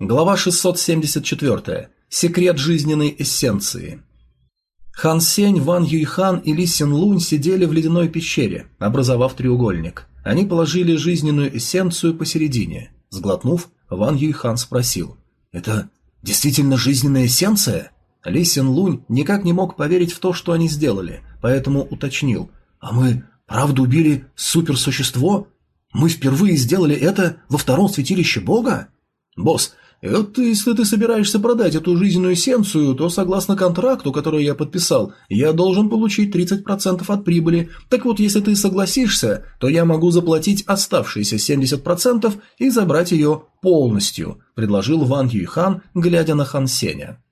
Глава 674. Секрет жизненной эссенции. Хан Сень, Ван Юйхан и Ли Син Лунь сидели в ледяной пещере, образовав треугольник. Они положили жизненную эссенцию посередине. Сглотнув, Ван Юйхан спросил. «Это действительно жизненная эссенция?» Ли Син Лунь никак не мог поверить в то, что они сделали, поэтому уточнил. «А мы правда убили суперсущество? Мы впервые сделали это во втором святилище Бога?» «Босс, это если ты собираешься продать эту жизненную эссенцию, то согласно контракту, который я подписал, я должен получить 30% от прибыли. Так вот, если ты согласишься, то я могу заплатить оставшиеся 70% и забрать ее полностью», – предложил Ван Юйхан, глядя на Хан Сеня.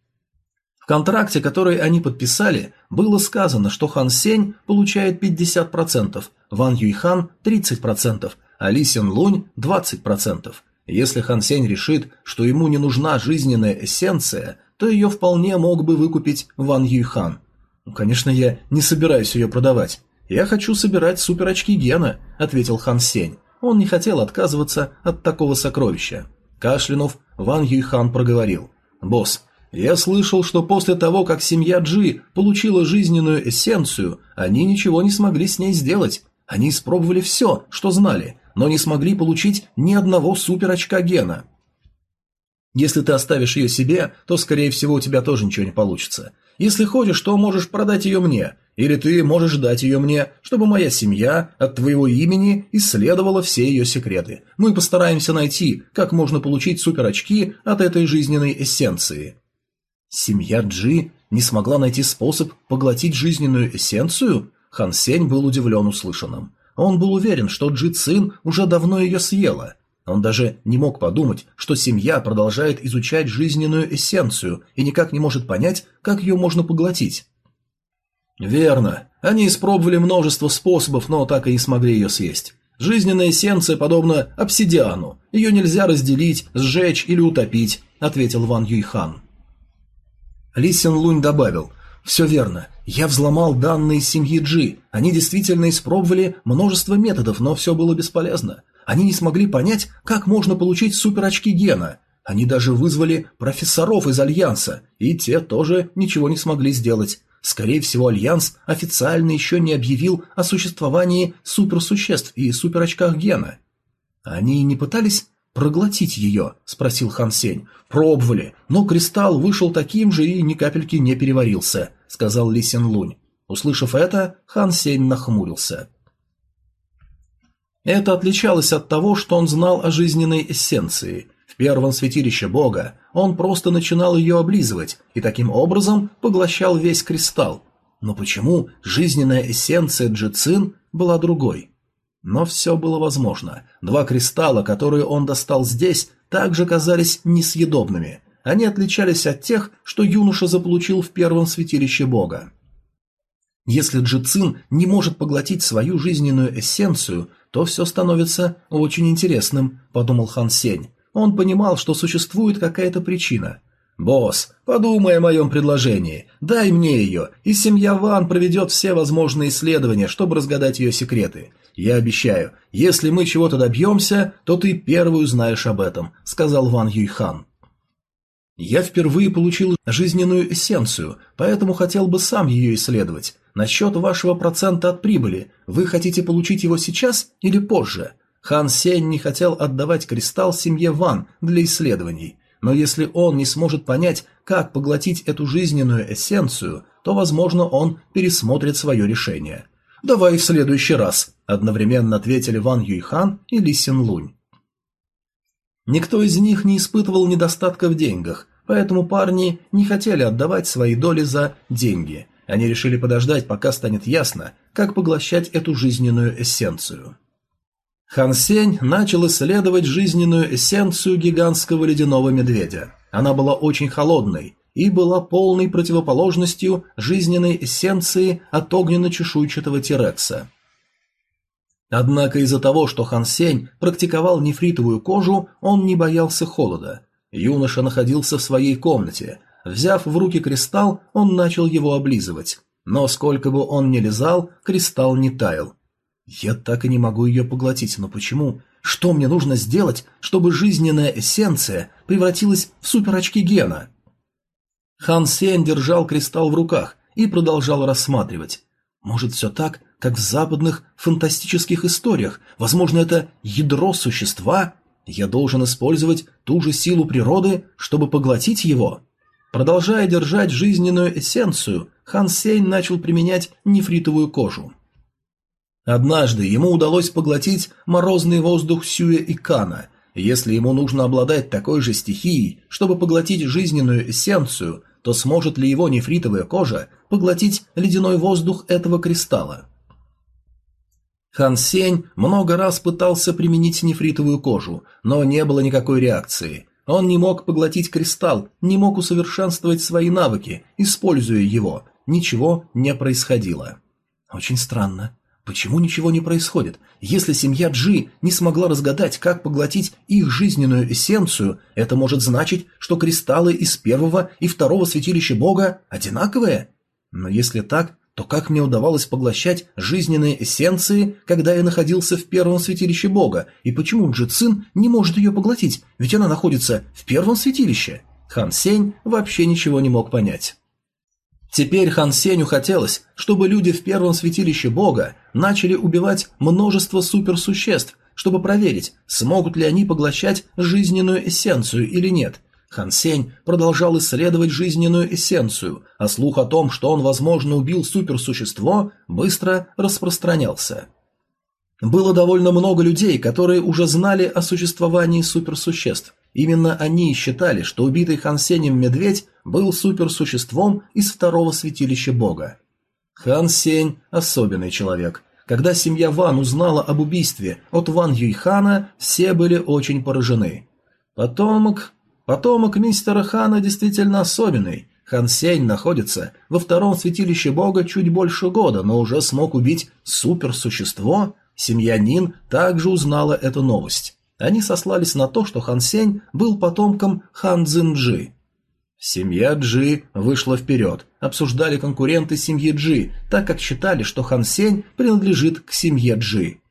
В контракте, который они подписали, было сказано, что Хан Сень получает 50%, Ван Юйхан – 30%, а Ли Син Лунь – 20%. Если Хан Сень решит, что ему не нужна жизненная эссенция, то ее вполне мог бы выкупить Ван Юйхан. Ну, конечно, я не собираюсь ее продавать. Я хочу собирать суперочки Гена, ответил Хан Сень. Он не хотел отказываться от такого сокровища. Кашлянув, Ван Юйхан проговорил: "Босс, я слышал, что после того, как семья Джи получила жизненную эссенцию, они ничего не смогли с ней сделать. Они испробовали все, что знали, но не смогли получить ни одного суперочка гена. Если ты оставишь ее себе, то, скорее всего, у тебя тоже ничего не получится. Если хочешь, то можешь продать ее мне, или ты можешь дать ее мне, чтобы моя семья от твоего имени исследовала все ее секреты. Мы постараемся найти, как можно получить суперочки от этой жизненной эссенции. Семья Джи не смогла найти способ поглотить жизненную эссенцию? Хан Сень был удивлен услышанным. Он был уверен, что Джи Цин уже давно ее съела. Он даже не мог подумать, что семья продолжает изучать жизненную эссенцию и никак не может понять, как ее можно поглотить. Верно. Они испробовали множество способов, но так и не смогли ее съесть. Жизненная эссенция подобна обсидиану. Ее нельзя разделить, сжечь или утопить, ответил Ван Юйхан. Ли Син Лунь добавил – все верно. Я взломал данные семьи Джи. Они действительно испробовали множество методов, но все было бесполезно. Они не смогли понять, как можно получить суперочки гена. Они даже вызвали профессоров из Альянса, и те тоже ничего не смогли сделать. Скорее всего, Альянс официально еще не объявил о существовании суперсуществ и суперочках гена. Они не пытались «Проглотить ее?» – спросил Хан Сень. «Пробовали, но кристалл вышел таким же и ни капельки не переварился», – сказал Ли Сен Лунь. Услышав это, Хан Сень нахмурился. Это отличалось от того, что он знал о жизненной эссенции. В первом святилище бога он просто начинал ее облизывать и таким образом поглощал весь кристалл. Но почему жизненная эссенция Джицин была другой? Но все было возможно. Два кристалла, которые он достал здесь, также казались несъедобными. Они отличались от тех, что юноша заполучил в первом святилище бога. Если Джицин не может поглотить свою жизненную эссенцию, то все становится очень интересным, подумал Хан Сень. Он понимал, что существует какая-то причина – «Босс, подумай о моем предложении. Дай мне ее, и семья Ван проведет все возможные исследования, чтобы разгадать ее секреты. Я обещаю, если мы чего-то добьемся, то ты первый узнаешь об этом», — сказал Ван Юйхан. «Я впервые получил жизненную эссенцию, поэтому хотел бы сам ее исследовать. Насчет вашего процента от прибыли, вы хотите получить его сейчас или позже?» Хан Сень не хотел отдавать кристалл семье Ван для исследований. Но если он не сможет понять, как поглотить эту жизненную эссенцию, то, возможно, он пересмотрит свое решение. «Давай в следующий раз», – одновременно ответили Ван Юйхан и Ли Син Лунь. Никто из них не испытывал недостатка в деньгах, поэтому парни не хотели отдавать свои доли за деньги. Они решили подождать, пока станет ясно, как поглощать эту жизненную эссенцию. Хан Сень начал исследовать жизненную эссенцию гигантского ледяного медведя. Она была очень холодной и была полной противоположностью жизненной эссенции от огненно-чешуйчатого Тирекса. Однако из-за того, что Хан Сень практиковал нефритовую кожу, он не боялся холода. Юноша находился в своей комнате. Взяв в руки кристалл, он начал его облизывать. Но сколько бы он ни лизал, кристалл не таял. Я так и не могу ее поглотить, но почему? Что мне нужно сделать, чтобы жизненная эссенция превратилась в суперочки гена? Хан Сень держал кристалл в руках и продолжал рассматривать. Может, все так, как в западных фантастических историях? Возможно, это ядро существа? Я должен использовать ту же силу природы, чтобы поглотить его? Продолжая держать жизненную эссенцию, Хан Сень начал применять нефритовую кожу. Однажды ему удалось поглотить морозный воздух Сюя и Кана. Если ему нужно обладать такой же стихией, чтобы поглотить жизненную эссенцию, то сможет ли его нефритовая кожа поглотить ледяной воздух этого кристалла? Хан Сень много раз пытался применить нефритовую кожу, но не было никакой реакции. Он не мог поглотить кристалл, не мог усовершенствовать свои навыки, используя его. Ничего не происходило. Очень странно. Почему ничего не происходит? Если семья Джи не смогла разгадать, как поглотить их жизненную эссенцию, это может значить, что кристаллы из первого и второго святилища Бога одинаковые? Но если так, то как мне удавалось поглощать жизненные эссенции, когда я находился в первом святилище Бога, и почему Джи Цин не может ее поглотить, ведь она находится в первом святилище? Хан Сень вообще ничего не мог понять. Теперь Хан Сеню хотелось, чтобы люди в первом святилище Бога начали убивать множество суперсуществ, чтобы проверить, смогут ли они поглощать жизненную эссенцию или нет. Хан Сень продолжал исследовать жизненную эссенцию, а слух о том, что он, возможно, убил суперсущество, быстро распространялся. Было довольно много людей, которые уже знали о существовании суперсуществ. Именно они считали, что убитый Хан Сенем медведь был суперсуществом из второго святилища бога. Хан Сень – особенный человек. Когда семья Ван узнала об убийстве от Ван Юйхана, все были очень поражены. Потомок... Потомок мистера Хана действительно особенный. Хан Сень находится во втором святилище бога чуть больше года, но уже смог убить суперсущество. Семья Нин также узнала эту новость. Они сослались на то, что Хан Сень был потомком Хан Цзинджи. Семья Джи вышла вперед, обсуждали конкуренты семьи Джи, так как считали, что Хан Сень принадлежит к семье Джи.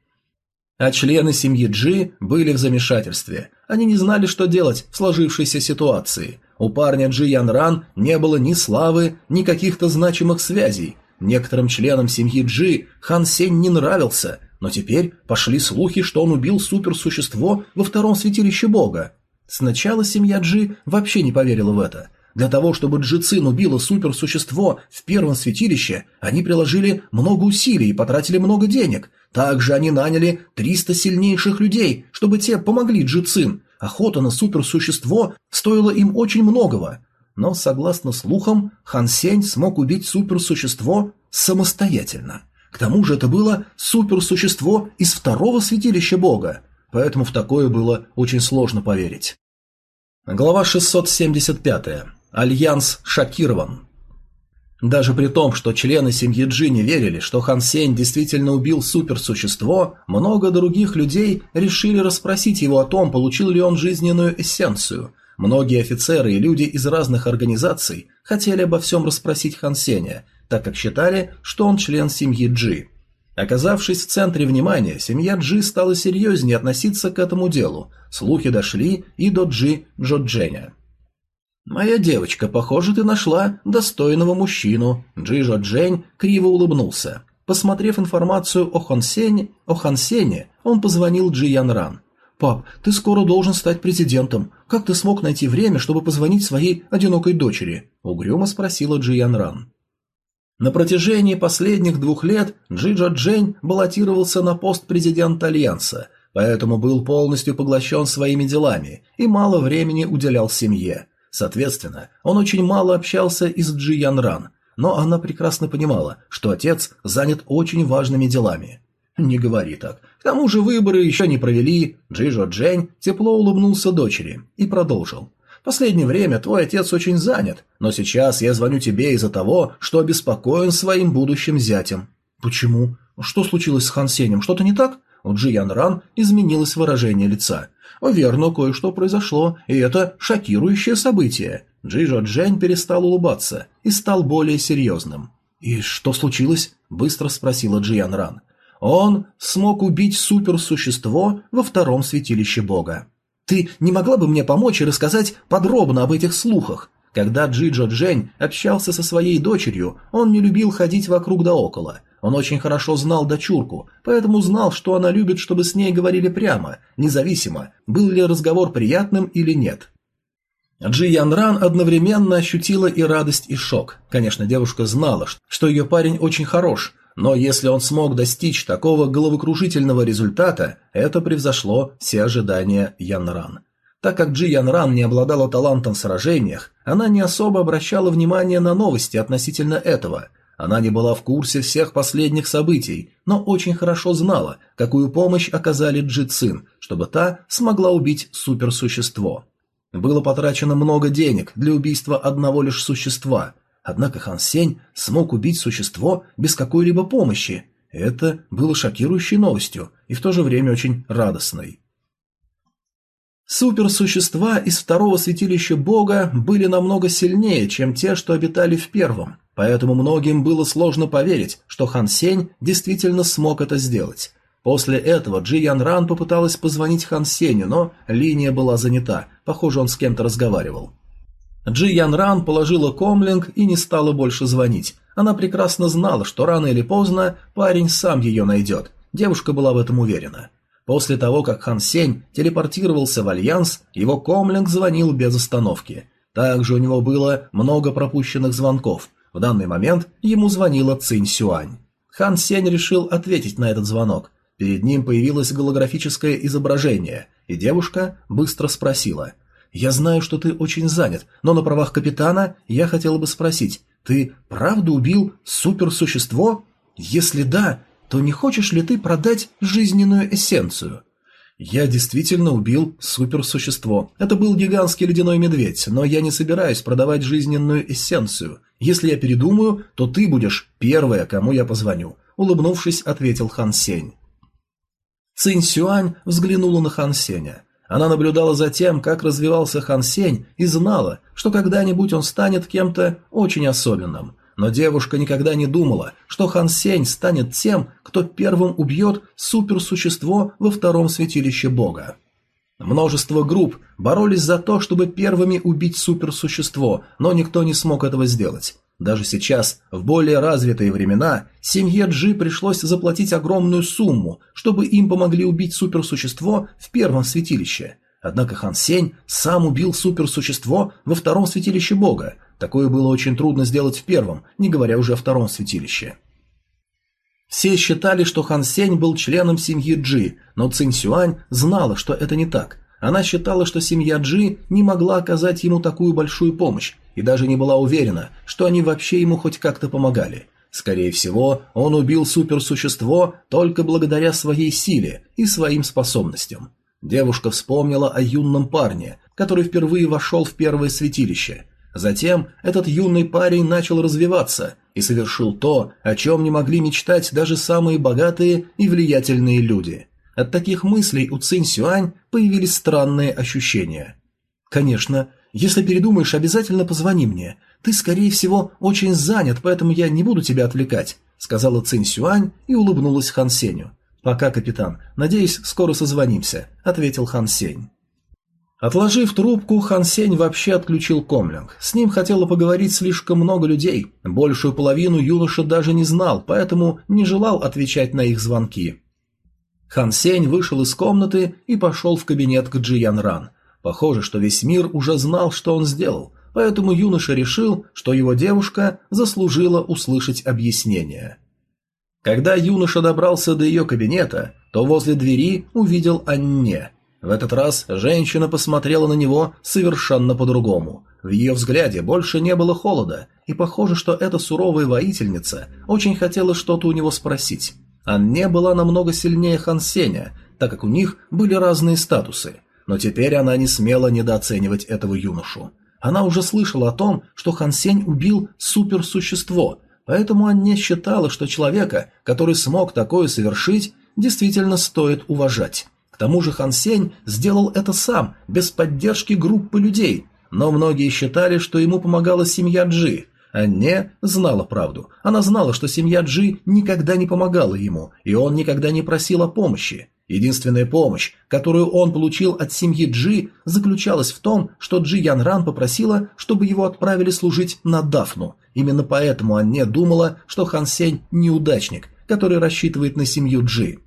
А члены семьи Джи были в замешательстве. Они не знали, что делать в сложившейся ситуации. У парня Джи Ян Ран не было ни славы, ни каких-то значимых связей. Некоторым членам семьи Джи Хан Сень не нравился, но теперь пошли слухи, что он убил суперсущество во втором святилище бога. Сначала семья Джи вообще не поверила в это. Для того, чтобы Джи Цин убила суперсущество в первом святилище, они приложили много усилий и потратили много денег. Также они наняли 300 сильнейших людей, чтобы те помогли Джи Цин. Охота на суперсущество стоила им очень многого. Но, согласно слухам, Хан Сень смог убить суперсущество самостоятельно. К тому же это было суперсущество из второго святилища бога, поэтому в такое было очень сложно поверить. Глава 675. Альянс шокирован. Даже при том, что члены семьи Джи не верили, что Хан Сень действительно убил суперсущество, много других людей решили расспросить его о том, получил ли он жизненную эссенцию. Многие офицеры и люди из разных организаций хотели обо всем расспросить Хан Сеня, так как считали, что он член семьи Джи. Оказавшись в центре внимания, семья Джи стала серьезнее относиться к этому делу. Слухи дошли и до Джи Джодженя. «Моя девочка, похоже, ты нашла достойного мужчину», – Джи Джоджень криво улыбнулся. Посмотрев информацию о Хансене, о Хансене, он позвонил Джи Янран. «Пап, ты скоро должен стать президентом. Как ты смог найти время, чтобы позвонить своей одинокой дочери?» – угрюмо спросила Джи Янран. На протяжении последних двух лет Джиджо Джень баллотировался на пост президента Альянса, поэтому был полностью поглощен своими делами и мало времени уделял семье. Соответственно, он очень мало общался и с но она прекрасно понимала, что отец занят очень важными делами. «Не говори так. К тому же выборы еще не провели». Джиджо Джень тепло улыбнулся дочери и продолжил. Последнее время твой отец очень занят, но сейчас я звоню тебе из-за того, что обеспокоен своим будущим зятем». «Почему? Что случилось с Хан Сенем? Что-то не так?» У Джи изменилось выражение лица. «Верно, кое-что произошло, и это шокирующее событие». Джи Жо Джень перестал улыбаться и стал более серьезным. «И что случилось?» – быстро спросила Джи Ян Ран. Он смог убить суперсущество во втором святилище бога. Ты не могла бы мне помочь и рассказать подробно об этих слухах? Когда Джиджо Джень общался со своей дочерью, он не любил ходить вокруг да около. Он очень хорошо знал дочурку, поэтому знал, что она любит, чтобы с ней говорили прямо, независимо, был ли разговор приятным или нет. Джи Ян Ран одновременно ощутила и радость, и шок. Конечно, девушка знала, что ее парень очень хорош, но если он смог достичь такого головокружительного результата, это превзошло все ожидания Ян Ран. Так как Джи Ян Ран не обладала талантом в сражениях, она не особо обращала внимание на новости относительно этого. Она не была в курсе всех последних событий, но очень хорошо знала, какую помощь оказали Джи Цин, чтобы та смогла убить суперсущество. Было потрачено много денег для убийства одного лишь существа, однако Хан Сень смог убить существо без какой-либо помощи. Это было шокирующей новостью и в то же время очень радостной. Суперсущества из второго святилища бога были намного сильнее, чем те, что обитали в первом, поэтому многим было сложно поверить, что Хан Сень действительно смог это сделать. После этого Джи Ян Ран попыталась позвонить Хан Сеню, но линия была занята, похоже, он с кем-то разговаривал. Джи Ян Ран положила комлинг и не стала больше звонить. Она прекрасно знала, что рано или поздно парень сам ее найдет. Девушка была в этом уверена. После того, как Хан Сень телепортировался в Альянс, его комлинг звонил без остановки. Также у него было много пропущенных звонков. В данный момент ему звонила Цинь Сюань. Хан Сень решил ответить на этот звонок. Перед ним появилось голографическое изображение, и девушка быстро спросила. «Я знаю, что ты очень занят, но на правах капитана я хотела бы спросить, ты правда убил суперсущество? Если да, то не хочешь ли ты продать жизненную эссенцию?» «Я действительно убил суперсущество. Это был гигантский ледяной медведь, но я не собираюсь продавать жизненную эссенцию. Если я передумаю, то ты будешь первая, кому я позвоню», — улыбнувшись, ответил Хан Сень. Цинь Сюань взглянула на Хан Сеня. Она наблюдала за тем, как развивался Хан Сень, и знала, что когда-нибудь он станет кем-то очень особенным. Но девушка никогда не думала, что Хан Сень станет тем, кто первым убьет суперсущество во втором святилище бога. Множество групп боролись за то, чтобы первыми убить суперсущество, но никто не смог этого сделать. Даже сейчас, в более развитые времена, семье Джи пришлось заплатить огромную сумму, чтобы им помогли убить суперсущество в первом святилище. Однако Хан Сень сам убил суперсущество во втором святилище бога. Такое было очень трудно сделать в первом, не говоря уже о втором святилище. Все считали, что Хан Сень был членом семьи Джи, но Цинь Сюань знала, что это не так. Она считала, что семья Джи не могла оказать ему такую большую помощь, и даже не была уверена, что они вообще ему хоть как-то помогали. Скорее всего, он убил суперсущество только благодаря своей силе и своим способностям. Девушка вспомнила о юном парне, который впервые вошел в первое святилище. Затем этот юный парень начал развиваться и совершил то, о чем не могли мечтать даже самые богатые и влиятельные люди. От таких мыслей у Цинь Сюань появились странные ощущения. Конечно, если передумаешь, обязательно позвони мне. Ты, скорее всего, очень занят, поэтому я не буду тебя отвлекать», — сказала Цинь Сюань и улыбнулась Хан Сенью. «Пока, капитан. Надеюсь, скоро созвонимся», — ответил Хан Сень. Отложив трубку, Хан Сень вообще отключил комлинг. С ним хотело поговорить слишком много людей. Большую половину юноша даже не знал, поэтому не желал отвечать на их звонки. Хан Сень вышел из комнаты и пошел в кабинет к Джиян Ран. Похоже, что весь мир уже знал, что он сделал, поэтому юноша решил, что его девушка заслужила услышать объяснение. Когда юноша добрался до ее кабинета, то возле двери увидел Анне. В этот раз женщина посмотрела на него совершенно по-другому. В ее взгляде больше не было холода, и похоже, что эта суровая воительница очень хотела что-то у него спросить. Анне была намного сильнее Хан Сеня, так как у них были разные статусы – но теперь она не смела недооценивать этого юношу. Она уже слышала о том, что Хан Сень убил суперсущество, поэтому Анне считала, что человека, который смог такое совершить, действительно стоит уважать. Тому же Хан Сень сделал это сам, без поддержки группы людей, но многие считали, что ему помогала семья Джи. Анне знала правду. Она знала, что семья Джи никогда не помогала ему, и он никогда не просил о помощи. Единственная помощь, которую он получил от семьи Джи, заключалась в том, что Джи Ян Ран попросила, чтобы его отправили служить на Дафну. Именно поэтому Анне думала, что Хан Сень – неудачник, который рассчитывает на семью Джи.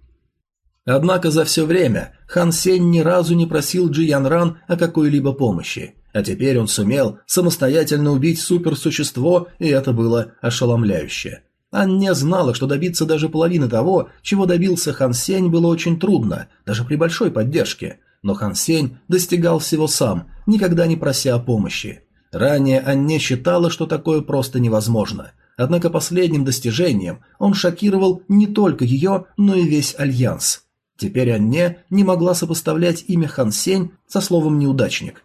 Однако за все время Хан Сень ни разу не просил Джи Ян Ран о какой-либо помощи. А теперь он сумел самостоятельно убить суперсущество, и это было ошеломляюще. Анне знала, что добиться даже половины того, чего добился Хан Сень, было очень трудно, даже при большой поддержке. Но Хан Сень достигал всего сам, никогда не прося о помощи. Ранее Анне считала, что такое просто невозможно. Однако последним достижением он шокировал не только ее, но и весь Альянс. Теперь Анне не могла сопоставлять имя Хан Сень со словом «неудачник».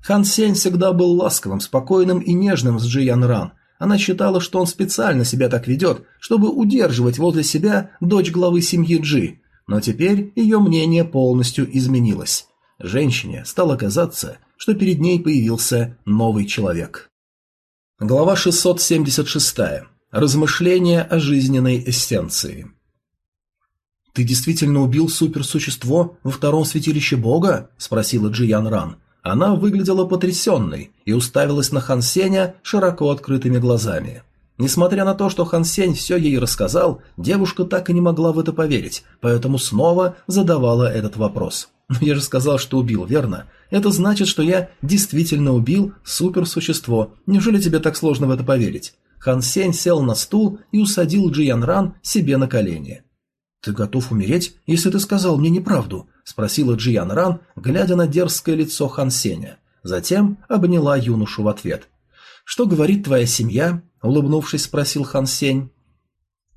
Хан Сень всегда был ласковым, спокойным и нежным с Джи Ян Ран. Она считала, что он специально себя так ведет, чтобы удерживать возле себя дочь главы семьи Джи. Но теперь ее мнение полностью изменилось. Женщине стало казаться, что перед ней появился новый человек. Глава 676. Размышления о жизненной эссенции. «Ты действительно убил суперсущество во втором святилище Бога?» – спросила Джиян Ран. Она выглядела потрясенной и уставилась на Хан Сеня широко открытыми глазами. Несмотря на то, что Хан Сень все ей рассказал, девушка так и не могла в это поверить, поэтому снова задавала этот вопрос. «Но я же сказал, что убил, верно? Это значит, что я действительно убил суперсущество. Неужели тебе так сложно в это поверить?» Хан Сень сел на стул и усадил Джиян Ран себе на колени. «Ты готов умереть, если ты сказал мне неправду?» – спросила Джиян Ран, глядя на дерзкое лицо Хан Сеня. Затем обняла юношу в ответ. «Что говорит твоя семья?» – улыбнувшись, спросил Хан Сень.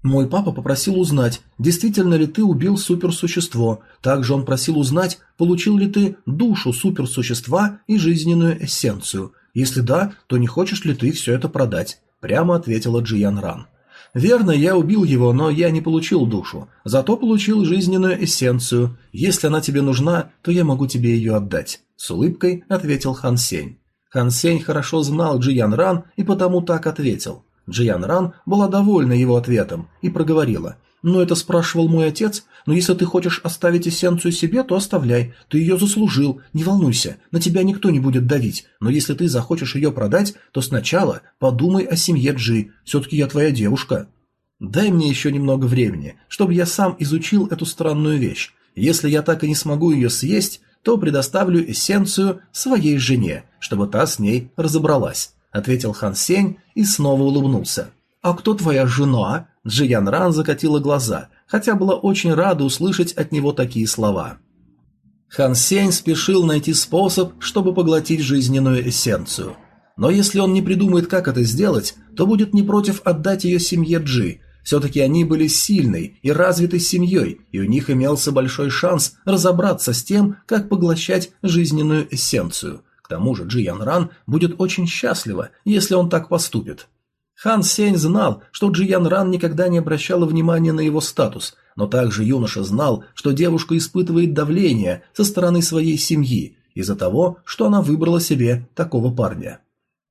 «Мой папа попросил узнать, действительно ли ты убил суперсущество. Также он просил узнать, получил ли ты душу суперсущества и жизненную эссенцию. Если да, то не хочешь ли ты все это продать?» – прямо ответила Джиян Ран. Верно, я убил его, но я не получил душу. Зато получил жизненную эссенцию. Если она тебе нужна, то я могу тебе ее отдать. С улыбкой ответил Хан Сень. Хорошо знал Джиян Ран и потому так ответил. Джиян Ран была довольна его ответом и проговорила. «Но это спрашивал мой отец, но если ты хочешь оставить эссенцию себе, то оставляй, ты ее заслужил, не волнуйся, на тебя никто не будет давить, но если ты захочешь ее продать, то сначала подумай о семье Джи, все-таки я твоя девушка». «Дай мне еще немного времени, чтобы я сам изучил эту странную вещь. Если я так и не смогу ее съесть, то предоставлю эссенцию своей жене, чтобы та с ней разобралась», — ответил Хан Сень и снова улыбнулся. «А кто твоя жена?» Джиян Ран закатила глаза, хотя была очень рада услышать от него такие слова. Хан Сень спешил найти способ, чтобы поглотить жизненную эссенцию. Но если он не придумает, как это сделать, то будет не против отдать ее семье Джи. Все-таки они были сильной и развитой семьей, и у них имелся большой шанс разобраться с тем, как поглощать жизненную эссенцию. К тому же Джи Ян Ран будет очень счастлива, если он так поступит. Хан Сень знал, что Джиян Ран никогда не обращала внимания на его статус, но также юноша знал, что девушка испытывает давление со стороны своей семьи из-за того, что она выбрала себе такого парня.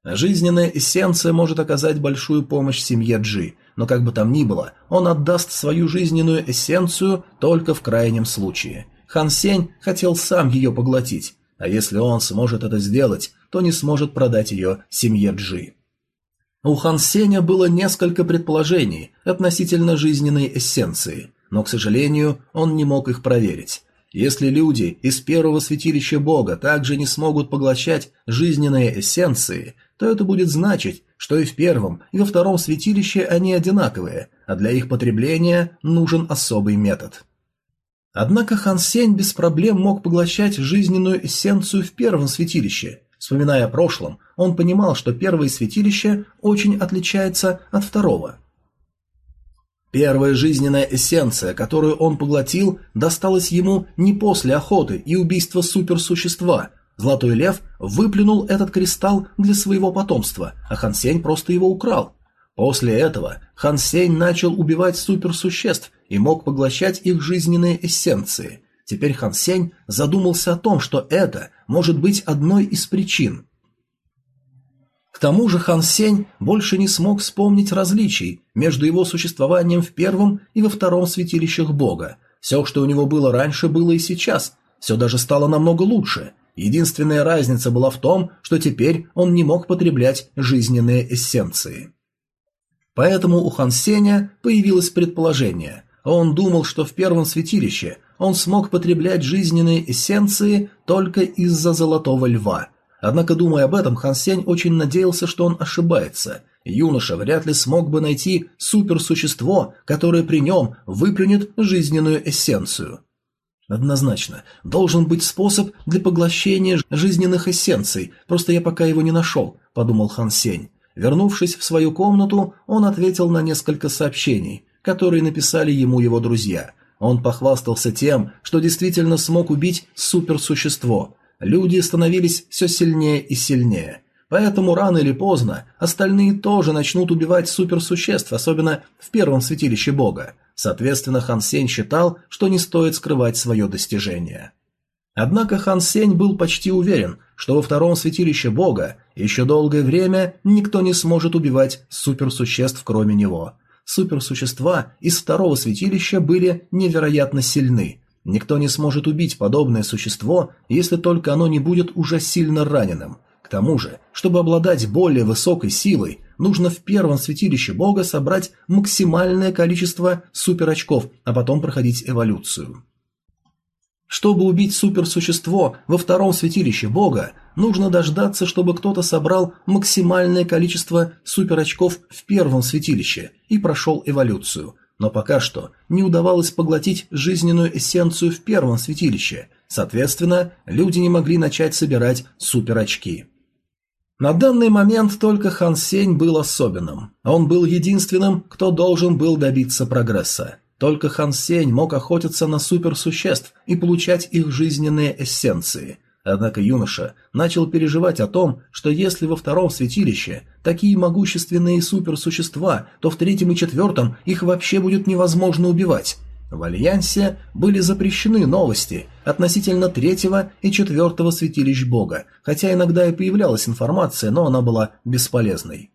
Жизненная эссенция может оказать большую помощь семье Джи, но как бы там ни было, он отдаст свою жизненную эссенцию только в крайнем случае. Хан Сень хотел сам ее поглотить, а если он сможет это сделать, то не сможет продать ее семье Джи. У Хан Сеня было несколько предположений относительно жизненной эссенции, но, к сожалению, он не мог их проверить. Если люди из первого святилища Бога также не смогут поглощать жизненные эссенции, то это будет значить, что и в первом, и во втором святилище они одинаковые, а для их потребления нужен особый метод. Однако Хан Сень без проблем мог поглощать жизненную эссенцию в первом святилище, Вспоминая о прошлом, он понимал, что первое святилище очень отличается от второго. Первая жизненная эссенция, которую он поглотил, досталась ему не после охоты и убийства суперсущества. Золотой лев выплюнул этот кристалл для своего потомства, а Хансень просто его украл. После этого Хансень начал убивать суперсуществ и мог поглощать их жизненные эссенции. Теперь Хан Сень задумался о том, что это может быть одной из причин. Тому же Хан Сень больше не смог вспомнить различий между его существованием в первом и во втором святилищах Бога. Все, что у него было раньше, было и сейчас. Все даже стало намного лучше. Единственная разница была в том, что теперь он не мог потреблять жизненные эссенции. Поэтому у Хан Сеня появилось предположение. Он думал, что в первом святилище он смог потреблять жизненные эссенции только из-за золотого льва – Однако, думая об этом, Хан Сень очень надеялся, что он ошибается. Юноша вряд ли смог бы найти суперсущество, которое при нем выплюнет жизненную эссенцию. Однозначно, должен быть способ для поглощения жизненных эссенций, просто я пока его не нашел, подумал Хан Сень. Вернувшись в свою комнату, он ответил на несколько сообщений, которые написали ему его друзья. Он похвастался тем, что действительно смог убить суперсущество – Люди становились все сильнее и сильнее. Поэтому рано или поздно остальные тоже начнут убивать суперсуществ, особенно в первом святилище бога. Соответственно, Хан Сень считал, что не стоит скрывать свое достижение. Однако Хан Сень был почти уверен, что во втором святилище бога еще долгое время никто не сможет убивать суперсуществ кроме него. Суперсущества из второго святилища были невероятно сильны, Никто не сможет убить подобное существо, если только оно не будет уже сильно раненым. К тому же, чтобы обладать более высокой силой, нужно в первом святилище бога собрать максимальное количество суперочков, а потом проходить эволюцию. Чтобы убить суперсущество во втором святилище бога, нужно дождаться, чтобы кто-то собрал максимальное количество суперочков в первом святилище и прошел эволюцию – но пока что не удавалось поглотить жизненную эссенцию в первом святилище, соответственно, люди не могли начать собирать суперочки. На данный момент только Хан Сень был особенным. Он был единственным, кто должен был добиться прогресса. Только Хан Сень мог охотиться на суперсуществ и получать их жизненные эссенции. Однако юноша начал переживать о том, что если во втором святилище такие могущественные суперсущества, то в третьем и четвертом их вообще будет невозможно убивать. В Альянсе были запрещены новости относительно третьего и четвертого святилищ Бога, хотя иногда и появлялась информация, но она была бесполезной.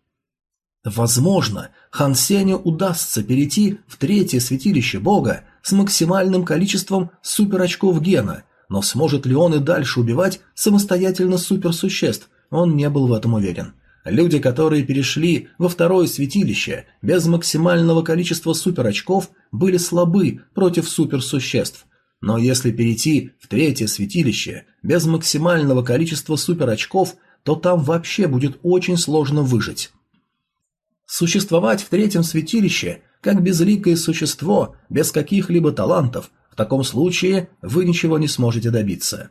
Возможно, Хан Сеню удастся перейти в третье святилище Бога с максимальным количеством суперочков гена – но сможет ли он и дальше убивать самостоятельно суперсуществ, он не был в этом уверен. Люди, которые перешли во второе святилище без максимального количества суперочков, были слабы против суперсуществ. Но если перейти в третье святилище без максимального количества суперочков, то там вообще будет очень сложно выжить. Существовать в третьем святилище как безликое существо, без каких-либо талантов, таком случае вы ничего не сможете добиться.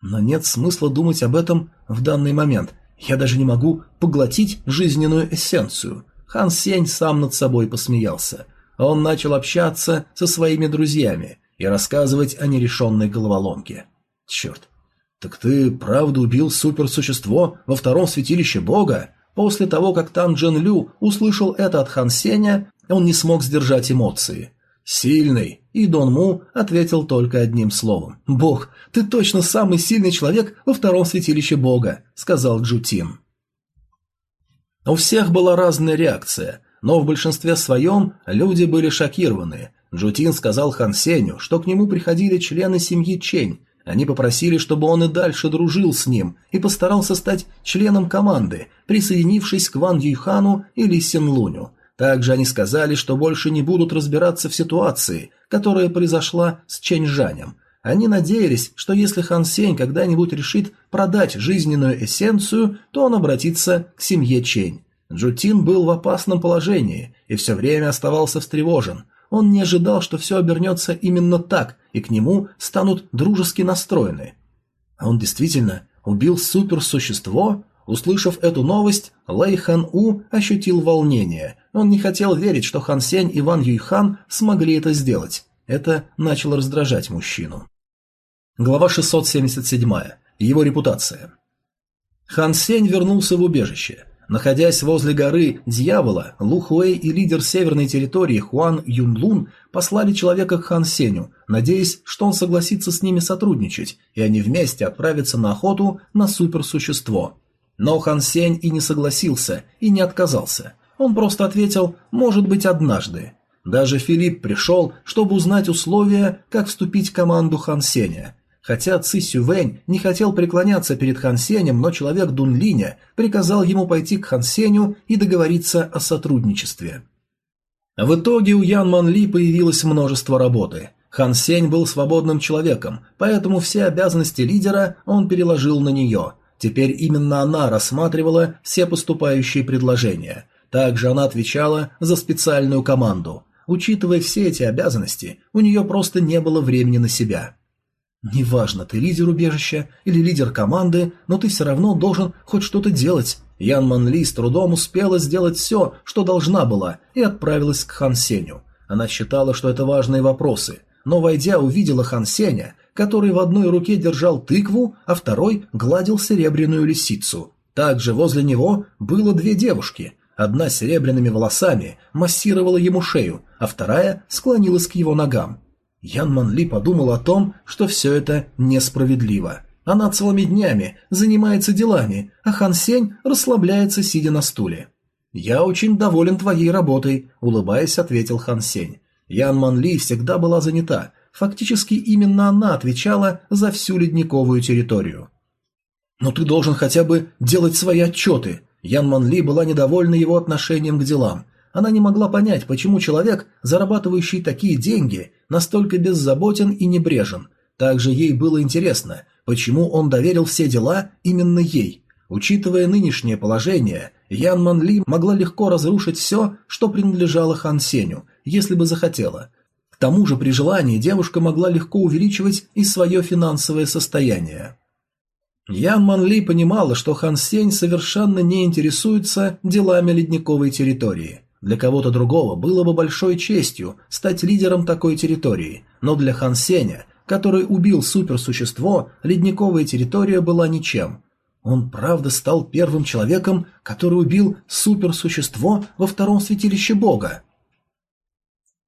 Но нет смысла думать об этом в данный момент. Я даже не могу поглотить жизненную эссенцию. Хан Сень сам над собой посмеялся. Он начал общаться со своими друзьями и рассказывать о нерешенной головоломке. Черт. Так ты правда убил суперсущество во втором святилище бога? После того, как Тан Джен Лю услышал это от Хан Сеня, он не смог сдержать эмоции. «Сильный!» И Дон Му ответил только одним словом. «Бог, ты точно самый сильный человек во втором святилище Бога», — сказал Джутин. У всех была разная реакция, но в большинстве своем люди были шокированы. Джутин сказал Хан Сеню, что к нему приходили члены семьи Чень. Они попросили, чтобы он и дальше дружил с ним и постарался стать членом команды, присоединившись к Ван Юйхану или Син Луню. Также они сказали, что больше не будут разбираться в ситуации, которая произошла с Чэньжанем. Они надеялись, что если Хан Сень когда-нибудь решит продать жизненную эссенцию, то он обратится к семье Чэнь. Джутин был в опасном положении и все время оставался встревожен. Он не ожидал, что все обернется именно так, и к нему станут дружески настроены. А он действительно убил суперсущество? Услышав эту новость, Лэй Хан У ощутил волнение. Он не хотел верить, что Хан Сень и Ван Юйхан смогли это сделать. Это начало раздражать мужчину. Глава 677. Его репутация. Хан Сень вернулся в убежище. Находясь возле горы Дьявола, Лу Хуэй и лидер северной территории Хуан Юнлун послали человека к Хан Сеню, надеясь, что он согласится с ними сотрудничать, и они вместе отправятся на охоту на суперсущество – Но Хан Сень и не согласился, и не отказался. Он просто ответил «может быть однажды». Даже Филипп пришел, чтобы узнать условия, как вступить в команду Хан Сеня. Хотя Ци Сювэнь не хотел преклоняться перед Хан Сенем, но человек Дун Линя приказал ему пойти к Хан Сеню и договориться о сотрудничестве. В итоге у Ян Ман Ли появилось множество работы. Хан Сень был свободным человеком, поэтому все обязанности лидера он переложил на нее. Теперь именно она рассматривала все поступающие предложения. Также она отвечала за специальную команду. Учитывая все эти обязанности, у нее просто не было времени на себя. «Неважно, ты лидер убежища или лидер команды, но ты все равно должен хоть что-то делать». Ян Ман Ли с трудом успела сделать все, что должна была, и отправилась к Хан Сеню. Она считала, что это важные вопросы, но, войдя, увидела Хан Сеня, который в одной руке держал тыкву, а второй гладил серебряную лисицу. Также возле него было две девушки. Одна с серебряными волосами массировала ему шею, а вторая склонилась к его ногам. Ян Ман Ли подумал о том, что все это несправедливо. Она целыми днями занимается делами, а Хан Сень расслабляется, сидя на стуле. «Я очень доволен твоей работой», – улыбаясь, ответил Хан Сень. Ян Ман Ли всегда была занята, фактически именно она отвечала за всю ледниковую территорию. «Но ты должен хотя бы делать свои отчеты», Ян Ман Ли была недовольна его отношением к делам. Она не могла понять, почему человек, зарабатывающий такие деньги, настолько беззаботен и небрежен. Также ей было интересно, почему он доверил все дела именно ей. Учитывая нынешнее положение, Ян Ман Ли могла легко разрушить все, что принадлежало Хан Сеню, если бы захотела. К тому же при желании девушка могла легко увеличивать и свое финансовое состояние. Ян Ман Ли понимала, что Хан Сень совершенно не интересуется делами ледниковой территории. Для кого-то другого было бы большой честью стать лидером такой территории, но для Хан Сеня, который убил суперсущество, ледниковая территория была ничем. Он правда стал первым человеком, который убил суперсущество во втором святилище бога.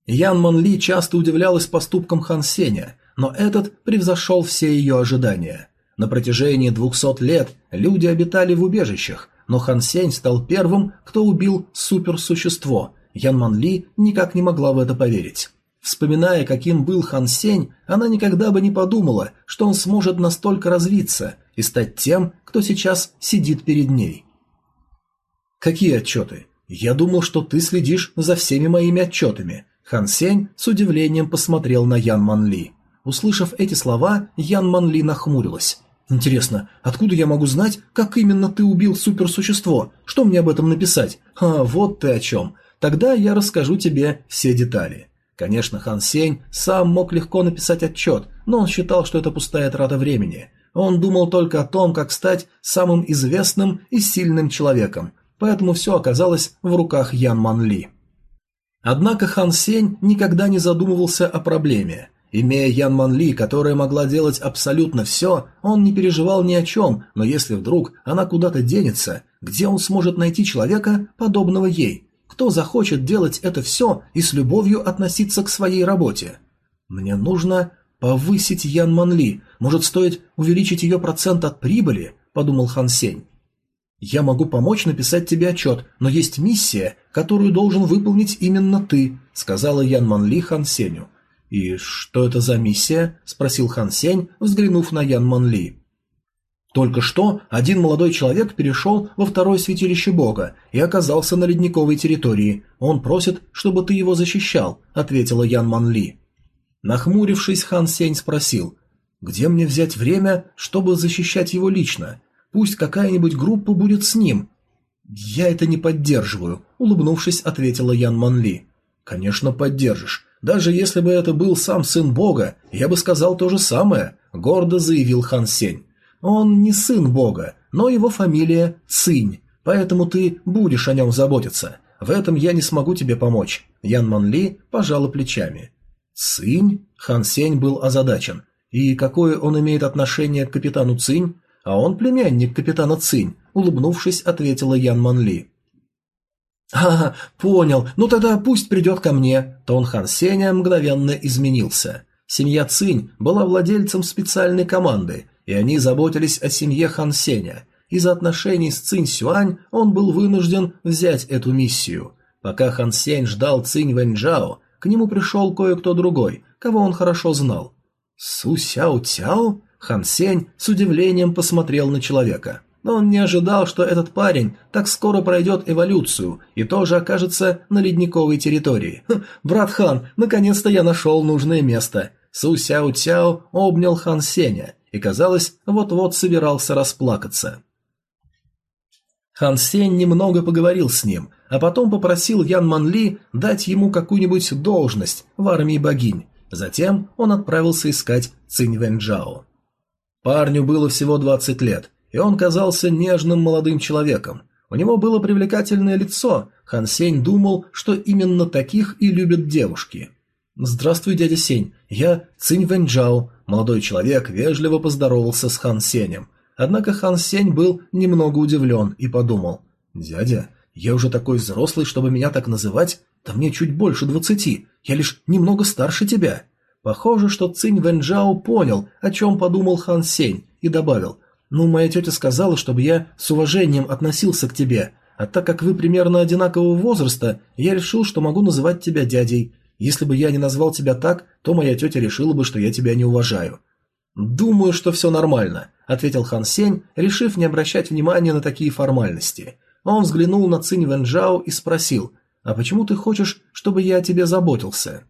Ян Ман Ли часто удивлялась поступкам Хан Сеня, но этот превзошел все ее ожидания. На протяжении двухсот лет люди обитали в убежищах, но Хан Сень стал первым, кто убил суперсущество. Ян Ман Ли никак не могла в это поверить. Вспоминая, каким был Хан Сень, она никогда бы не подумала, что он сможет настолько развиться и стать тем, кто сейчас сидит перед ней. «Какие отчеты? Я думал, что ты следишь за всеми моими отчетами». Хан Сень с удивлением посмотрел на Ян Ман Ли. Услышав эти слова, Ян Ман Ли нахмурилась. Интересно, откуда я могу знать, как именно ты убил суперсущество? Что мне об этом написать? А, вот ты о чем. Тогда я расскажу тебе все детали. Конечно, Хан Сень сам мог легко написать отчет, но он считал, что это пустая трата времени. Он думал только о том, как стать самым известным и сильным человеком, поэтому все оказалось в руках Ян Ман Ли. Однако Хан Сень никогда не задумывался о проблеме – Имея Ян Ман Ли, которая могла делать абсолютно все, он не переживал ни о чем, но если вдруг она куда-то денется, где он сможет найти человека, подобного ей? Кто захочет делать это все и с любовью относиться к своей работе? Мне нужно повысить Ян Ман Ли, может стоит увеличить ее процент от прибыли, подумал Хан Сень. Я могу помочь написать тебе отчет, но есть миссия, которую должен выполнить именно ты, сказала Ян Ман Ли Хан Сенью. «И что это за миссия?» – спросил Хан Сень, взглянув на Ян Ман Ли. Только что один молодой человек перешел во второе святилище бога и оказался на ледниковой территории. Он просит, чтобы ты его защищал, ответила Ян Ман Ли. Нахмурившись, Хан Сень спросил, где мне взять время, чтобы защищать его лично? Пусть какая-нибудь группа будет с ним. Я это не поддерживаю, улыбнувшись, ответила Ян Ман Ли. Конечно, поддержишь. Даже если бы это был сам сын бога, я бы сказал то же самое, гордо заявил Хан Сень. Он не сын бога, но его фамилия Цинь, поэтому ты будешь о нем заботиться. В этом я не смогу тебе помочь. Ян Ман Ли пожала плечами. Цинь? Хан Сень был озадачен. И какое он имеет отношение к капитану Цинь? А он племянник капитана Цинь, улыбнувшись, ответила Ян Ман Ли. «А, понял. Ну тогда пусть придет ко мне». Тон Хан Сеня мгновенно изменился. Семья Цинь была владельцем специальной команды, и они заботились о семье Хан Сеня. Из-за отношений с Цинь Сюань он был вынужден взять эту миссию. Пока Хан Сень ждал Цинь Вэньчжао, к нему пришел кое-кто другой, кого он хорошо знал. Су Сяо Цяо? Хан Сень с удивлением посмотрел на человека. Но он не ожидал, что этот парень так скоро пройдет эволюцию и тоже окажется на ледниковой территории. «Брат Хан, наконец-то я нашел нужное место!» Су Сяо Цяо обнял Хан Сеня и, казалось, вот-вот собирался расплакаться. Хан Сень немного поговорил с ним, а потом попросил Ян Манли дать ему какую-нибудь должность в армии богинь. Затем он отправился искать Цинь Вэньчжао. Парню было всего 20 лет, и он казался нежным молодым человеком. У него было привлекательное лицо, Хан Сень думал, что именно таких и любят девушки. «Здравствуй, дядя Сень, я Цинь Вэньчжао», молодой человек вежливо поздоровался с Хан Сенем. Однако Хан Сень был немного удивлен и подумал, «Дядя, я уже такой взрослый, чтобы меня так называть? Да мне чуть больше двадцати, я лишь немного старше тебя». Похоже, что Цинь Вэньчжао понял, о чем подумал Хан Сень, и добавил, «Ну, моя тетя сказала, чтобы я с уважением относился к тебе, а так как вы примерно одинакового возраста, я решил, что могу называть тебя дядей. Если бы я не назвал тебя так, то моя тетя решила бы, что я тебя не уважаю». «Думаю, что все нормально», — ответил Хан Сень, решив не обращать внимания на такие формальности. Он взглянул на Цинь Вэньчжао и спросил, «А почему ты хочешь, чтобы я о тебе заботился?»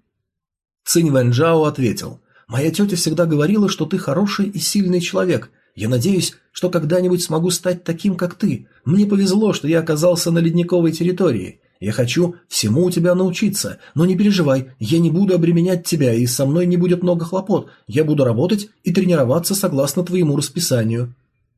Цинь Вэньчжао ответил, «Моя тетя всегда говорила, что ты хороший и сильный человек. Я надеюсь, что когда-нибудь смогу стать таким, как ты. Мне повезло, что я оказался на ледниковой территории. Я хочу всему у тебя научиться, но не переживай, я не буду обременять тебя, и со мной не будет много хлопот. Я буду работать и тренироваться согласно твоему расписанию».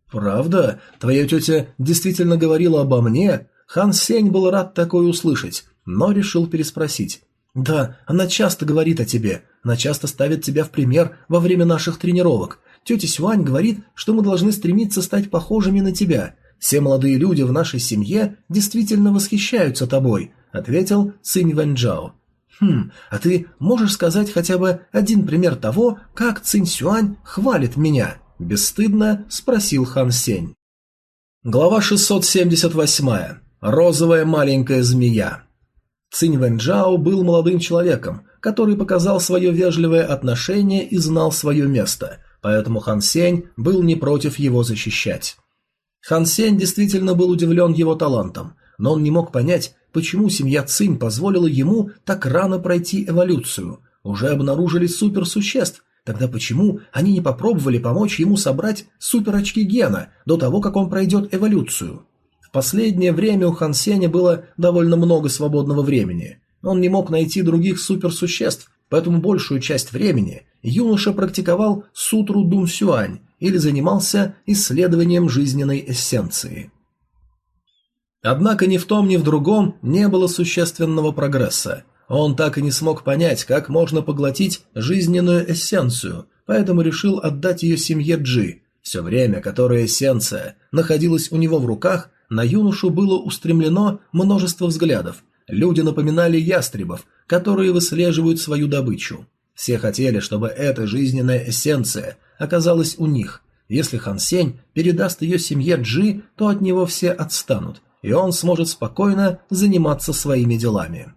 «Правда? Твоя тетя действительно говорила обо мне?» Хан Сень был рад такое услышать, но решил переспросить. «Да, она часто говорит о тебе. Она часто ставит тебя в пример во время наших тренировок. Тетя Сюань говорит, что мы должны стремиться стать похожими на тебя. Все молодые люди в нашей семье действительно восхищаются тобой», — ответил Цинь Вэньчжао. «Хм, а ты можешь сказать хотя бы один пример того, как Цинь Сюань хвалит меня?» — бесстыдно спросил Хан Сень. Глава 678. Розовая маленькая змея. Цинь Вэньчжао был молодым человеком, который показал свое вежливое отношение и знал свое место, поэтому Хан Сень был не против его защищать. Хан Сень действительно был удивлен его талантом, но он не мог понять, почему семья Цинь позволила ему так рано пройти эволюцию. Уже обнаружили суперсуществ, тогда почему они не попробовали помочь ему собрать суперочки гена до того, как он пройдет эволюцию? последнее время у Хан Сеня было довольно много свободного времени. Он не мог найти других суперсуществ, поэтому большую часть времени юноша практиковал сутру Дун Сюань или занимался исследованием жизненной эссенции. Однако ни в том, ни в другом не было существенного прогресса. Он так и не смог понять, как можно поглотить жизненную эссенцию, поэтому решил отдать ее семье Джи. Все время, которое эссенция находилась у него в руках, на юношу было устремлено множество взглядов. Люди напоминали ястребов, которые выслеживают свою добычу. Все хотели, чтобы эта жизненная эссенция оказалась у них. Если Хан Сень передаст ее семье Джи, то от него все отстанут, и он сможет спокойно заниматься своими делами.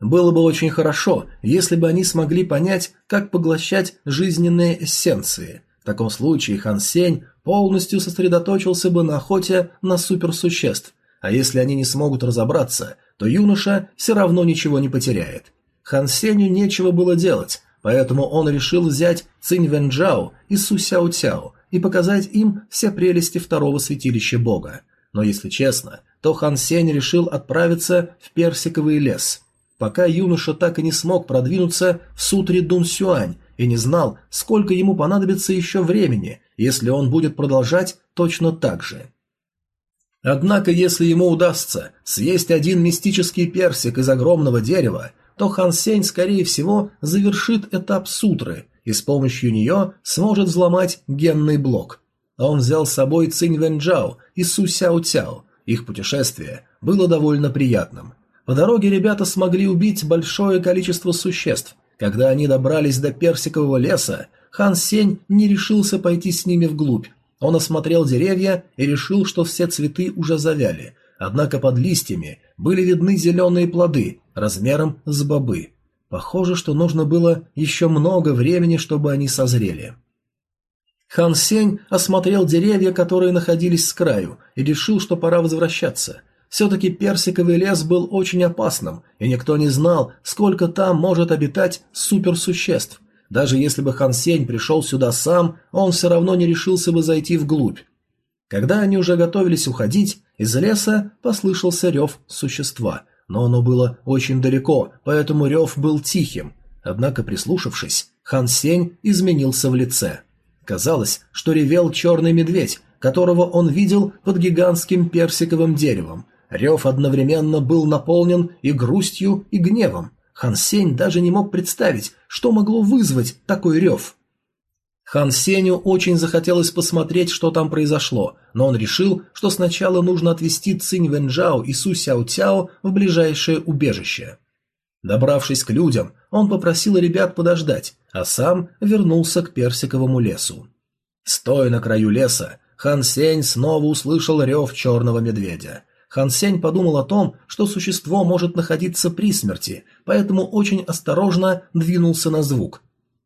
Было бы очень хорошо, если бы они смогли понять, как поглощать жизненные эссенции. В таком случае Хан Сень полностью сосредоточился бы на охоте на суперсуществ, а если они не смогут разобраться, то юноша все равно ничего не потеряет. Хан Сенью нечего было делать, поэтому он решил взять Цинь Вэньчжао и Су Сяо Цяо и показать им все прелести второго святилища бога. Но если честно, то Хан Сень решил отправиться в Персиковый лес. Пока юноша так и не смог продвинуться в сутре Дун Сюань и не знал, сколько ему понадобится еще времени, если он будет продолжать точно так же. Однако, если ему удастся съесть один мистический персик из огромного дерева, то Хан Сень, скорее всего, завершит этап сутры и с помощью нее сможет взломать генный блок. Он взял с собой Цинь Вэньчжао и Су Сяо Цяо. Их путешествие было довольно приятным. По дороге ребята смогли убить большое количество существ. Когда они добрались до персикового леса, Хан Сень не решился пойти с ними вглубь. Он осмотрел деревья и решил, что все цветы уже завяли, однако под листьями были видны зеленые плоды размером с бобы. Похоже, что нужно было еще много времени, чтобы они созрели. Хан Сень осмотрел деревья, которые находились с краю, и решил, что пора возвращаться. Все-таки персиковый лес был очень опасным, и никто не знал, сколько там может обитать суперсуществ. Даже если бы Хан Сень пришел сюда сам, он все равно не решился бы зайти вглубь. Когда они уже готовились уходить, из леса послышался рев существа, но оно было очень далеко, поэтому рев был тихим. Однако, прислушавшись, Хан Сень изменился в лице. Казалось, что ревел черный медведь, которого он видел под гигантским персиковым деревом. Рев одновременно был наполнен и грустью, и гневом. Хан Сень даже не мог представить, что могло вызвать такой рев. Хан Сеню очень захотелось посмотреть, что там произошло, но он решил, что сначала нужно отвезти Цинь Вэнжао и Су Сяо Цяо в ближайшее убежище. Добравшись к людям, он попросил ребят подождать, а сам вернулся к персиковому лесу. Стоя на краю леса, Хан Сень снова услышал рев черного медведя. Хан Сень подумал о том, что существо может находиться при смерти, поэтому очень осторожно двинулся на звук.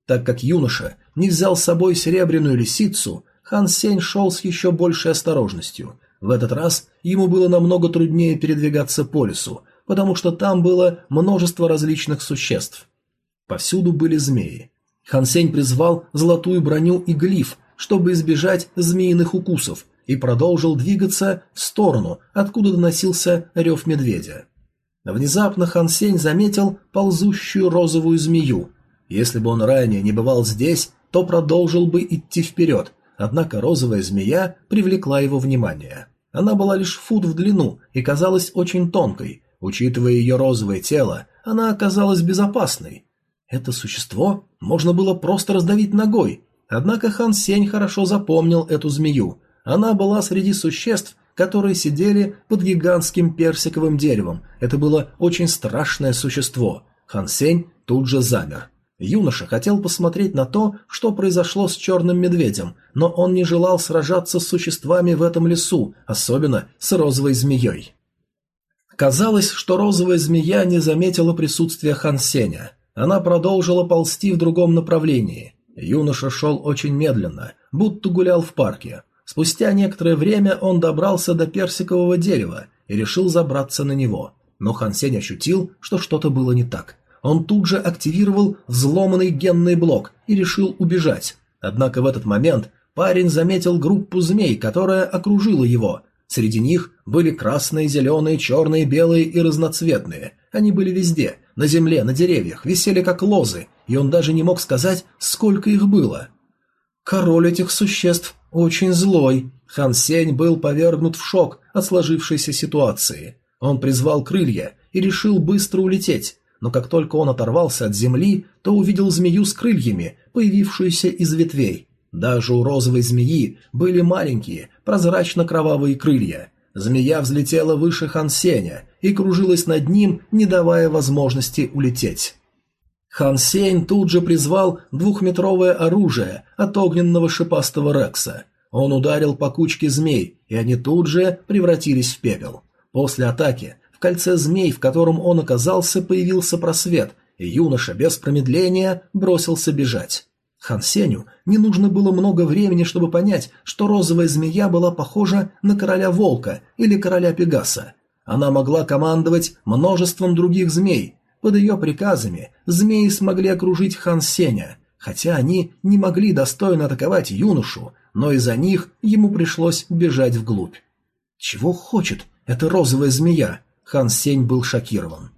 Так как юноша не взял с собой серебряную лисицу, Хан Сень шел с еще большей осторожностью. В этот раз ему было намного труднее передвигаться по лесу, потому что там было множество различных существ. Повсюду были змеи. Хан Сень призвал золотую броню и глиф, чтобы избежать змеиных укусов, и продолжил двигаться в сторону, откуда доносился рев медведя. Внезапно Хан Сень заметил ползущую розовую змею, если бы он ранее не бывал здесь, то продолжил бы идти вперед, однако розовая змея привлекла его внимание. Она была лишь фут в длину и казалась очень тонкой. Учитывая ее розовое тело, она оказалась безопасной. Это существо можно было просто раздавить ногой, однако Хан Сень хорошо запомнил эту змею. Она была среди существ, которые сидели под гигантским персиковым деревом. Это было очень страшное существо. Хан Сень тут же замер. Юноша хотел посмотреть на то, что произошло с черным медведем, но он не желал сражаться с существами в этом лесу, особенно с розовой змеей. Казалось, что розовая змея не заметила присутствия Хан Сеня. Она продолжила ползти в другом направлении. Юноша шел очень медленно, будто гулял в парке. Спустя некоторое время он добрался до персикового дерева и решил забраться на него. Но Хан Сень ощутил, что что-то было не так. Он тут же активировал взломанный генный блок и решил убежать. Однако в этот момент парень заметил группу змей, которая окружила его. Среди них были красные, зеленые, черные, белые и разноцветные. Они были везде, на земле, на деревьях, висели как лозы, и он даже не мог сказать, сколько их было. Король этих существ очень злой. Хан Сень был повергнут в шок от сложившейся ситуации. Он призвал крылья и решил быстро улететь, но как только он оторвался от земли, то увидел змею с крыльями, появившуюся из ветвей. Даже у розовой змеи были маленькие, прозрачно-кровавые крылья. Змея взлетела выше Хансеня и кружилась над ним, не давая возможности улететь. Хан Сень тут же призвал двухметровое оружие от огненного шипастого Рекса. Он ударил по кучке змей, и они тут же превратились в пепел. После атаки в кольце змей, в котором он оказался, появился просвет, и юноша без промедления бросился бежать. Хан Сеню не нужно было много времени, чтобы понять, что розовая змея была похожа на короля волка или короля пегаса. Она могла командовать множеством других змей. Под ее приказами змеи смогли окружить Хан Сеня, хотя они не могли достойно атаковать юношу, но из-за них ему пришлось бежать вглубь. Чего хочет эта розовая змея? Хан Сень был шокирован.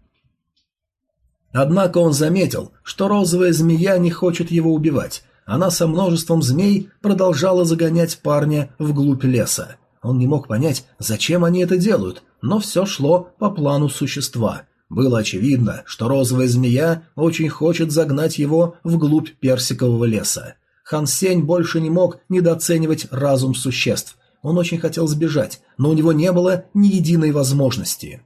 Однако он заметил, что розовая змея не хочет его убивать. Она со множеством змей продолжала загонять парня вглубь леса. Он не мог понять, зачем они это делают, но все шло по плану существа. Было очевидно, что розовая змея очень хочет загнать его вглубь персикового леса. Хан Сень больше не мог недооценивать разум существ. Он очень хотел сбежать, но у него не было ни единой возможности.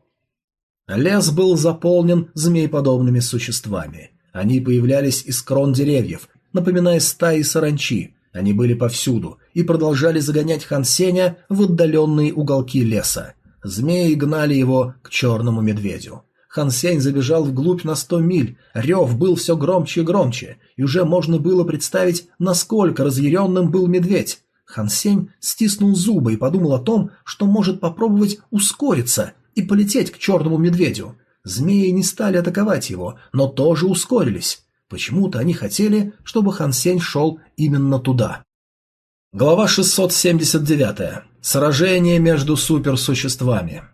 Лес был заполнен змееподобными существами. Они появлялись из крон деревьев, напоминая стаи саранчи. Они были повсюду и продолжали загонять Хан Сеня в отдаленные уголки леса. Змеи гнали его к черному медведю. Хан Сень забежал вглубь на сто миль, рев был все громче и громче, и уже можно было представить, насколько разъяренным был медведь. Хан Сень стиснул зубы и подумал о том, что может попробовать ускориться и полететь к черному медведю. Змеи не стали атаковать его, но тоже ускорились. Почему-то они хотели, чтобы Хан Сень шел именно туда. Глава 679. Сражение между суперсуществами.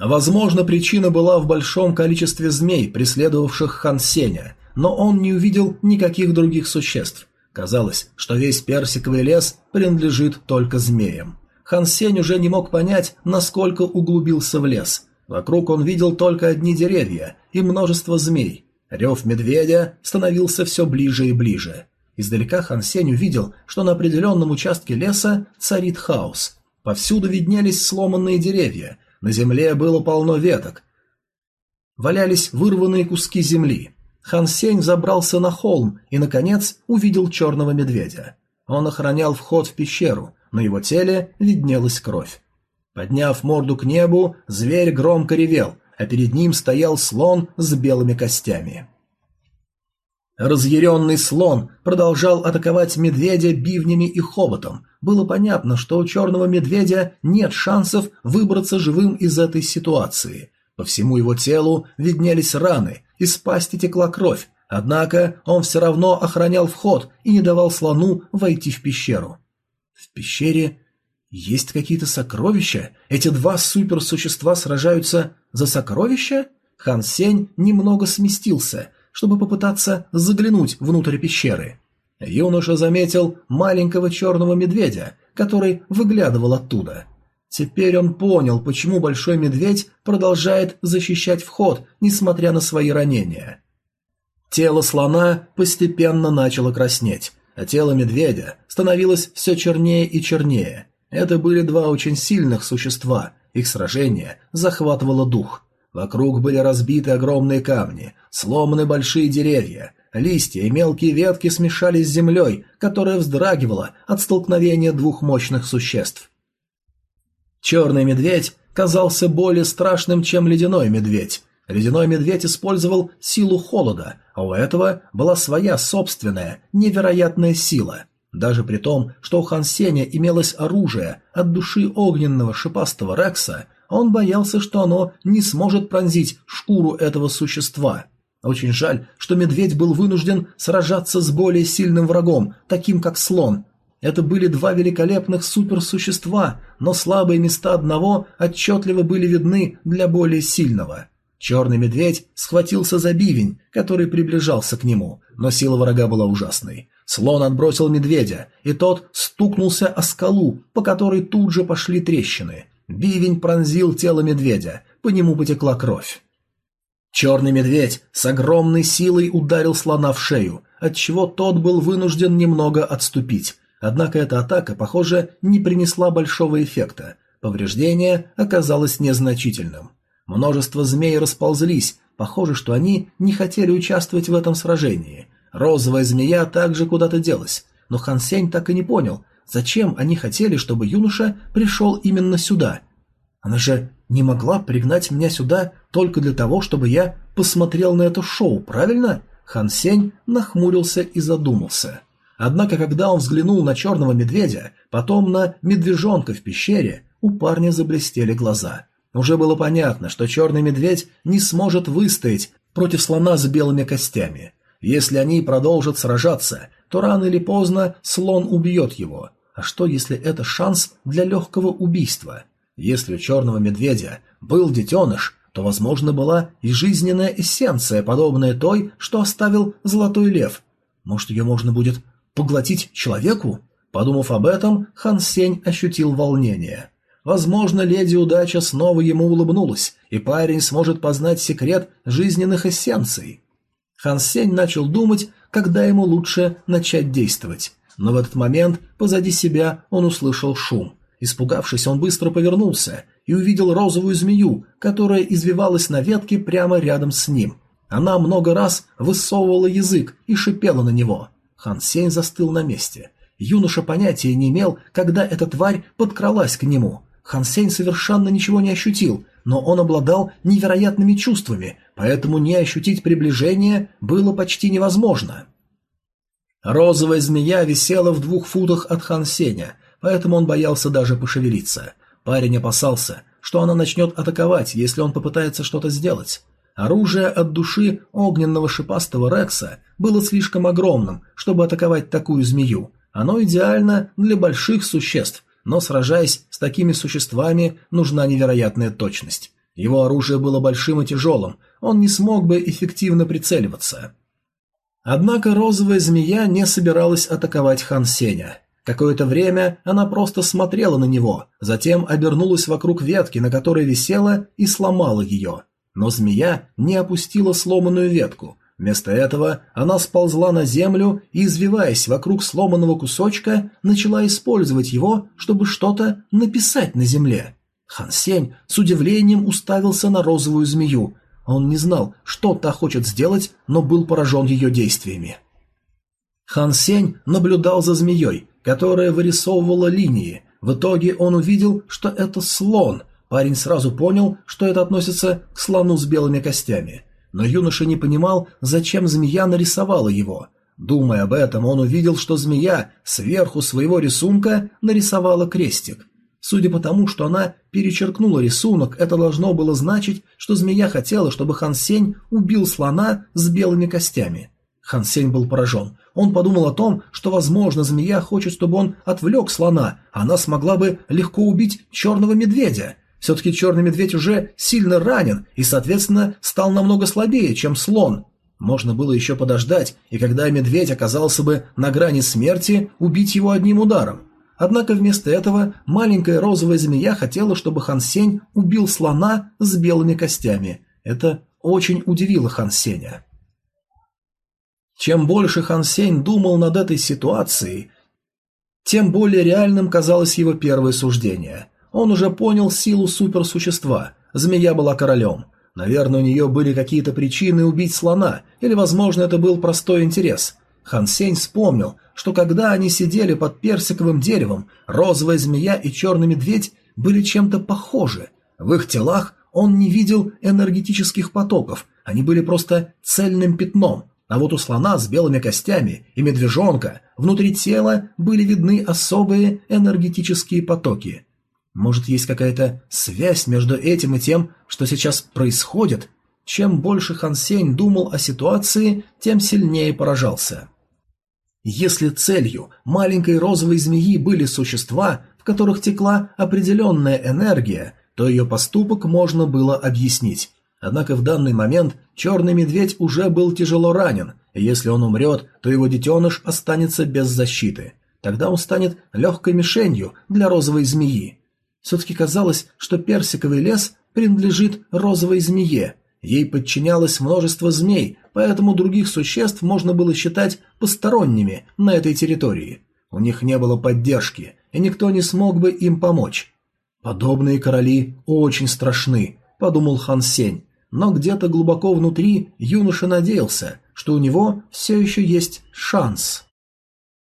Возможно, причина была в большом количестве змей, преследовавших Хан Сеня, но он не увидел никаких других существ. Казалось, что весь персиковый лес принадлежит только змеям. Хан Сень уже не мог понять, насколько углубился в лес. Вокруг он видел только одни деревья и множество змей. Рев медведя становился все ближе и ближе. Издалека Хан Сень увидел, что на определенном участке леса царит хаос. Повсюду виднелись сломанные деревья, на земле было полно веток. Валялись вырванные куски земли. Хан Сень забрался на холм и, наконец, увидел черного медведя. Он охранял вход в пещеру, на его теле виднелась кровь. Подняв морду к небу, зверь громко ревел, а перед ним стоял слон с белыми костями. Разъяренный слон продолжал атаковать медведя бивнями и хоботом. Было понятно, что у черного медведя нет шансов выбраться живым из этой ситуации. По всему его телу виднелись раны, из пасти текла кровь, однако он все равно охранял вход и не давал слону войти в пещеру. В пещере есть какие-то сокровища? Эти два суперсущества сражаются за сокровища? Хан Сень немного сместился, чтобы попытаться заглянуть внутрь пещеры. Юноша заметил маленького черного медведя, который выглядывал оттуда. Теперь он понял, почему большой медведь продолжает защищать вход, несмотря на свои ранения. Тело слона постепенно начало краснеть, а тело медведя становилось все чернее и чернее. Это были два очень сильных существа, их сражение захватывало дух. Вокруг были разбиты огромные камни, сломаны большие деревья, листья и мелкие ветки смешались с землей, которая вздрагивала от столкновения двух мощных существ. Черный медведь казался более страшным, чем ледяной медведь. Ледяной медведь использовал силу холода, а у этого была своя собственная, невероятная сила. Даже при том, что у Хан Сеня имелось оружие от души огненного шипастого Рекса, он боялся, что оно не сможет пронзить шкуру этого существа. Очень жаль, что медведь был вынужден сражаться с более сильным врагом, таким как слон. Это были два великолепных суперсущества, но слабые места одного отчетливо были видны для более сильного. Черный медведь схватился за бивень, который приближался к нему, но сила врага была ужасной. Слон отбросил медведя, и тот стукнулся о скалу, по которой тут же пошли трещины. Бивень пронзил тело медведя, по нему потекла кровь. Черный медведь с огромной силой ударил слона в шею, отчего тот был вынужден немного отступить. Однако эта атака, похоже, не принесла большого эффекта. Повреждение оказалось незначительным. Множество змей расползлись, похоже, что они не хотели участвовать в этом сражении – Розовая змея также куда-то делась, но Хан Сень так и не понял, зачем они хотели, чтобы юноша пришел именно сюда. Она же не могла пригнать меня сюда только для того, чтобы я посмотрел на это шоу, правильно? Хан Сень нахмурился и задумался. Однако, когда он взглянул на черного медведя, потом на медвежонка в пещере, у парня заблестели глаза. Уже было понятно, что черный медведь не сможет выстоять против слона с белыми костями. Если они продолжат сражаться, то рано или поздно слон убьет его. А что, если это шанс для легкого убийства? Если у черного медведя был детеныш, то, возможно, была и жизненная эссенция, подобная той, что оставил золотой лев. Может, ее можно будет поглотить человеку? Подумав об этом, Хан Сень ощутил волнение. Возможно, леди удача снова ему улыбнулась, и парень сможет познать секрет жизненных эссенций. Хан Сень начал думать, когда ему лучше начать действовать. Но в этот момент позади себя он услышал шум. Испугавшись, он быстро повернулся и увидел розовую змею, которая извивалась на ветке прямо рядом с ним. Она много раз высовывала язык и шипела на него. Хан Сень застыл на месте. Юноша понятия не имел, когда эта тварь подкралась к нему. Хан Сень совершенно ничего не ощутил, но он обладал невероятными чувствами, поэтому не ощутить приближение было почти невозможно. Розовая змея висела в двух футах от Хан Сеня, поэтому он боялся даже пошевелиться. Парень опасался, что она начнет атаковать, если он попытается что-то сделать. Оружие от души огненного шипастого Рекса было слишком огромным, чтобы атаковать такую змею. Оно идеально для больших существ, но сражаясь с такими существами, нужна невероятная точность. Его оружие было большим и тяжелым, он не смог бы эффективно прицеливаться. Однако розовая змея не собиралась атаковать Хан Сеня. Какое-то время она просто смотрела на него, затем обернулась вокруг ветки, на которой висела, и сломала ее. Но змея не опустила сломанную ветку. Вместо этого она сползла на землю и, извиваясь вокруг сломанного кусочка, начала использовать его, чтобы что-то написать на земле. Хан Сень с удивлением уставился на розовую змею. Он не знал, что та хочет сделать, но был поражен ее действиями. Хан Сень наблюдал за змеей, которая вырисовывала линии. В итоге он увидел, что это слон. Парень сразу понял, что это относится к слону с белыми костями. Но юноша не понимал, зачем змея нарисовала его. Думая об этом, он увидел, что змея сверху своего рисунка нарисовала крестик. Судя по тому, что она перечеркнула рисунок, это должно было значить, что змея хотела, чтобы Хан Сень убил слона с белыми костями. Хан Сень был поражен. Он подумал о том, что, возможно, змея хочет, чтобы он отвлек слона, а она смогла бы легко убить черного медведя. Все-таки черный медведь уже сильно ранен и, соответственно, стал намного слабее, чем слон. Можно было еще подождать, и когда медведь оказался бы на грани смерти, убить его одним ударом. Однако вместо этого маленькая розовая змея хотела, чтобы Хан Сень убил слона с белыми костями. Это очень удивило Хан Сеня. Чем больше Хан Сень думал над этой ситуацией, тем более реальным казалось его первое суждение. Он уже понял силу суперсущества. Змея была королем. Наверное, у нее были какие-то причины убить слона, или, возможно, это был простой интерес. Хан Сень вспомнил, что когда они сидели под персиковым деревом, розовая змея и черный медведь были чем-то похожи. В их телах он не видел энергетических потоков, они были просто цельным пятном, а вот у слона с белыми костями и медвежонка внутри тела были видны особые энергетические потоки. Может, есть какая-то связь между этим и тем, что сейчас происходит? Чем больше Хан Сень думал о ситуации, тем сильнее поражался. Если целью маленькой розовой змеи были существа, в которых текла определенная энергия, то ее поступок можно было объяснить. Однако в данный момент черный медведь уже был тяжело ранен, и если он умрет, то его детеныш останется без защиты. Тогда он станет легкой мишенью для розовой змеи. Все-таки казалось, что персиковый лес принадлежит розовой змее. Ей подчинялось множество змей, поэтому других существ можно было считать посторонними на этой территории. У них не было поддержки, и никто не смог бы им помочь. «Подобные короли очень страшны», — подумал Хан Сень, но где-то глубоко внутри юноша надеялся, что у него все еще есть шанс.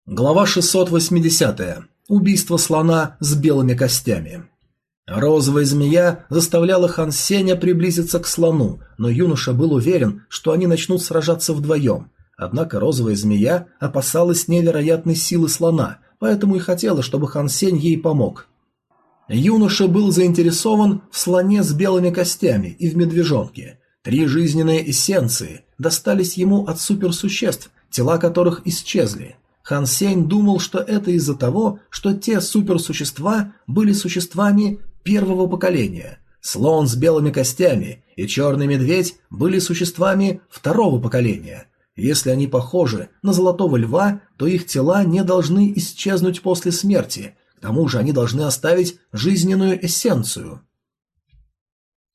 Глава 680. Убийство слона с белыми костями. Розовая змея заставляла Хан Сеня приблизиться к слону, но юноша был уверен, что они начнут сражаться вдвоем. Однако розовая змея опасалась невероятной силы слона, поэтому и хотела, чтобы Хан Сень ей помог. Юноша был заинтересован в слоне с белыми костями и в медвежонке. Три жизненные эссенции достались ему от суперсуществ, тела которых исчезли – Хан Сень думал, что это из-за того, что те суперсущества были существами первого поколения. Слон с белыми костями и черный медведь были существами второго поколения. Если они похожи на золотого льва, то их тела не должны исчезнуть после смерти, к тому же они должны оставить жизненную эссенцию.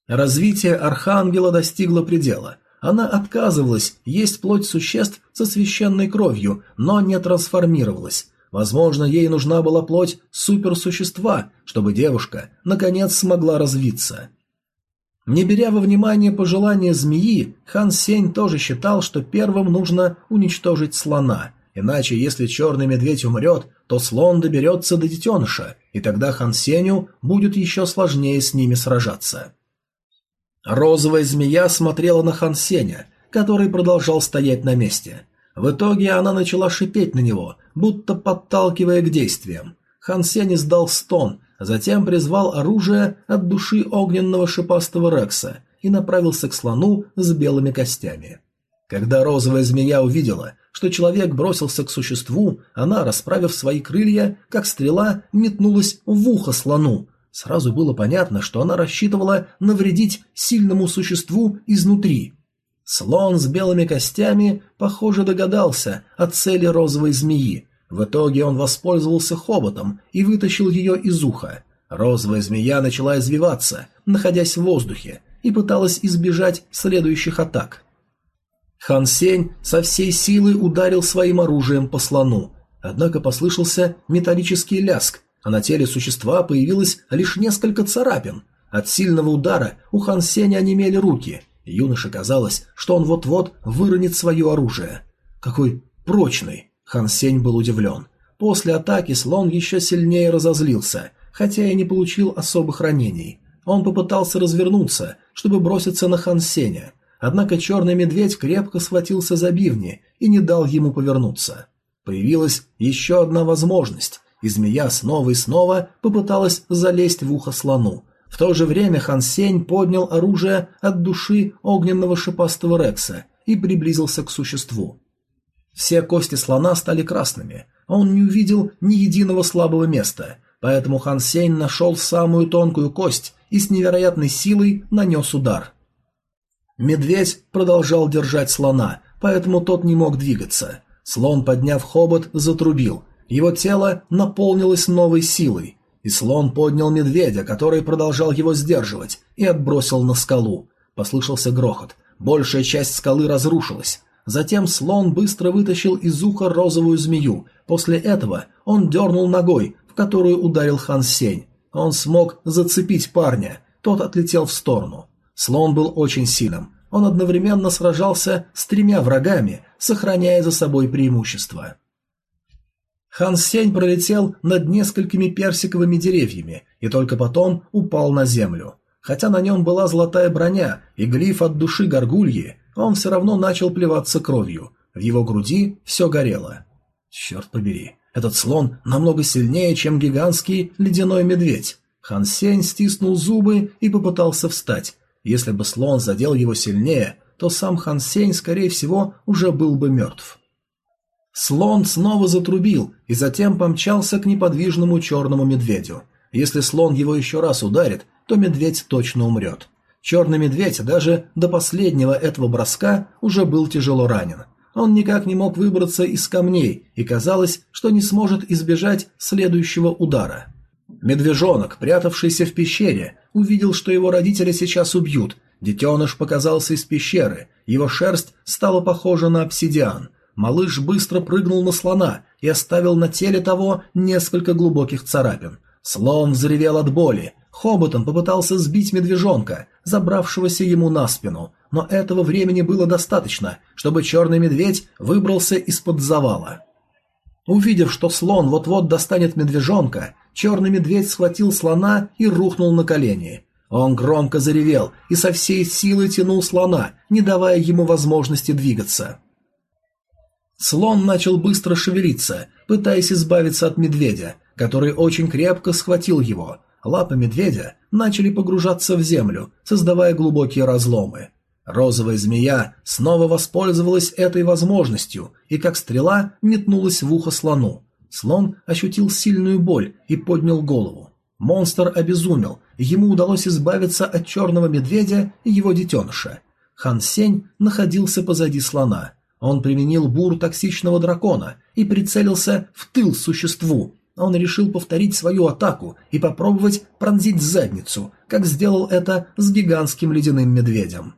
Развитие Архангела достигло предела – она отказывалась есть плоть существ со священной кровью, но не трансформировалась. Возможно, ей нужна была плоть суперсущества, чтобы девушка наконец смогла развиться. Не беря во внимание пожелания змеи, Хан Сень тоже считал, что первым нужно уничтожить слона. Иначе, если черный медведь умрет, то слон доберется до детеныша, и тогда Хан Сеню будет еще сложнее с ними сражаться. Розовая змея смотрела на Хан Сеня, который продолжал стоять на месте. В итоге она начала шипеть на него, будто подталкивая к действиям. Хан Сень издал стон, затем призвал оружие от души огненного шипастого Рекса и направился к слону с белыми костями. Когда розовая змея увидела, что человек бросился к существу, она, расправив свои крылья, как стрела, метнулась в ухо слону. Сразу было понятно, что она рассчитывала навредить сильному существу изнутри. Слон с белыми костями, похоже, догадался о цели розовой змеи. В итоге он воспользовался хоботом и вытащил ее из уха. Розовая змея начала извиваться, находясь в воздухе, и пыталась избежать следующих атак. Хан Сень со всей силы ударил своим оружием по слону, однако послышался металлический ляск, а на теле существа появилось лишь несколько царапин. От сильного удара у Хан Сеня онемели руки. Юноше казалось, что он вот-вот выронит свое оружие. Какой прочный! Хан Сень был удивлен. После атаки слон еще сильнее разозлился, хотя и не получил особых ранений. Он попытался развернуться, чтобы броситься на Хан Сеня, Однако черный медведь крепко схватился за бивни и не дал ему повернуться. Появилась еще одна возможность, и змея снова и снова попыталась залезть в ухо слону. В то же время Хан Сень поднял оружие от души огненного шипастого Рекса и приблизился к существу. Все кости слона стали красными, а он не увидел ни единого слабого места, поэтому Хан Сень нашел самую тонкую кость и с невероятной силой нанес удар. Медведь продолжал держать слона, поэтому тот не мог двигаться. Слон, подняв хобот, затрубил. Его тело наполнилось новой силой, и слон поднял медведя, который продолжал его сдерживать, и отбросил на скалу. Послышался грохот. Большая часть скалы разрушилась. Затем слон быстро вытащил из уха розовую змею. После этого он дернул ногой, в которую ударил Хан Сень. Он смог зацепить парня. Тот отлетел в сторону. Слон был очень сильным. Он одновременно сражался с тремя врагами, сохраняя за собой преимущество. Хан Сень пролетел над несколькими персиковыми деревьями и только потом упал на землю. Хотя на нем была золотая броня и глиф от души горгульи, он все равно начал плеваться кровью. В его груди все горело. Черт побери, этот слон намного сильнее, чем гигантский ледяной медведь. Хан Сень стиснул зубы и попытался встать, если бы слон задел его сильнее, то сам Хан Сень, скорее всего, уже был бы мертв. Слон снова затрубил и затем помчался к неподвижному черному медведю. Если слон его еще раз ударит, то медведь точно умрет. Черный медведь даже до последнего этого броска уже был тяжело ранен. Он никак не мог выбраться из камней, и казалось, что не сможет избежать следующего удара. Медвежонок, прятавшийся в пещере, увидел, что его родители сейчас убьют. Детеныш показался из пещеры, его шерсть стала похожа на обсидиан. Малыш быстро прыгнул на слона и оставил на теле того несколько глубоких царапин. Слон взревел от боли. Хоботом попытался сбить медвежонка, забравшегося ему на спину, но этого времени было достаточно, чтобы черный медведь выбрался из-под завала. Увидев, что слон вот-вот достанет медвежонка, черный медведь схватил слона и рухнул на колени. Он громко заревел и со всей силы тянул слона, не давая ему возможности двигаться. Слон начал быстро шевелиться, пытаясь избавиться от медведя, который очень крепко схватил его. Лапы медведя начали погружаться в землю, создавая глубокие разломы. Розовая змея снова воспользовалась этой возможностью и как стрела метнулась в ухо слону. Слон ощутил сильную боль и поднял голову. Монстр обезумел, ему удалось избавиться от черного медведя и его детеныша. Хан Сень находился позади слона. Он применил бур токсичного дракона и прицелился в тыл существу. Он решил повторить свою атаку и попробовать пронзить задницу, как сделал это с гигантским ледяным медведем.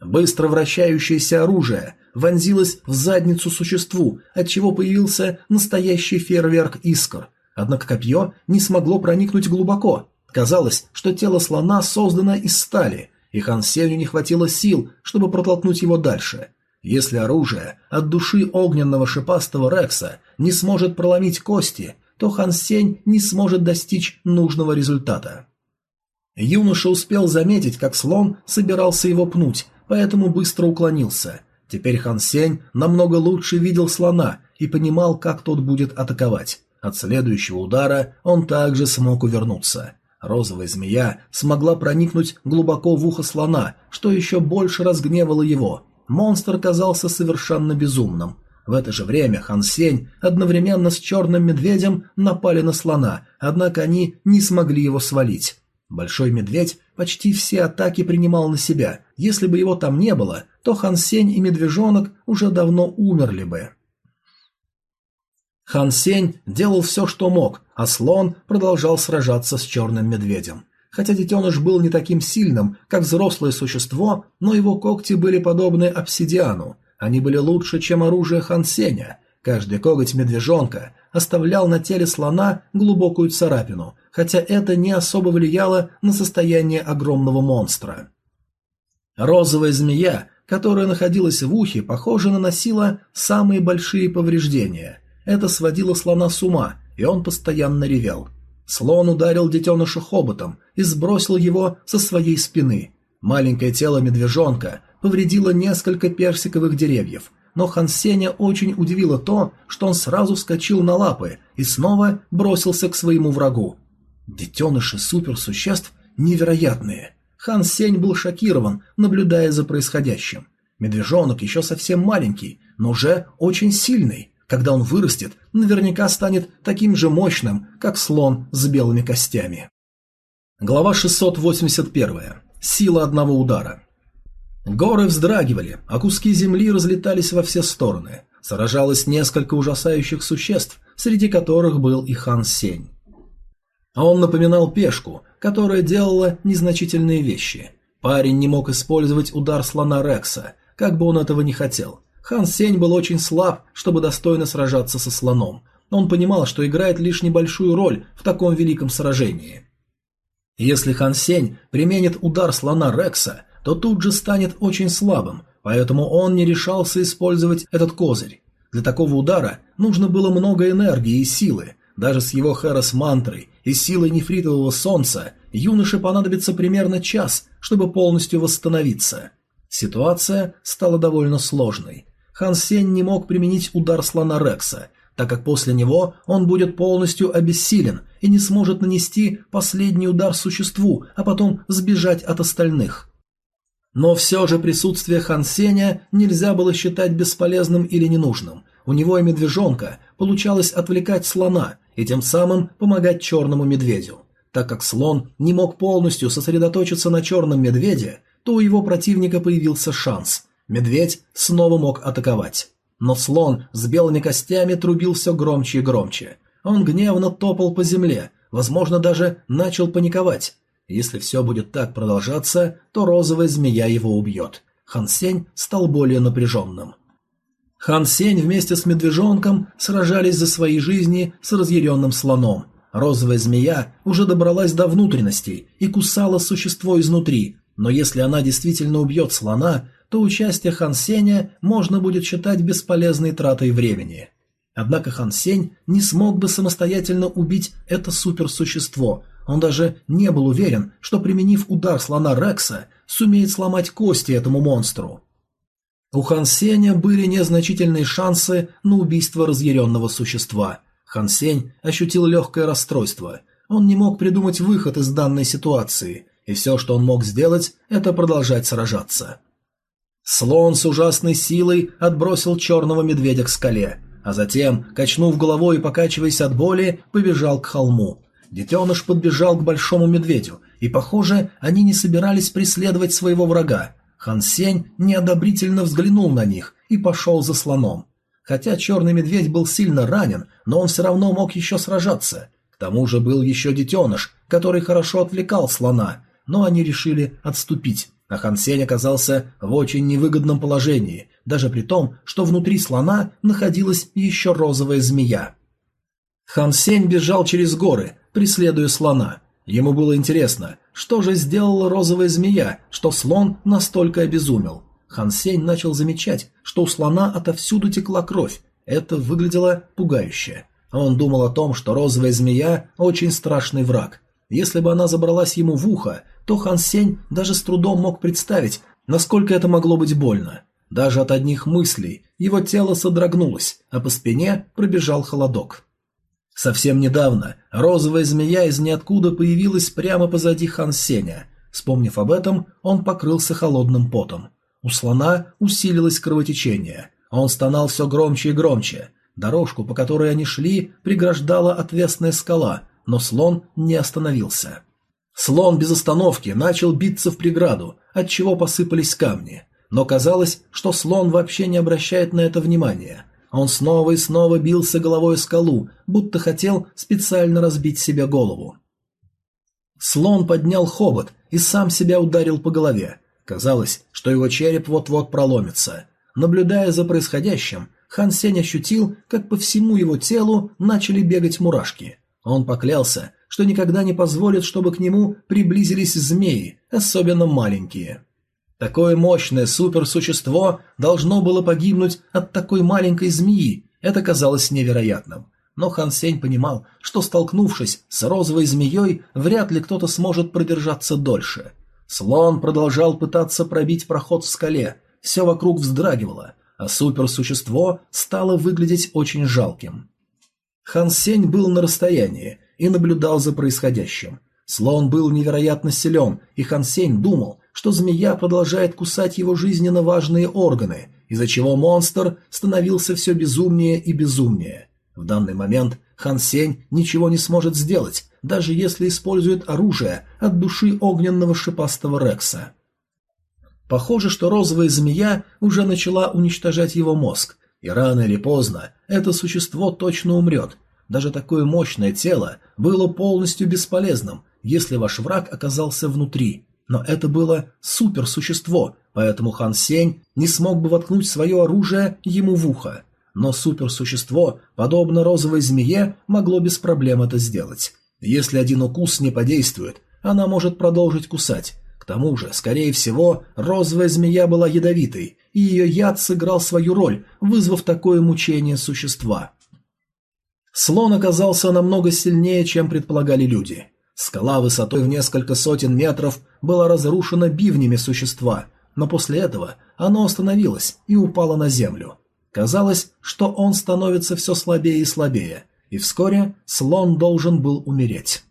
Быстро вращающееся оружие вонзилось в задницу существу, отчего появился настоящий фейерверк искр. Однако копье не смогло проникнуть глубоко. Казалось, что тело слона создано из стали, и Хан Сеню не хватило сил, чтобы протолкнуть его дальше. Если оружие от души огненного шипастого Рекса не сможет проломить кости, то Хан Сень не сможет достичь нужного результата. Юноша успел заметить, как слон собирался его пнуть, поэтому быстро уклонился. Теперь Хан Сень намного лучше видел слона и понимал, как тот будет атаковать. От следующего удара он также смог увернуться. Розовая змея смогла проникнуть глубоко в ухо слона, что еще больше разгневало его. Монстр казался совершенно безумным. В это же время Хан Сень одновременно с черным медведем напали на слона, однако они не смогли его свалить. Большой медведь почти все атаки принимал на себя. Если бы его там не было, то Хан Сень и медвежонок уже давно умерли бы. Хан Сень делал все, что мог, а слон продолжал сражаться с черным медведем. Хотя детеныш был не таким сильным, как взрослое существо, но его когти были подобны обсидиану. Они были лучше, чем оружие Хан Сеня. Каждый коготь медвежонка оставлял на теле слона глубокую царапину, хотя это не особо влияло на состояние огромного монстра. Розовая змея, которая находилась в ухе, похоже, наносила самые большие повреждения. Это сводило слона с ума, и он постоянно ревел. Слон ударил детеныша хоботом и сбросил его со своей спины. Маленькое тело медвежонка повредило несколько персиковых деревьев, но Хан Сеня очень удивило то, что он сразу вскочил на лапы и снова бросился к своему врагу. Детеныши суперсуществ невероятные. Хан Сень был шокирован, наблюдая за происходящим. Медвежонок еще совсем маленький, но уже очень сильный. Когда он вырастет, наверняка станет таким же мощным, как слон с белыми костями. Глава 681. Сила одного удара. Горы вздрагивали, а куски земли разлетались во все стороны. Сражалось несколько ужасающих существ, среди которых был и Хан Сень. А он напоминал пешку, которая делала незначительные вещи. Парень не мог использовать удар слона Рекса, как бы он этого не хотел. Хан Сень был очень слаб, чтобы достойно сражаться со слоном. Он понимал, что играет лишь небольшую роль в таком великом сражении. Если Хан Сень применит удар слона Рекса, то тут же станет очень слабым, поэтому он не решался использовать этот козырь. Для такого удара нужно было много энергии и силы. Даже с его Хэрос-мантрой и силой нефритового солнца юноше понадобится примерно час, чтобы полностью восстановиться. Ситуация стала довольно сложной. Хан Сень не мог применить удар слона Рекса, так как после него он будет полностью обессилен и не сможет нанести последний удар существу, а потом сбежать от остальных. Но все же присутствие Хан Сеня нельзя было считать бесполезным или ненужным. У него и медвежонка получалось отвлекать слона и тем самым помогать черному медведю. Так как слон не мог полностью сосредоточиться на черном медведе, то у его противника появился шанс. Медведь снова мог атаковать. Но слон с белыми костями трубил все громче и громче. Он гневно топал по земле, возможно, даже начал паниковать. Если все будет так продолжаться, то розовая змея его убьет. Хан Сень стал более напряженным. Хан Сень вместе с медвежонком сражались за свои жизни с разъяренным слоном. Розовая змея уже добралась до внутренностей и кусала существо изнутри, но если она действительно убьет слона, то участие Хан Сеня можно будет считать бесполезной тратой времени. Однако Хан Сень не смог бы самостоятельно убить это суперсущество, он даже не был уверен, что применив удар слона Рекса, сумеет сломать кости этому монстру. У Хан Сеня были незначительные шансы на убийство разъяренного существа. Хан Сень ощутил легкое расстройство. Он не мог придумать выход из данной ситуации, и все, что он мог сделать, это продолжать сражаться. Слон с ужасной силой отбросил черного медведя к скале, а затем, качнув головой и покачиваясь от боли, побежал к холму. Детеныш подбежал к большому медведю, и, похоже, они не собирались преследовать своего врага. Хан Сень неодобрительно взглянул на них и пошел за слоном. Хотя черный медведь был сильно ранен, но он все равно мог еще сражаться. К тому же был еще детеныш, который хорошо отвлекал слона, но они решили отступить, а Хан Сень оказался в очень невыгодном положении, даже при том, что внутри слона находилась еще розовая змея. Хан Сень бежал через горы, преследуя слона. Ему было интересно, что же сделала розовая змея, что слон настолько обезумел. Хан Сень начал замечать, что у слона отовсюду текла кровь. Это выглядело пугающе. Он думал о том, что розовая змея – очень страшный враг. Если бы она забралась ему в ухо, то Хан Сень даже с трудом мог представить, насколько это могло быть больно. Даже от одних мыслей его тело содрогнулось, а по спине пробежал холодок. Совсем недавно розовая змея из ниоткуда появилась прямо позади Хан Сеня. Вспомнив об этом, он покрылся холодным потом. У слона усилилось кровотечение, а он стонал все громче и громче. Дорожку, по которой они шли, преграждала отвесная скала, но слон не остановился. Слон без остановки начал биться в преграду, отчего посыпались камни. Но казалось, что слон вообще не обращает на это внимания. Он снова и снова бился головой о скалу, будто хотел специально разбить себе голову. Слон поднял хобот и сам себя ударил по голове. Казалось, что его череп вот-вот проломится. Наблюдая за происходящим, Хан Сень ощутил, как по всему его телу начали бегать мурашки. Он поклялся, что никогда не позволит, чтобы к нему приблизились змеи, особенно маленькие. Такое мощное суперсущество должно было погибнуть от такой маленькой змеи, это казалось невероятным. Но Хан Сень понимал, что столкнувшись с розовой змеей, вряд ли кто-то сможет продержаться дольше. Слон продолжал пытаться пробить проход в скале, все вокруг вздрагивало, а суперсущество стало выглядеть очень жалким. Хан Сень был на расстоянии и наблюдал за происходящим. Слон был невероятно силен, и Хан Сень думал, что змея продолжает кусать его жизненно важные органы, из-за чего монстр становился все безумнее и безумнее. В данный момент Хан Сень ничего не сможет сделать, даже если использует оружие от души огненного шипастого Рекса. Похоже, что розовая змея уже начала уничтожать его мозг, и рано или поздно это существо точно умрет. Даже такое мощное тело было полностью бесполезным, если ваш враг оказался внутри. Но это было суперсущество, поэтому Хан Сень не смог бы воткнуть свое оружие ему в ухо. Но суперсущество, подобно розовой змее, могло без проблем это сделать. Если один укус не подействует, она может продолжить кусать. К тому же, скорее всего, розовая змея была ядовитой, и ее яд сыграл свою роль, вызвав такое мучение существа. Слон оказался намного сильнее, чем предполагали люди. Скала высотой в несколько сотен метров была разрушена бивнями существа, но после этого оно остановилось и упало на землю. Казалось, что он становится все слабее и слабее, и вскоре слон должен был умереть.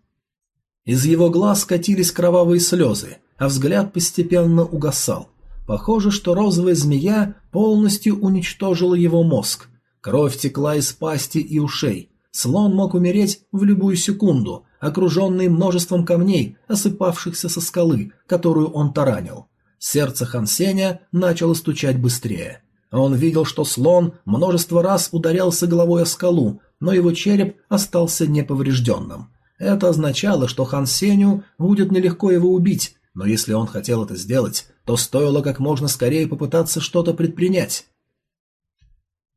Из его глаз катились кровавые слезы, а взгляд постепенно угасал. Похоже, что розовая змея полностью уничтожила его мозг. Кровь текла из пасти и ушей. Слон мог умереть в любую секунду, окруженный множеством камней, осыпавшихся со скалы, которую он таранил. Сердце Хансеня начало стучать быстрее. Он видел, что слон множество раз ударялся головой о скалу, но его череп остался неповрежденным. Это означало, что Хан Сеню будет нелегко его убить, но если он хотел это сделать, то стоило как можно скорее попытаться что-то предпринять.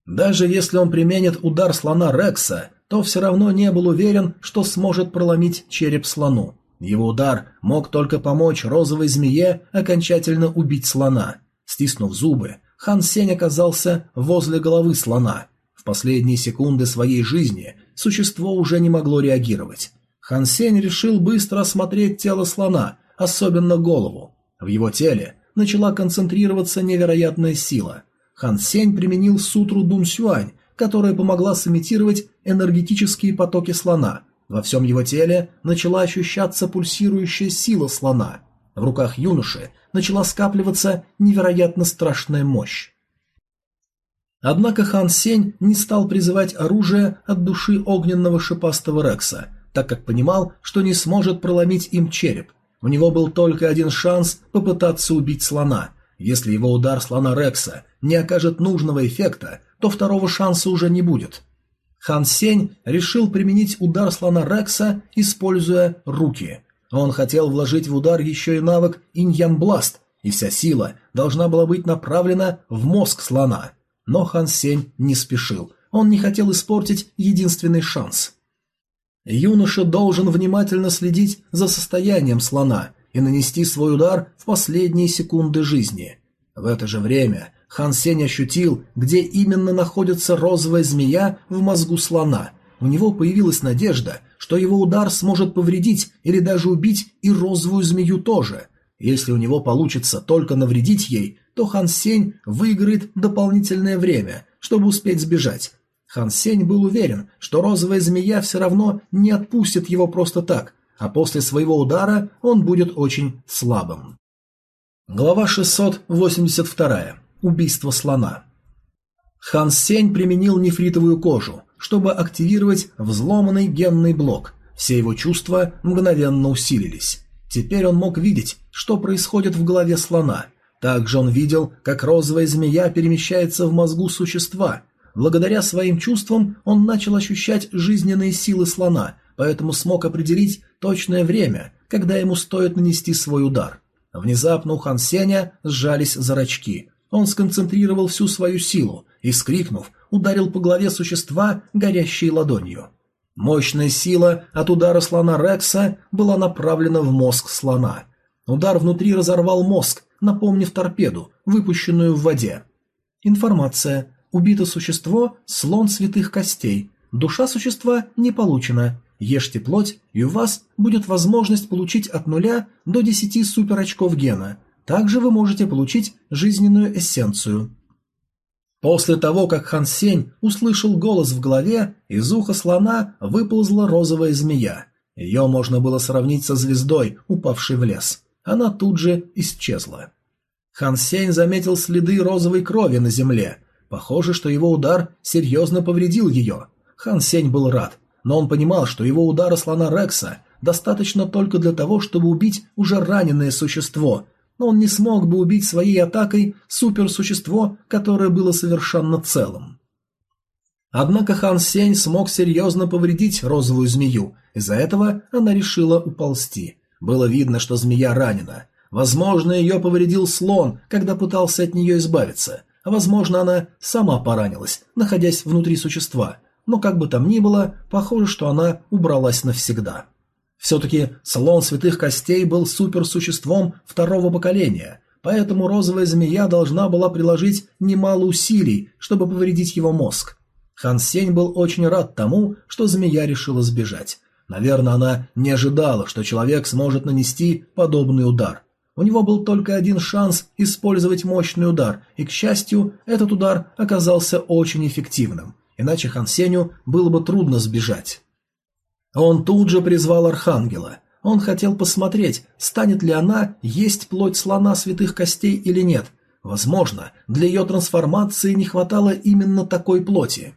Даже если он применит удар слона Рекса, то все равно не был уверен, что сможет проломить череп слону. Его удар мог только помочь розовой змее окончательно убить слона. Стиснув зубы, Хан Сень оказался возле головы слона. В последние секунды своей жизни существо уже не могло реагировать. Хан Сень решил быстро осмотреть тело слона, особенно голову. В его теле начала концентрироваться невероятная сила. Хан Сень применил сутру Дун Сюань, которая помогла сымитировать энергетические потоки слона. Во всем его теле начала ощущаться пульсирующая сила слона. В руках юноши начала скапливаться невероятно страшная мощь. Однако Хан Сень не стал призывать оружие от души огненного шипастого Рекса, так как понимал, что не сможет проломить им череп. У него был только один шанс попытаться убить слона. Если его удар слона Рекса не окажет нужного эффекта, то второго шанса уже не будет. Хан Сень решил применить удар слона Рекса, используя руки. Он хотел вложить в удар еще и навык Иньян Бласт, и вся сила должна была быть направлена в мозг слона. Но Хан Сень не спешил, он не хотел испортить единственный шанс. Юноша должен внимательно следить за состоянием слона и нанести свой удар в последние секунды жизни. В это же время Хан Сень ощутил, где именно находится розовая змея в мозгу слона. У него появилась надежда, что его удар сможет повредить или даже убить и розовую змею тоже. Если у него получится только навредить ей, то Хан Сень выиграет дополнительное время, чтобы успеть сбежать. Хан Сень был уверен, что розовая змея все равно не отпустит его просто так, а после своего удара он будет очень слабым. Глава 682. Убийство слона. Хан Сень применил нефритовую кожу, чтобы активировать взломанный генный блок. Все его чувства мгновенно усилились. Теперь он мог видеть, что происходит в голове слона. Также он видел, как розовая змея перемещается в мозгу существа. Благодаря своим чувствам он начал ощущать жизненные силы слона, поэтому смог определить точное время, когда ему стоит нанести свой удар. Внезапно у Хан Сеня сжались зрачки. Он сконцентрировал всю свою силу и, скрикнув, ударил по голове существа горящей ладонью. Мощная сила от удара слона Рекса была направлена в мозг слона. Удар внутри разорвал мозг, напомнив торпеду, выпущенную в воде. Информация. Убито существо – слон святых костей. Душа существа не получена. Ешьте плоть, и у вас будет возможность получить от нуля до 10 суперочков гена. Также вы можете получить жизненную эссенцию. После того, как Хан Сень услышал голос в голове, из уха слона выползла розовая змея. Ее можно было сравнить со звездой, упавшей в лес. Она тут же исчезла. Хан Сень заметил следы розовой крови на земле. Похоже, что его удар серьезно повредил ее. Хан Сень был рад но он понимал, что его удара слона Рекса достаточно только для того, чтобы убить уже раненое существо, но он не смог бы убить своей атакой суперсущество, которое было совершенно целым. Однако Хан Сень смог серьезно повредить розовую змею, из-за этого она решила уползти. Было видно, что змея ранена. Возможно, ее повредил слон, когда пытался от нее избавиться, а возможно, она сама поранилась, находясь внутри существа – но как бы там ни было, похоже, что она убралась навсегда. Все-таки слон святых костей был суперсуществом второго поколения, поэтому розовая змея должна была приложить немало усилий, чтобы повредить его мозг. Хан Сень был очень рад тому, что змея решила сбежать. Наверное, она не ожидала, что человек сможет нанести подобный удар. У него был только один шанс использовать мощный удар, и, к счастью, этот удар оказался очень эффективным иначе Хан Сеню было бы трудно сбежать. Он тут же призвал Архангела. Он хотел посмотреть, станет ли она есть плоть слона святых костей или нет. Возможно, для ее трансформации не хватало именно такой плоти.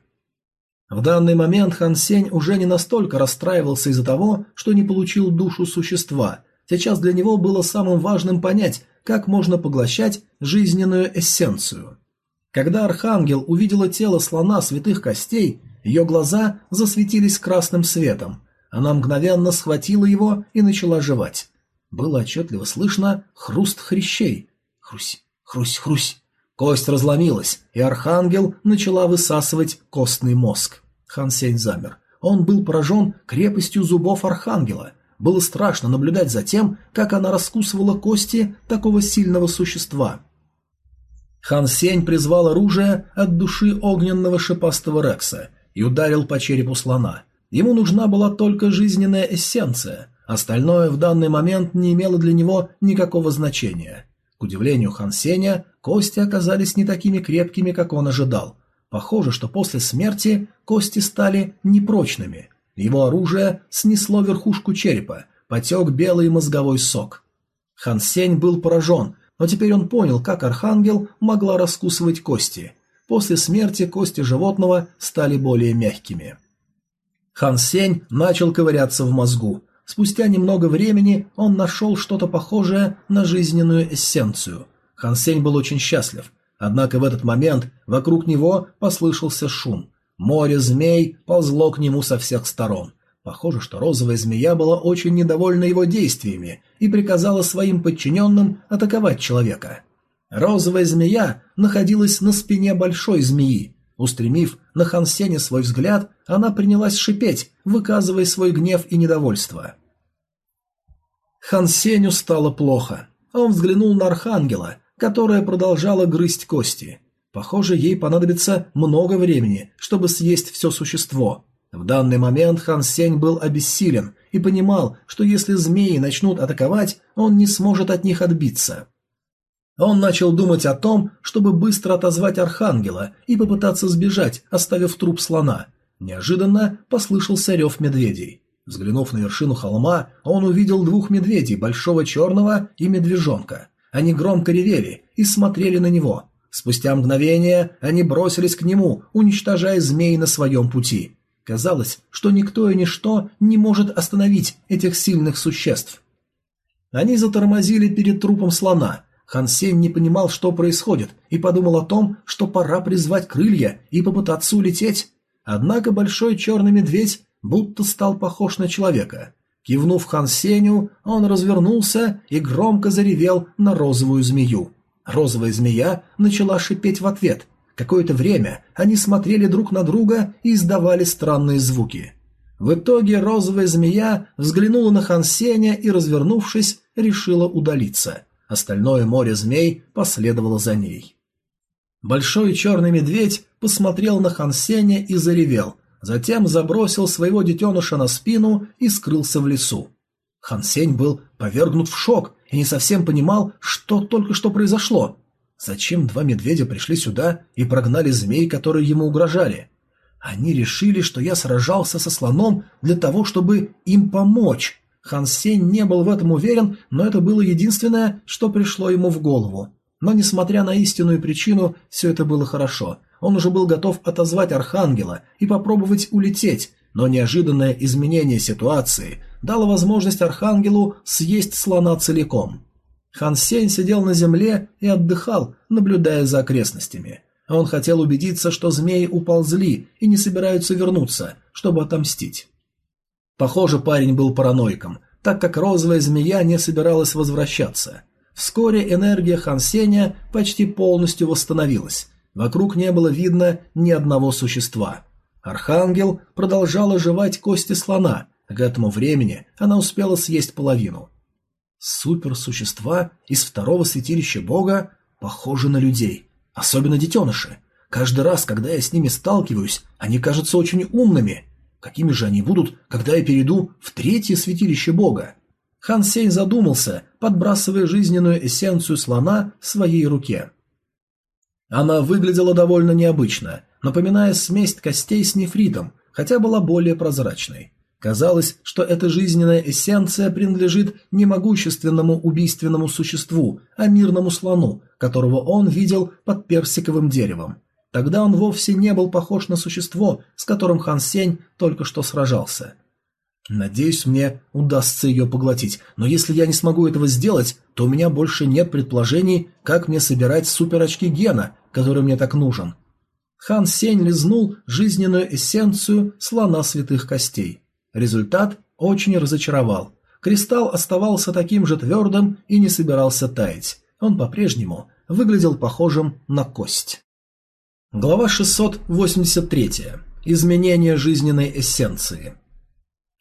В данный момент Хан Сень уже не настолько расстраивался из-за того, что не получил душу существа. Сейчас для него было самым важным понять, как можно поглощать жизненную эссенцию. Когда Архангел увидела тело слона святых костей, ее глаза засветились красным светом. Она мгновенно схватила его и начала жевать. Было отчетливо слышно хруст хрящей. Хрусь, хрусь, хрусь. Кость разломилась, и Архангел начала высасывать костный мозг. Хан Сень замер. Он был поражен крепостью зубов Архангела. Было страшно наблюдать за тем, как она раскусывала кости такого сильного существа. Хан Сень призвал оружие от души огненного шипастого Рекса и ударил по черепу слона. Ему нужна была только жизненная эссенция, остальное в данный момент не имело для него никакого значения. К удивлению Хан Сеня, кости оказались не такими крепкими, как он ожидал. Похоже, что после смерти кости стали непрочными. Его оружие снесло верхушку черепа, потек белый мозговой сок. Хан Сень был поражен, но теперь он понял, как Архангел могла раскусывать кости. После смерти кости животного стали более мягкими. Хан Сень начал ковыряться в мозгу. Спустя немного времени он нашел что-то похожее на жизненную эссенцию. Хан Сень был очень счастлив. Однако в этот момент вокруг него послышался шум. Море змей ползло к нему со всех сторон. Похоже, что розовая змея была очень недовольна его действиями и приказала своим подчиненным атаковать человека. Розовая змея находилась на спине большой змеи. Устремив на Хансене свой взгляд, она принялась шипеть, выказывая свой гнев и недовольство. Хансеню стало плохо. Он взглянул на Архангела. которая продолжала грызть кости. Похоже, ей понадобится много времени, чтобы съесть все существо. В данный момент Хан Сень был обессилен и понимал, что если змеи начнут атаковать, он не сможет от них отбиться. Он начал думать о том, чтобы быстро отозвать Архангела и попытаться сбежать, оставив труп слона. Неожиданно послышался рев медведей. Взглянув на вершину холма, он увидел двух медведей, большого черного и медвежонка. Они громко ревели и смотрели на него. Спустя мгновение они бросились к нему, уничтожая змей на своем пути. Казалось, что никто и ничто не может остановить этих сильных существ. Они затормозили перед трупом слона, Хан Сень не понимал, что происходит, и подумал о том, что пора призвать крылья и попытаться улететь. Однако большой черный медведь будто стал похож на человека. Кивнув Хан Сенью, он развернулся и громко заревел на розовую змею. Розовая змея начала шипеть в ответ. Какое-то время они смотрели друг на друга и издавали странные звуки. В итоге розовая змея взглянула на Хан Сеня и, развернувшись, решила удалиться – Остальное море змей последовало за ней. Большой черный медведь посмотрел на Хансеня и заревел, затем забросил своего детеныша на спину и скрылся в лесу. Хансень был повергнут в шок и не совсем понимал, что только что произошло. Зачем два медведя пришли сюда и прогнали змей, которые ему угрожали? Они решили, что я сражался со слоном для того, чтобы им помочь. Хан Сень не был в этом уверен, но это было единственное, что пришло ему в голову. Но, несмотря на истинную причину, все это было хорошо. Он уже был готов отозвать Архангела и попробовать улететь, но неожиданное изменение ситуации дало возможность Архангелу съесть слона целиком. Хан Сень сидел на земле и отдыхал, наблюдая за окрестностями. Он хотел убедиться, что змеи уползли и не собираются вернуться, чтобы отомстить. Похоже, парень был параноиком, так как розовая змея не собиралась возвращаться. Вскоре энергия Хансеня почти полностью восстановилась. Вокруг не было видно ни одного существа. Архангел продолжала жевать кости слона, к этому времени она успела съесть половину. Суперсущества из второго святилища бога похожи на людей, особенно детеныши. Каждый раз, когда я с ними сталкиваюсь, они кажутся очень умными. Какими же они будут, когда я перейду в третье святилище бога? Хан Сень задумался, подбрасывая жизненную эссенцию слона в своей руке. Она выглядела довольно необычно, напоминая смесь костей с нефритом, хотя была более прозрачной. Казалось, что эта жизненная эссенция принадлежит не могущественному убийственному существу, а мирному слону, которого он видел под персиковым деревом. Тогда он вовсе не был похож на существо, с которым Хан Сень только что сражался. Надеюсь, мне удастся ее поглотить, но если я не смогу этого сделать, то у меня больше нет предположений, как мне собирать суперочки гена, который мне так нужен. Хан Сень лизнул жизненную эссенцию слона святых костей. Результат очень разочаровал. Кристалл оставался таким же твердым и не собирался таять. Он по-прежнему выглядел похожим на кость. Глава 683. Изменение жизненной эссенции.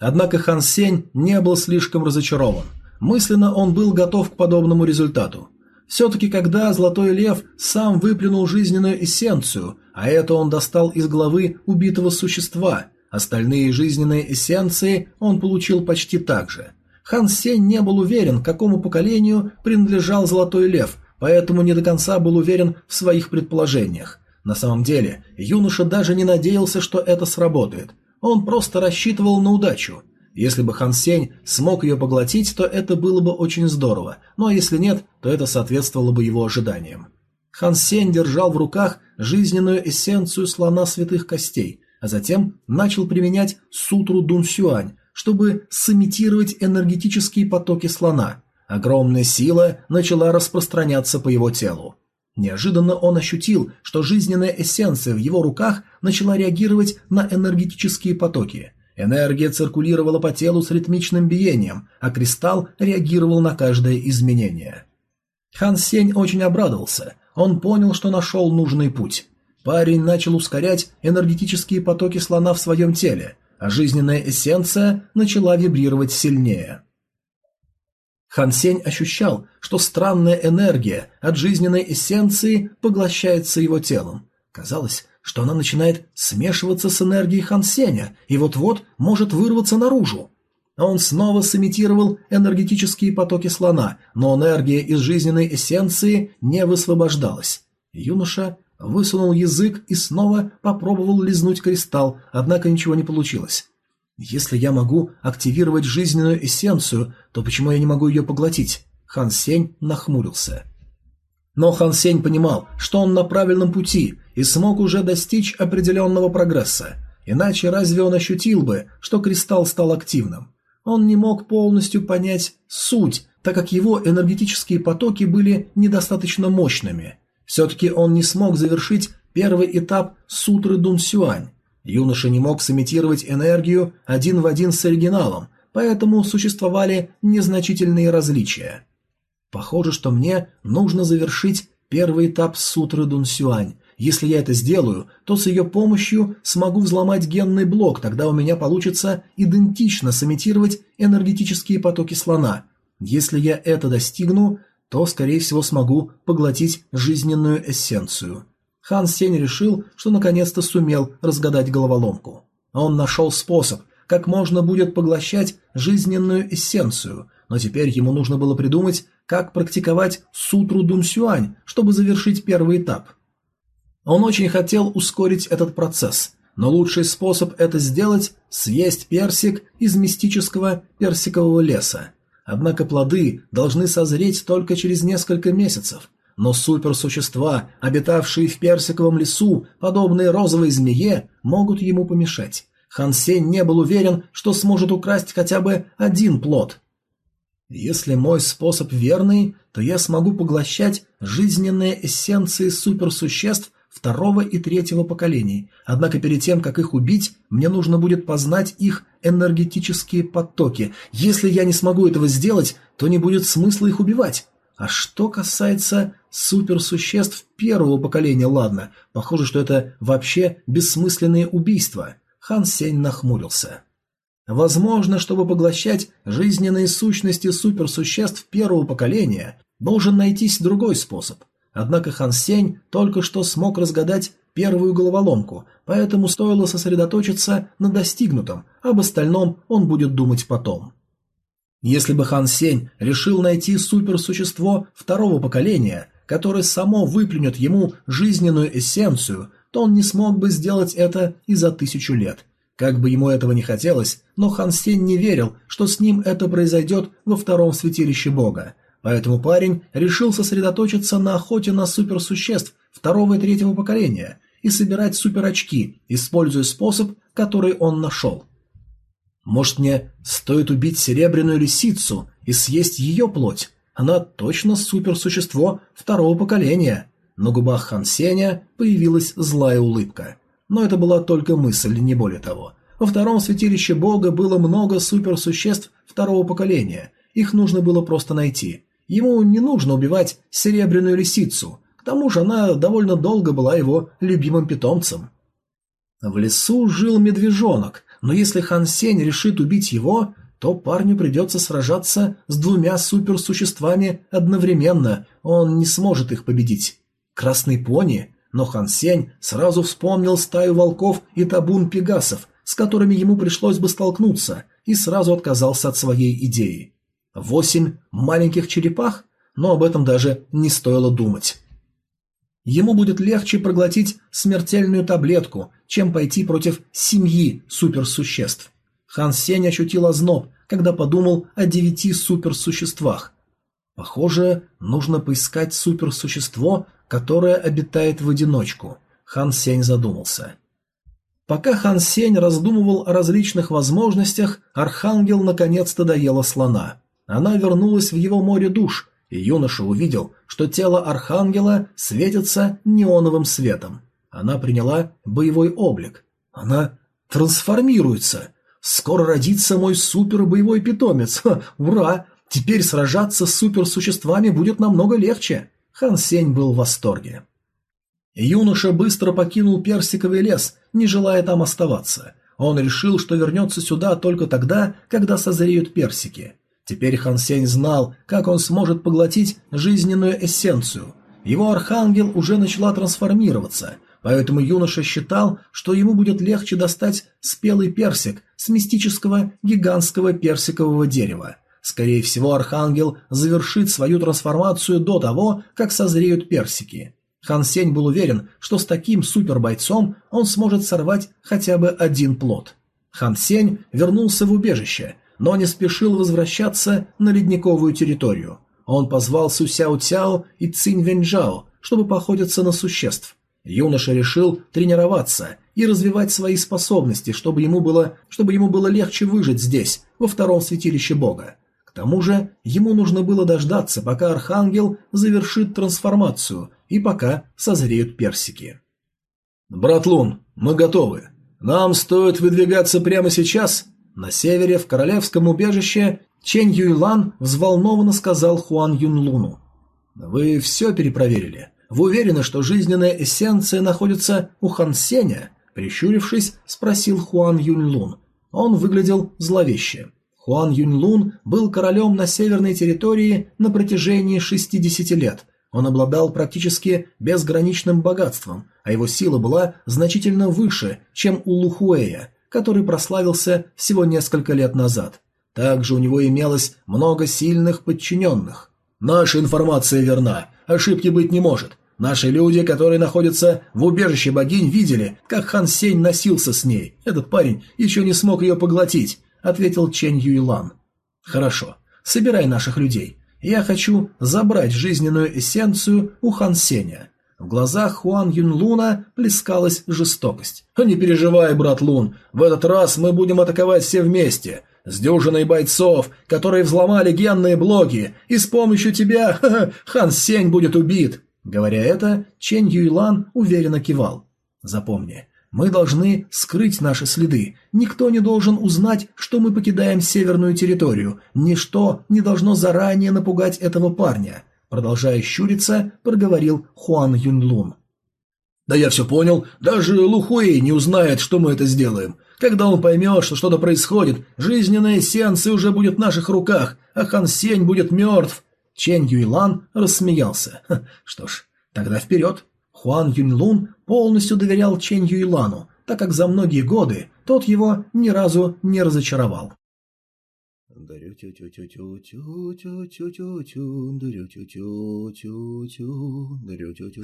Однако Хан Сень не был слишком разочарован. Мысленно он был готов к подобному результату. Все-таки когда Золотой Лев сам выплюнул жизненную эссенцию, а это он достал из головы убитого существа, остальные жизненные эссенции он получил почти так же. Хан Сень не был уверен, какому поколению принадлежал Золотой Лев, поэтому не до конца был уверен в своих предположениях. На самом деле, юноша даже не надеялся, что это сработает. Он просто рассчитывал на удачу. Если бы Хан Сень смог ее поглотить, то это было бы очень здорово, но если нет, то это соответствовало бы его ожиданиям. Хан Сень держал в руках жизненную эссенцию слона святых костей, а затем начал применять сутру Дун Сюань, чтобы сымитировать энергетические потоки слона. Огромная сила начала распространяться по его телу. Неожиданно он ощутил, что жизненная эссенция в его руках начала реагировать на энергетические потоки. Энергия циркулировала по телу с ритмичным биением, а кристалл реагировал на каждое изменение. Хан Сень очень обрадовался. Он понял, что нашел нужный путь. Парень начал ускорять энергетические потоки слона в своем теле, а жизненная эссенция начала вибрировать сильнее. Хан Сень ощущал, что странная энергия от жизненной эссенции поглощается его телом. Казалось, что она начинает смешиваться с энергией Хан Сеня и вот-вот может вырваться наружу. Он снова сымитировал энергетические потоки слона, но энергия из жизненной эссенции не высвобождалась. Юноша высунул язык и снова попробовал лизнуть кристалл, однако ничего не получилось. Если я могу активировать жизненную эссенцию, то почему я не могу ее поглотить? Хан Сень нахмурился. Но Хан Сень понимал, что он на правильном пути и смог уже достичь определенного прогресса. Иначе разве он ощутил бы, что кристалл стал активным? Он не мог полностью понять суть, так как его энергетические потоки были недостаточно мощными. Все-таки он не смог завершить первый этап сутры Дун Сюань. Юноша не мог сымитировать энергию один в один с оригиналом, поэтому существовали незначительные различия. Похоже, что мне нужно завершить первый этап сутры Дун Сюань. Если я это сделаю, то с ее помощью смогу взломать генный блок, тогда у меня получится идентично сымитировать энергетические потоки слона. Если я это достигну, то, скорее всего, смогу поглотить жизненную эссенцию. Хан Сень решил, что наконец-то сумел разгадать головоломку. Он нашел способ, как можно будет поглощать жизненную эссенцию, но теперь ему нужно было придумать, как практиковать сутру Дун Сюань, чтобы завершить первый этап. Он очень хотел ускорить этот процесс, но лучший способ это сделать – съесть персик из мистического персикового леса. Однако плоды должны созреть только через несколько месяцев, но суперсущества, обитавшие в персиковом лесу, подобные розовой змее, могут ему помешать. Хан Сень не был уверен, что сможет украсть хотя бы один плод. Если мой способ верный, то я смогу поглощать жизненные эссенции суперсуществ второго и третьего поколений. Однако перед тем, как их убить, мне нужно будет познать их энергетические потоки. Если я не смогу этого сделать, то не будет смысла их убивать. А что касается суперсуществ первого поколения, ладно, похоже, что это вообще бессмысленные убийства. Хан Сень нахмурился. Возможно, чтобы поглощать жизненные сущности суперсуществ первого поколения, должен найтись другой способ. Однако Хан Сень только что смог разгадать первую головоломку, поэтому стоило сосредоточиться на достигнутом, об остальном он будет думать потом. Если бы Хан Сень решил найти суперсущество второго поколения, которое само выплюнет ему жизненную эссенцию, то он не смог бы сделать это и за тысячу лет. Как бы ему этого не хотелось, но Хан Сень не верил, что с ним это произойдет во втором святилище Бога. Поэтому парень решил сосредоточиться на охоте на суперсуществ второго и третьего поколения и собирать суперочки, используя способ, который он нашел. Может, мне стоит убить серебряную лисицу и съесть ее плоть? Она точно суперсущество второго поколения. На губах Хан Сеня появилась злая улыбка. Но это была только мысль, не более того. Во втором святилище бога было много суперсуществ второго поколения. Их нужно было просто найти. Ему не нужно убивать серебряную лисицу. К тому же она довольно долго была его любимым питомцем. В лесу жил медвежонок, но если Хан Сень решит убить его, то парню придется сражаться с двумя суперсуществами одновременно, он не сможет их победить. Красный пони, но Хан Сень сразу вспомнил стаю волков и табун пегасов, с которыми ему пришлось бы столкнуться, и сразу отказался от своей идеи. Восемь маленьких черепах? Но об этом даже не стоило думать. Ему будет легче проглотить смертельную таблетку, чем пойти против семьи суперсуществ. Хан Сень ощутил озноб, когда подумал о девяти суперсуществах. Похоже, нужно поискать суперсущество, которое обитает в одиночку. Хан Сень задумался. Пока Хан Сень раздумывал о различных возможностях, Архангел наконец-то доела слона. Она вернулась в его море душ, и юноша увидел, что тело Архангела светится неоновым светом. Она приняла боевой облик. Она трансформируется. Скоро родится мой супербоевой питомец. Ха, ура! Теперь сражаться с суперсуществами будет намного легче. Хан Сень был в восторге. Юноша быстро покинул персиковый лес, не желая там оставаться. Он решил, что вернется сюда только тогда, когда созреют персики. Теперь Хан Сень знал, как он сможет поглотить жизненную эссенцию. Его архангел уже начала трансформироваться, поэтому юноша считал, что ему будет легче достать спелый персик с мистического гигантского персикового дерева. Скорее всего, архангел завершит свою трансформацию до того, как созреют персики. Хан Сень был уверен, что с таким супербойцом он сможет сорвать хотя бы один плод. Хан Сень вернулся в убежище, но не спешил возвращаться на ледниковую территорию. Он позвал Су Цяо и Цинь Вэньчжао, чтобы походиться на существ. Юноша решил тренироваться и развивать свои способности, чтобы ему было, чтобы ему было легче выжить здесь, во втором святилище Бога. К тому же ему нужно было дождаться, пока Архангел завершит трансформацию и пока созреют персики. «Брат Лун, мы готовы. Нам стоит выдвигаться прямо сейчас», на севере, в королевском убежище, Чэнь Юйлан взволнованно сказал Хуан Юнлуну. «Вы все перепроверили? Вы уверены, что жизненная эссенция находится у Хан Сеня?» Прищурившись, спросил Хуан Юнлун. Он выглядел зловеще. Хуан Юнлун был королем на северной территории на протяжении 60 лет. Он обладал практически безграничным богатством, а его сила была значительно выше, чем у Лухуэя, который прославился всего несколько лет назад. Также у него имелось много сильных подчиненных. Наша информация верна, ошибки быть не может. Наши люди, которые находятся в убежище богинь, видели, как Хан Сень носился с ней. Этот парень еще не смог ее поглотить, ответил Чэнь Юйлан. Хорошо, собирай наших людей. Я хочу забрать жизненную эссенцию у Хан Сеня. В глазах Хуан Юнлуна плескалась жестокость. «Не переживай, брат Лун, в этот раз мы будем атаковать все вместе, с дюжиной бойцов, которые взломали генные блоки, и с помощью тебя ха -ха, Хан Сень будет убит». Говоря это, Чен Юйлан уверенно кивал. «Запомни, мы должны скрыть наши следы. Никто не должен узнать, что мы покидаем северную территорию. Ничто не должно заранее напугать этого парня. Продолжая щуриться, проговорил Хуан Юнлун. «Да я все понял. Даже Лухуэй не узнает, что мы это сделаем. Когда он поймет, что что-то происходит, жизненная эссенция уже будет в наших руках, а Хан Сень будет мертв». Чен Юйлан рассмеялся. «Что ж, тогда вперед». Хуан Юнлун полностью доверял Чен Юйлану, так как за многие годы тот его ни разу не разочаровал.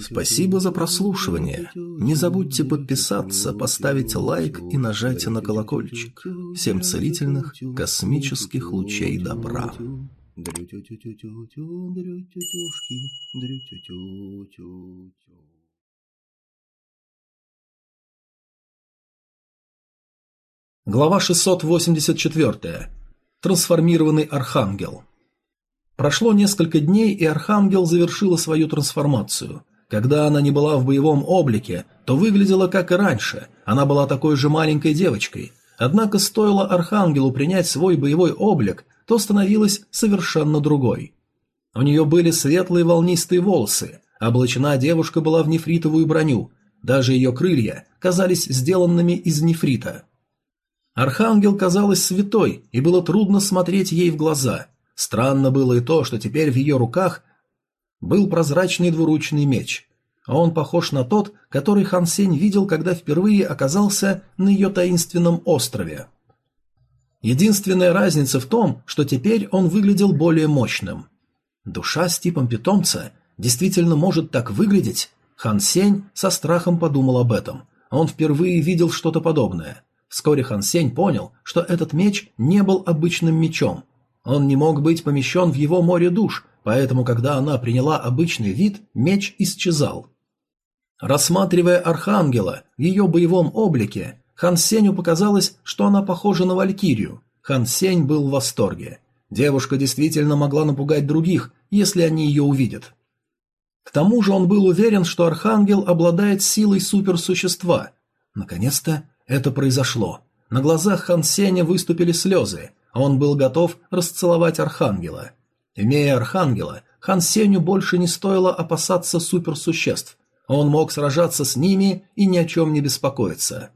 Спасибо за прослушивание. Не забудьте подписаться, поставить лайк и нажать на колокольчик. Всем целительных космических лучей добра. Глава 684. Трансформированный архангел. Прошло несколько дней, и архангел завершила свою трансформацию. Когда она не была в боевом облике, то выглядела как и раньше. Она была такой же маленькой девочкой. Однако стоило архангелу принять свой боевой облик, то становилась совершенно другой. У нее были светлые волнистые волосы, облачена девушка была в нефритовую броню, даже ее крылья казались сделанными из нефрита. Архангел казалась святой, и было трудно смотреть ей в глаза. Странно было и то, что теперь в ее руках был прозрачный двуручный меч. А он похож на тот, который Хан Сень видел, когда впервые оказался на ее таинственном острове. Единственная разница в том, что теперь он выглядел более мощным. Душа с типом питомца действительно может так выглядеть? Хан Сень со страхом подумал об этом. Он впервые видел что-то подобное. Вскоре Хан Сень понял, что этот меч не был обычным мечом. Он не мог быть помещен в его море душ, поэтому, когда она приняла обычный вид, меч исчезал. Рассматривая Архангела в ее боевом облике, Хан Сенью показалось, что она похожа на Валькирию. Хан Сень был в восторге. Девушка действительно могла напугать других, если они ее увидят. К тому же он был уверен, что Архангел обладает силой суперсущества. Наконец-то это произошло. На глазах Хан Сеня выступили слезы, а он был готов расцеловать Архангела. Имея Архангела, Хан Сеню больше не стоило опасаться суперсуществ. Он мог сражаться с ними и ни о чем не беспокоиться.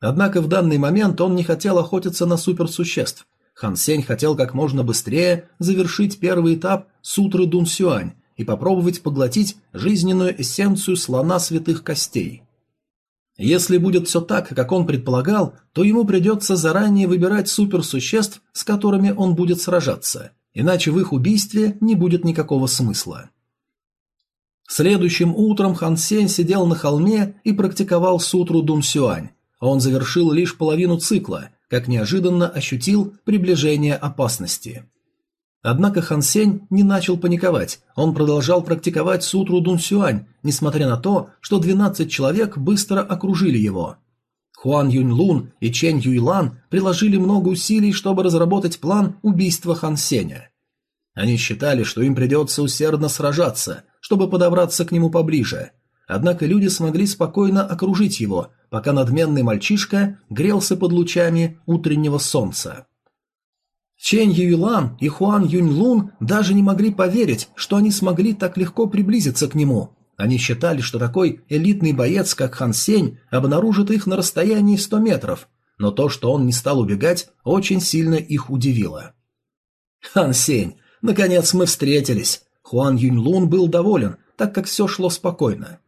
Однако в данный момент он не хотел охотиться на суперсуществ. Хан Сень хотел как можно быстрее завершить первый этап сутры Дун Сюань и попробовать поглотить жизненную эссенцию слона святых костей. Если будет все так, как он предполагал, то ему придется заранее выбирать суперсуществ, с которыми он будет сражаться, иначе в их убийстве не будет никакого смысла. Следующим утром Хан Сень сидел на холме и практиковал сутру Дун Сюань. Он завершил лишь половину цикла, как неожиданно ощутил приближение опасности. Однако Хан Сень не начал паниковать, он продолжал практиковать сутру Дун Сюань, несмотря на то, что 12 человек быстро окружили его. Хуан Юнь Лун и Чэнь Юйлан приложили много усилий, чтобы разработать план убийства Хан Сеня. Они считали, что им придется усердно сражаться, чтобы подобраться к нему поближе. Однако люди смогли спокойно окружить его, пока надменный мальчишка грелся под лучами утреннего солнца. Чэнь Юйлан и Хуан Юньлун даже не могли поверить, что они смогли так легко приблизиться к нему. Они считали, что такой элитный боец, как Хан Сень, обнаружит их на расстоянии 100 метров, но то, что он не стал убегать, очень сильно их удивило. «Хан Сень, наконец мы встретились!» Хуан Юньлун был доволен, так как все шло спокойно.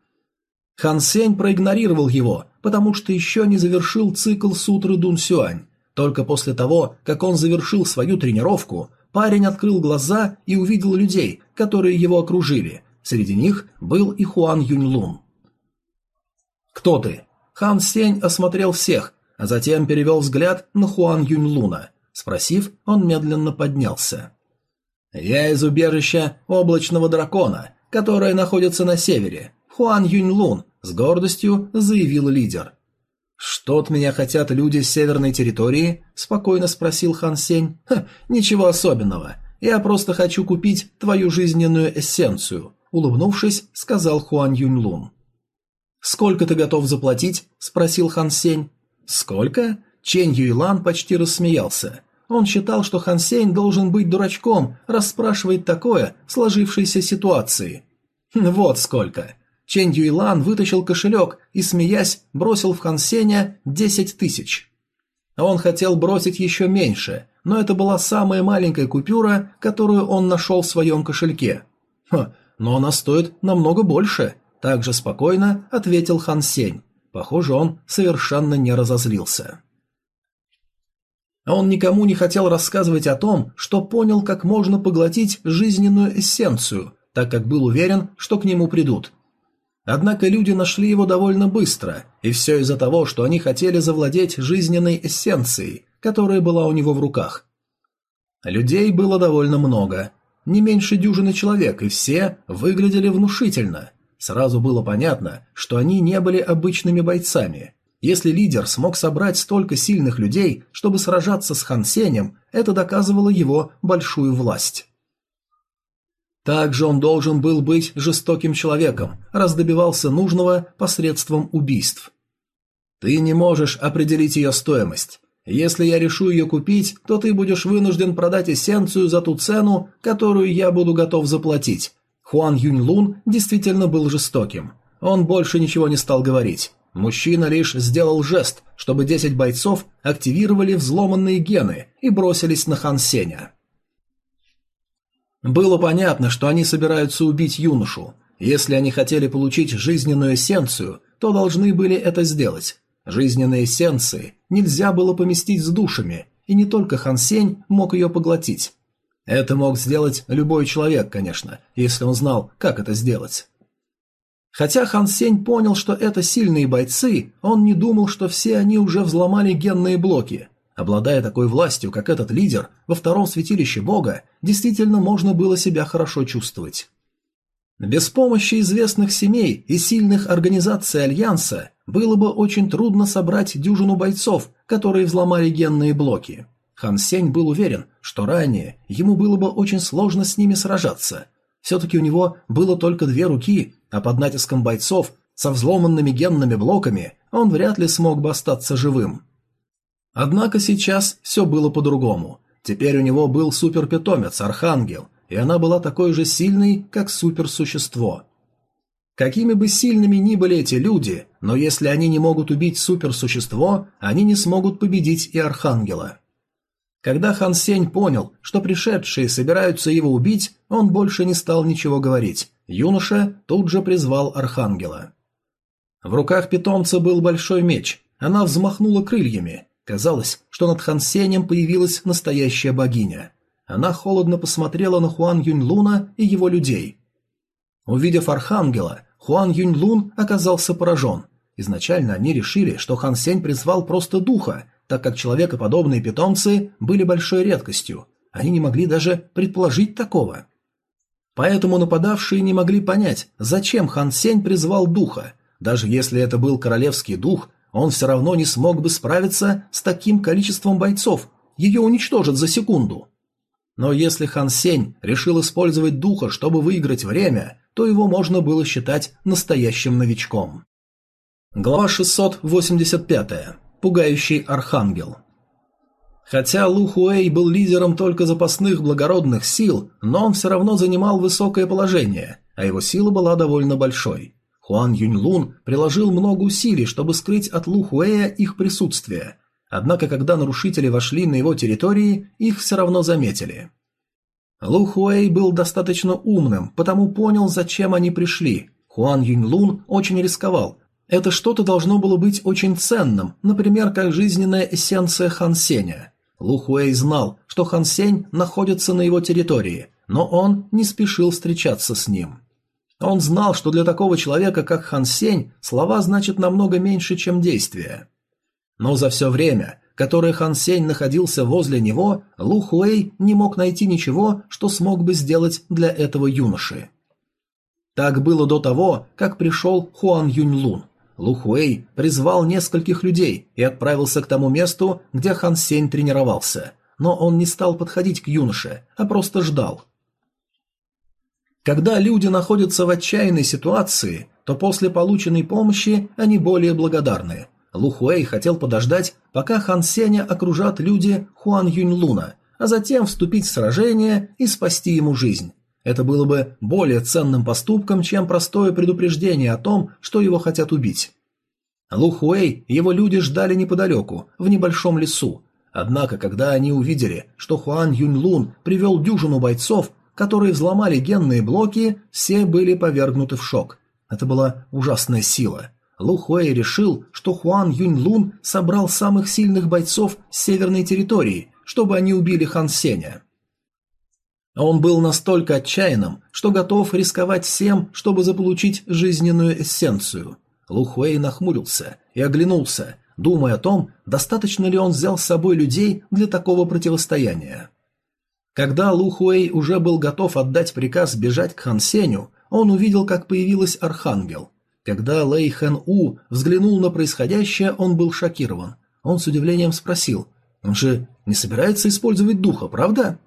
Хан Сень проигнорировал его, потому что еще не завершил цикл сутры Дун Сюань, только после того, как он завершил свою тренировку, парень открыл глаза и увидел людей, которые его окружили. Среди них был и Хуан Юньлун. «Кто ты?» Хан Сень осмотрел всех, а затем перевел взгляд на Хуан Юньлуна. Спросив, он медленно поднялся. «Я из убежища облачного дракона, которое находится на севере. Хуан Юньлун», — с гордостью заявил лидер. «Что от меня хотят люди с северной территории?» – спокойно спросил Хан Сень. «Ха, ничего особенного. Я просто хочу купить твою жизненную эссенцию», – улыбнувшись, сказал Хуан Юньлун. «Сколько ты готов заплатить?» – спросил Хан Сень. «Сколько?» Чен Юйлан почти рассмеялся. Он считал, что Хан Сень должен быть дурачком, расспрашивает такое сложившейся ситуации. «Вот сколько. Чэнь Юйлан вытащил кошелек и, смеясь, бросил в Хан Сеня десять тысяч. Он хотел бросить еще меньше, но это была самая маленькая купюра, которую он нашел в своем кошельке. «Ха, но она стоит намного больше», – также спокойно ответил Хан Сень. Похоже, он совершенно не разозлился. Он никому не хотел рассказывать о том, что понял, как можно поглотить жизненную эссенцию, так как был уверен, что к нему придут – Однако люди нашли его довольно быстро, и все из-за того, что они хотели завладеть жизненной эссенцией, которая была у него в руках. Людей было довольно много, не меньше дюжины человек, и все выглядели внушительно. Сразу было понятно, что они не были обычными бойцами. Если лидер смог собрать столько сильных людей, чтобы сражаться с Хан Сенем, это доказывало его большую власть. Также он должен был быть жестоким человеком, раз добивался нужного посредством убийств. Ты не можешь определить ее стоимость. Если я решу ее купить, то ты будешь вынужден продать эссенцию за ту цену, которую я буду готов заплатить. Хуан Юнь Лун действительно был жестоким. Он больше ничего не стал говорить. Мужчина лишь сделал жест, чтобы 10 бойцов активировали взломанные гены и бросились на Хан Сеня. Было понятно, что они собираются убить юношу. Если они хотели получить жизненную эссенцию, то должны были это сделать. Жизненные эссенции нельзя было поместить с душами, и не только Хан Сень мог ее поглотить. Это мог сделать любой человек, конечно, если он знал, как это сделать. Хотя Хан Сень понял, что это сильные бойцы, он не думал, что все они уже взломали генные блоки. Обладая такой властью, как этот лидер, во втором святилище бога, действительно можно было себя хорошо чувствовать. Без помощи известных семей и сильных организаций Альянса было бы очень трудно собрать дюжину бойцов, которые взломали генные блоки. Хан Сень был уверен, что ранее ему было бы очень сложно с ними сражаться. Все-таки у него было только две руки, а под натиском бойцов со взломанными генными блоками он вряд ли смог бы остаться живым. Однако сейчас все было по-другому. Теперь у него был суперпитомец, Архангел, и она была такой же сильной, как суперсущество. Какими бы сильными ни были эти люди, но если они не могут убить суперсущество, они не смогут победить и Архангела. Когда Хан Сень понял, что пришедшие собираются его убить, он больше не стал ничего говорить. Юноша тут же призвал Архангела. В руках питомца был большой меч. Она взмахнула крыльями. Казалось, что над Хан Сенем появилась настоящая богиня. Она холодно посмотрела на Хуан Юнь-Луна и его людей. Увидев Архангела, Хуан Юнь-Лун оказался поражен. Изначально они решили, что Хан Сень призвал просто духа, так как человекоподобные питомцы были большой редкостью. Они не могли даже предположить такого. Поэтому нападавшие не могли понять, зачем Хан Сень призвал духа. Даже если это был королевский дух, он все равно не смог бы справиться с таким количеством бойцов, ее уничтожат за секунду. Но если Хан Сень решил использовать духа, чтобы выиграть время, то его можно было считать настоящим новичком. Глава 685. Пугающий архангел. Хотя Лу Хуэй был лидером только запасных благородных сил, но он все равно занимал высокое положение, а его сила была довольно большой. Хуан Юнь Лун приложил много усилий, чтобы скрыть от Лу Хуэя их присутствие, однако когда нарушители вошли на его территории, их все равно заметили. Лу Хуэй был достаточно умным, потому понял, зачем они пришли. Хуан Юнь Лун очень рисковал, это что-то должно было быть очень ценным, например, как жизненная эссенция Хан Сеня. Лу Хуэй знал, что Хан Сень находится на его территории, но он не спешил встречаться с ним. Он знал, что для такого человека, как Хан Сень, слова значат намного меньше, чем действия. Но за все время, которое Хан Сень находился возле него, Лу Хуэй не мог найти ничего, что смог бы сделать для этого юноши. Так было до того, как пришел Хуан Юнь Лун. Лухуэй призвал нескольких людей и отправился к тому месту, где Хан Сень тренировался, но он не стал подходить к юноше, а просто ждал. Когда люди находятся в отчаянной ситуации, то после полученной помощи они более благодарны. Лухуэй хотел подождать, пока Хан Сеня окружат люди Хуан Юнь Луна, а затем вступить в сражение и спасти ему жизнь. Это было бы более ценным поступком, чем простое предупреждение о том, что его хотят убить. Лу Хуэй и его люди ждали неподалеку, в небольшом лесу. Однако, когда они увидели, что Хуан Юнь Лун привел дюжину бойцов, которые взломали генные блоки, все были повергнуты в шок. Это была ужасная сила. Лу Хуэй решил, что Хуан Юнь Лун собрал самых сильных бойцов с северной территории, чтобы они убили Хан Сеня. Он был настолько отчаянным, что готов рисковать всем, чтобы заполучить жизненную эссенцию. Лухуэй нахмурился и оглянулся, думая о том, достаточно ли он взял с собой людей для такого противостояния. Когда Лухуэй уже был готов отдать приказ бежать к Хан Сеню, он увидел, как появилась Архангел. Когда Лэй Хэн У взглянул на происходящее, он был шокирован. Он с удивлением спросил, «Он же не собирается использовать духа, правда?»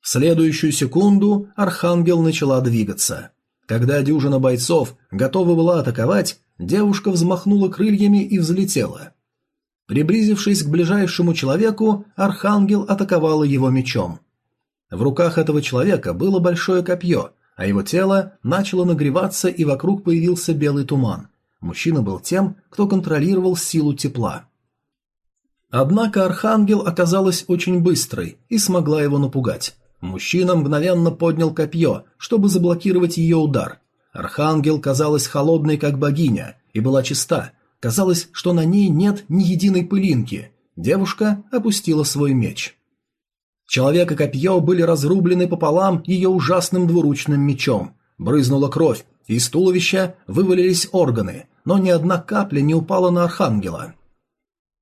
В следующую секунду Архангел начала двигаться. Когда дюжина бойцов готова была атаковать, девушка взмахнула крыльями и взлетела. Приблизившись к ближайшему человеку, Архангел атаковала его мечом. В руках этого человека было большое копье, а его тело начало нагреваться и вокруг появился белый туман. Мужчина был тем, кто контролировал силу тепла. Однако Архангел оказалась очень быстрой и смогла его напугать. Мужчина мгновенно поднял копье, чтобы заблокировать ее удар. Архангел казалась холодной, как богиня, и была чиста. Казалось, что на ней нет ни единой пылинки. Девушка опустила свой меч. Человек и копье были разрублены пополам ее ужасным двуручным мечом. Брызнула кровь, и из туловища вывалились органы, но ни одна капля не упала на Архангела.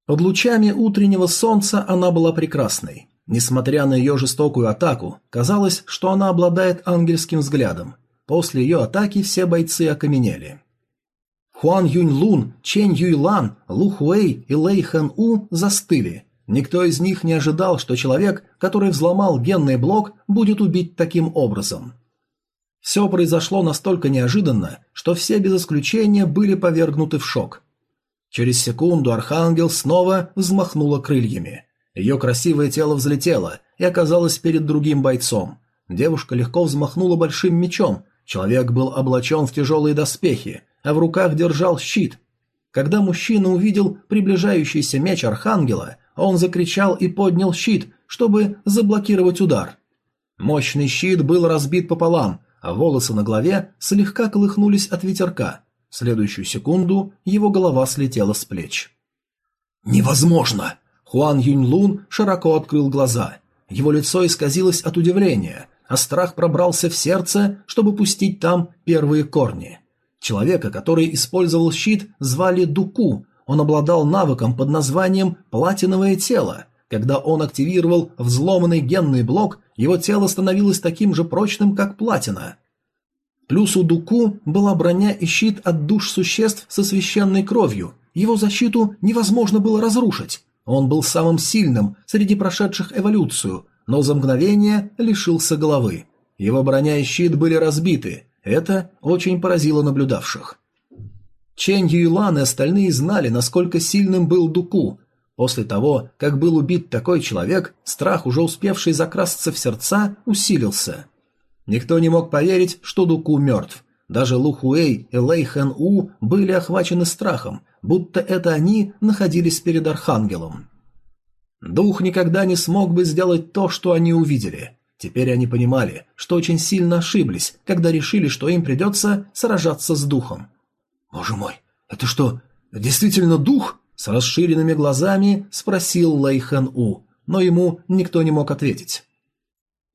Под лучами утреннего солнца она была прекрасной. Несмотря на ее жестокую атаку, казалось, что она обладает ангельским взглядом. После ее атаки все бойцы окаменели. Хуан Юнь Лун, Чэнь Юй Лан, Лу Хуэй и Лэй Хэн У застыли. Никто из них не ожидал, что человек, который взломал генный блок, будет убить таким образом. Все произошло настолько неожиданно, что все без исключения были повергнуты в шок. Через секунду Архангел снова взмахнула крыльями. Ее красивое тело взлетело и оказалось перед другим бойцом. Девушка легко взмахнула большим мечом. Человек был облачен в тяжелые доспехи, а в руках держал щит. Когда мужчина увидел приближающийся меч архангела, он закричал и поднял щит, чтобы заблокировать удар. Мощный щит был разбит пополам, а волосы на голове слегка колыхнулись от ветерка. В следующую секунду его голова слетела с плеч. «Невозможно!» Хуан Юньлун широко открыл глаза. Его лицо исказилось от удивления, а страх пробрался в сердце, чтобы пустить там первые корни. Человека, который использовал щит, звали Дуку. Он обладал навыком под названием «платиновое тело». Когда он активировал взломанный генный блок, его тело становилось таким же прочным, как платина. Плюс у Дуку была броня и щит от душ существ со священной кровью. Его защиту невозможно было разрушить. Он был самым сильным среди прошедших эволюцию, но за мгновение лишился головы. Его броня и щит были разбиты. Это очень поразило наблюдавших. Чэнь Юйлан и остальные знали, насколько сильным был Дуку. После того, как был убит такой человек, страх, уже успевший закрасться в сердца, усилился. Никто не мог поверить, что Дуку мертв. Даже Лу Хуэй и Лэй Хэн У были охвачены страхом, будто это они находились перед Архангелом. Дух никогда не смог бы сделать то, что они увидели. Теперь они понимали, что очень сильно ошиблись, когда решили, что им придется сражаться с духом. «Боже мой, это что, действительно дух?» С расширенными глазами спросил Лэйхэн У, но ему никто не мог ответить.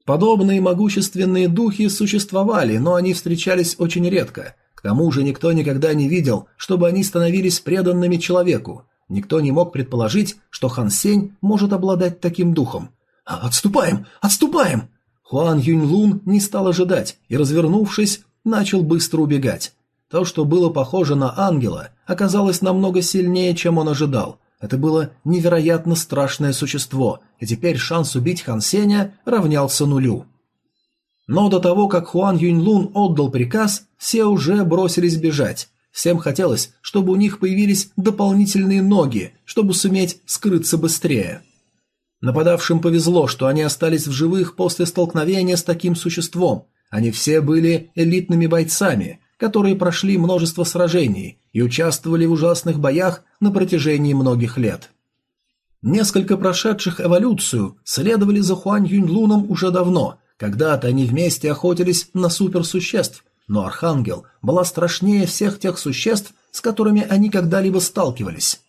Подобные могущественные духи существовали, но они встречались очень редко. К тому же никто никогда не видел, чтобы они становились преданными человеку. Никто не мог предположить, что Хан Сень может обладать таким духом. «А, «Отступаем! Отступаем!» Хуан Юньлун не стал ожидать и, развернувшись, начал быстро убегать. То, что было похоже на ангела, оказалось намного сильнее, чем он ожидал. Это было невероятно страшное существо, и теперь шанс убить Хан Сеня равнялся нулю. Но до того, как Хуан Юньлун отдал приказ, все уже бросились бежать. Всем хотелось, чтобы у них появились дополнительные ноги, чтобы суметь скрыться быстрее. Нападавшим повезло, что они остались в живых после столкновения с таким существом. Они все были элитными бойцами, которые прошли множество сражений и участвовали в ужасных боях на протяжении многих лет. Несколько прошедших эволюцию следовали за Хуань Юньлуном уже давно, когда-то они вместе охотились на суперсуществ, но Архангел была страшнее всех тех существ, с которыми они когда-либо сталкивались.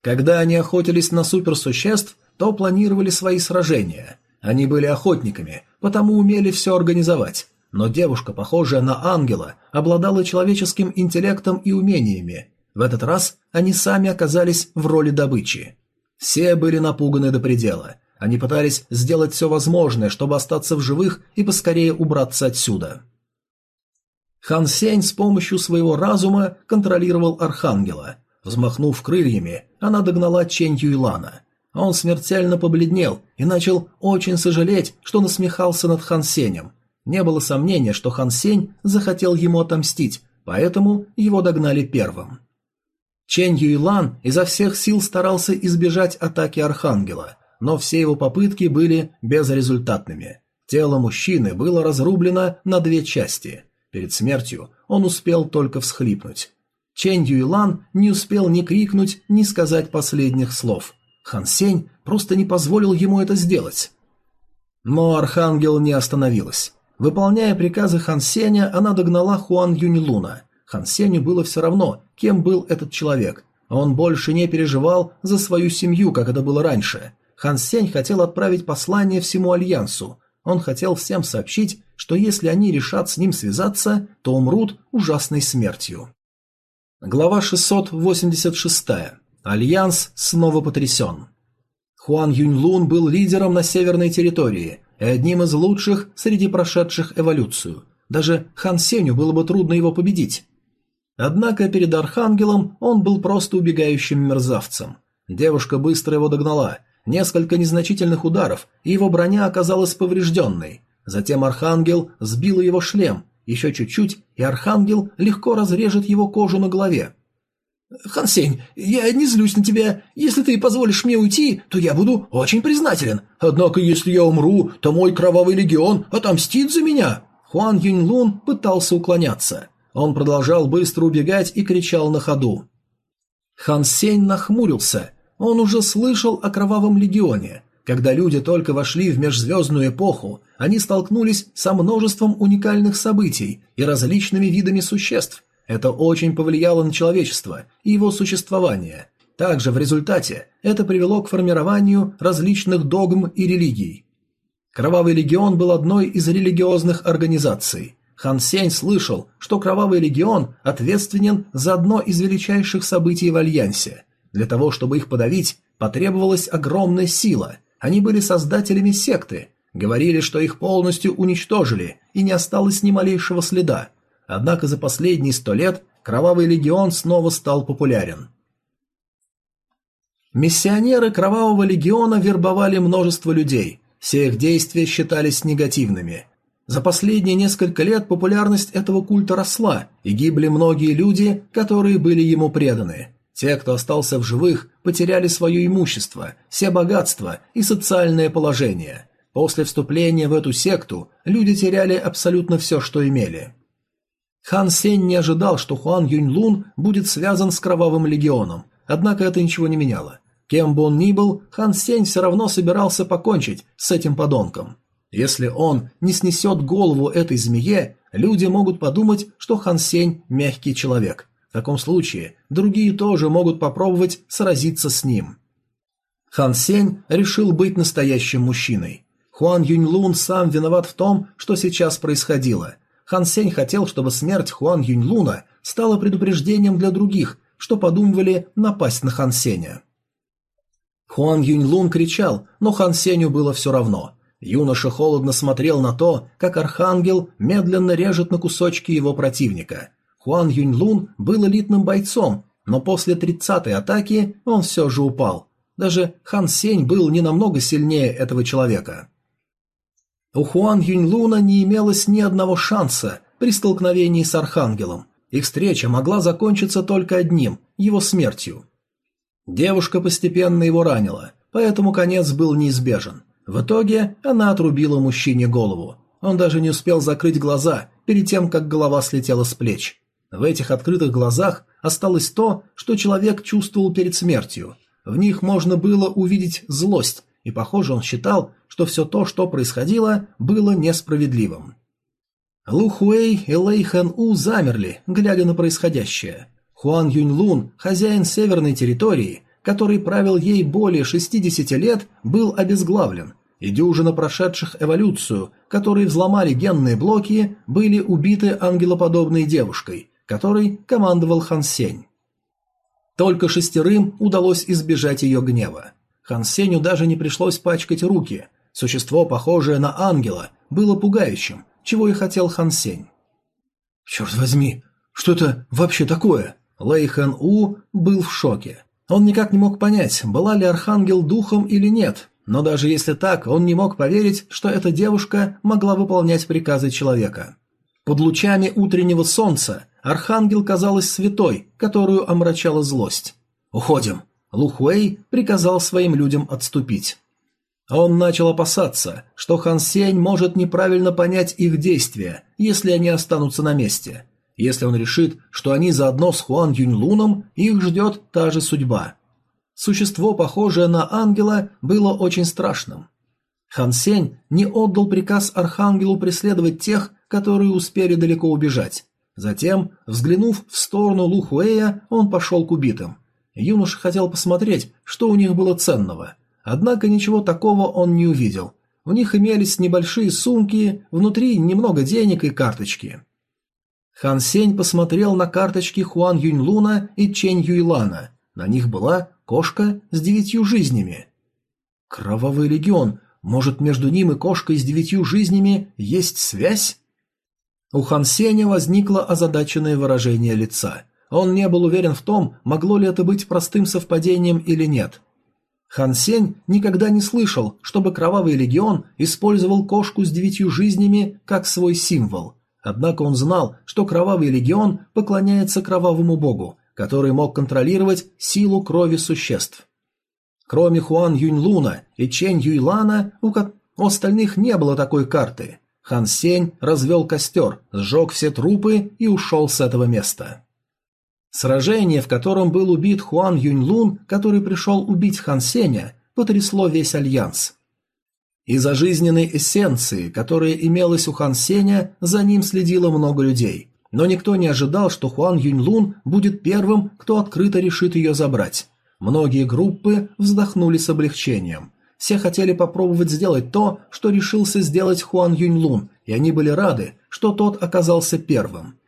Когда они охотились на суперсуществ, то планировали свои сражения. Они были охотниками, потому умели все организовать. Но девушка, похожая на ангела, обладала человеческим интеллектом и умениями. В этот раз они сами оказались в роли добычи. Все были напуганы до предела. Они пытались сделать все возможное, чтобы остаться в живых и поскорее убраться отсюда. Хан Сень с помощью своего разума контролировал Архангела. Взмахнув крыльями, она догнала Чэнь Юйлана. Он смертельно побледнел и начал очень сожалеть, что насмехался над Хан Сенем. Не было сомнения, что Хан Сень захотел ему отомстить, поэтому его догнали первым. Чэнь Юйлан изо всех сил старался избежать атаки Архангела, но все его попытки были безрезультатными. Тело мужчины было разрублено на две части. Перед смертью он успел только всхлипнуть. Чэнь Юйлан не успел ни крикнуть, ни сказать последних слов – Хан Сень просто не позволил ему это сделать. Но Архангел не остановилась. Выполняя приказы Хан Сеня, она догнала Хуан Юнилуна. Хан Сеню было все равно, кем был этот человек. Он больше не переживал за свою семью, как это было раньше. Хан Сень хотел отправить послание всему Альянсу. Он хотел всем сообщить, что если они решат с ним связаться, то умрут ужасной смертью. Глава 686. Альянс снова потрясен. Хуан Юньлун был лидером на северной территории и одним из лучших среди прошедших эволюцию. Даже Хан Сеню было бы трудно его победить. Однако перед Архангелом он был просто убегающим мерзавцем. Девушка быстро его догнала. Несколько незначительных ударов, и его броня оказалась поврежденной. Затем Архангел сбил его шлем. Еще чуть-чуть, и Архангел легко разрежет его кожу на голове. «Хансень, я не злюсь на тебя. Если ты позволишь мне уйти, то я буду очень признателен. Однако, если я умру, то мой кровавый легион отомстит за меня». Хуан Юньлун пытался уклоняться. Он продолжал быстро убегать и кричал на ходу. Хан Сень нахмурился. Он уже слышал о кровавом легионе. Когда люди только вошли в межзвездную эпоху, они столкнулись со множеством уникальных событий и различными видами существ. Это очень повлияло на человечество и его существование. Также в результате это привело к формированию различных догм и религий. Кровавый легион был одной из религиозных организаций. Хан Сень слышал, что Кровавый легион ответственен за одно из величайших событий в Альянсе. Для того, чтобы их подавить, потребовалась огромная сила – они были создателями секты, говорили, что их полностью уничтожили и не осталось ни малейшего следа. Однако за последние сто лет Кровавый легион снова стал популярен. Миссионеры Кровавого легиона вербовали множество людей, все их действия считались негативными. За последние несколько лет популярность этого культа росла, и гибли многие люди, которые были ему преданы. Те, кто остался в живых, потеряли свое имущество, все богатства и социальное положение. После вступления в эту секту люди теряли абсолютно все, что имели. Хан Сень не ожидал, что Хуан Юньлун будет связан с Кровавым Легионом, однако это ничего не меняло. Кем бы он ни был, Хан Сень все равно собирался покончить с этим подонком. Если он не снесет голову этой змее, люди могут подумать, что Хан Сень – мягкий человек – в таком случае другие тоже могут попробовать сразиться с ним. Хан Сень решил быть настоящим мужчиной. Хуан Юньлун сам виноват в том, что сейчас происходило. Хан Сень хотел, чтобы смерть Хуан Юньлуна стала предупреждением для других, что подумывали напасть на Хан Сеня. Хуан Юньлун кричал, но Хан Сеню было все равно. Юноша холодно смотрел на то, как архангел медленно режет на кусочки его противника. Хуан Юньлун был элитным бойцом, но после тридцатой атаки он все же упал. Даже Хан Сень был не намного сильнее этого человека. У Хуан Юньлуна не имелось ни одного шанса при столкновении с Архангелом. Их встреча могла закончиться только одним – его смертью. Девушка постепенно его ранила, поэтому конец был неизбежен. В итоге она отрубила мужчине голову. Он даже не успел закрыть глаза перед тем, как голова слетела с плеч. В этих открытых глазах осталось то, что человек чувствовал перед смертью. В них можно было увидеть злость, и, похоже, он считал, что все то, что происходило, было несправедливым. Лу Хуэй и Лэй Хэн У замерли, глядя на происходящее. Хуан Юнь Лун, хозяин северной территории, который правил ей более 60 лет, был обезглавлен, и дюжина прошедших эволюцию, которые взломали генные блоки, были убиты ангелоподобной девушкой, которой командовал Хан Сень. Только шестерым удалось избежать ее гнева. Хан Сенью даже не пришлось пачкать руки. Существо, похожее на ангела, было пугающим, чего и хотел Хан Сень. «Черт возьми, что это вообще такое?» Лэй Хэн У был в шоке. Он никак не мог понять, была ли Архангел духом или нет, но даже если так, он не мог поверить, что эта девушка могла выполнять приказы человека. Под лучами утреннего солнца Архангел казалась святой, которую омрачала злость. «Уходим!» Лухуэй приказал своим людям отступить. Он начал опасаться, что Хан Сень может неправильно понять их действия, если они останутся на месте. Если он решит, что они заодно с Хуан Юньлуном, их ждет та же судьба. Существо, похожее на ангела, было очень страшным. Хан Сень не отдал приказ Архангелу преследовать тех, которые успели далеко убежать. Затем, взглянув в сторону Лухуэя, он пошел к убитым. Юноша хотел посмотреть, что у них было ценного. Однако ничего такого он не увидел. У них имелись небольшие сумки, внутри немного денег и карточки. Хан Сень посмотрел на карточки Хуан Юньлуна и Чэнь Юйлана. На них была кошка с девятью жизнями. Кровавый легион. Может, между ним и кошкой с девятью жизнями есть связь? У Хан Сеня возникло озадаченное выражение лица. Он не был уверен в том, могло ли это быть простым совпадением или нет. Хан Сень никогда не слышал, чтобы Кровавый Легион использовал кошку с девятью жизнями как свой символ. Однако он знал, что Кровавый Легион поклоняется Кровавому Богу, который мог контролировать силу крови существ. Кроме Хуан Юньлуна и Чэнь Юйлана, у остальных не было такой карты – Хан Сень развел костер, сжег все трупы и ушел с этого места. Сражение, в котором был убит Хуан Юньлун, который пришел убить Хан Сеня, потрясло весь Альянс. Из-за жизненной эссенции, которая имелась у Хан Сеня, за ним следило много людей. Но никто не ожидал, что Хуан Юньлун будет первым, кто открыто решит ее забрать. Многие группы вздохнули с облегчением. Все хотели попробовать сделать то, что решился сделать Хуан Юньлун, и они были рады, что тот оказался первым.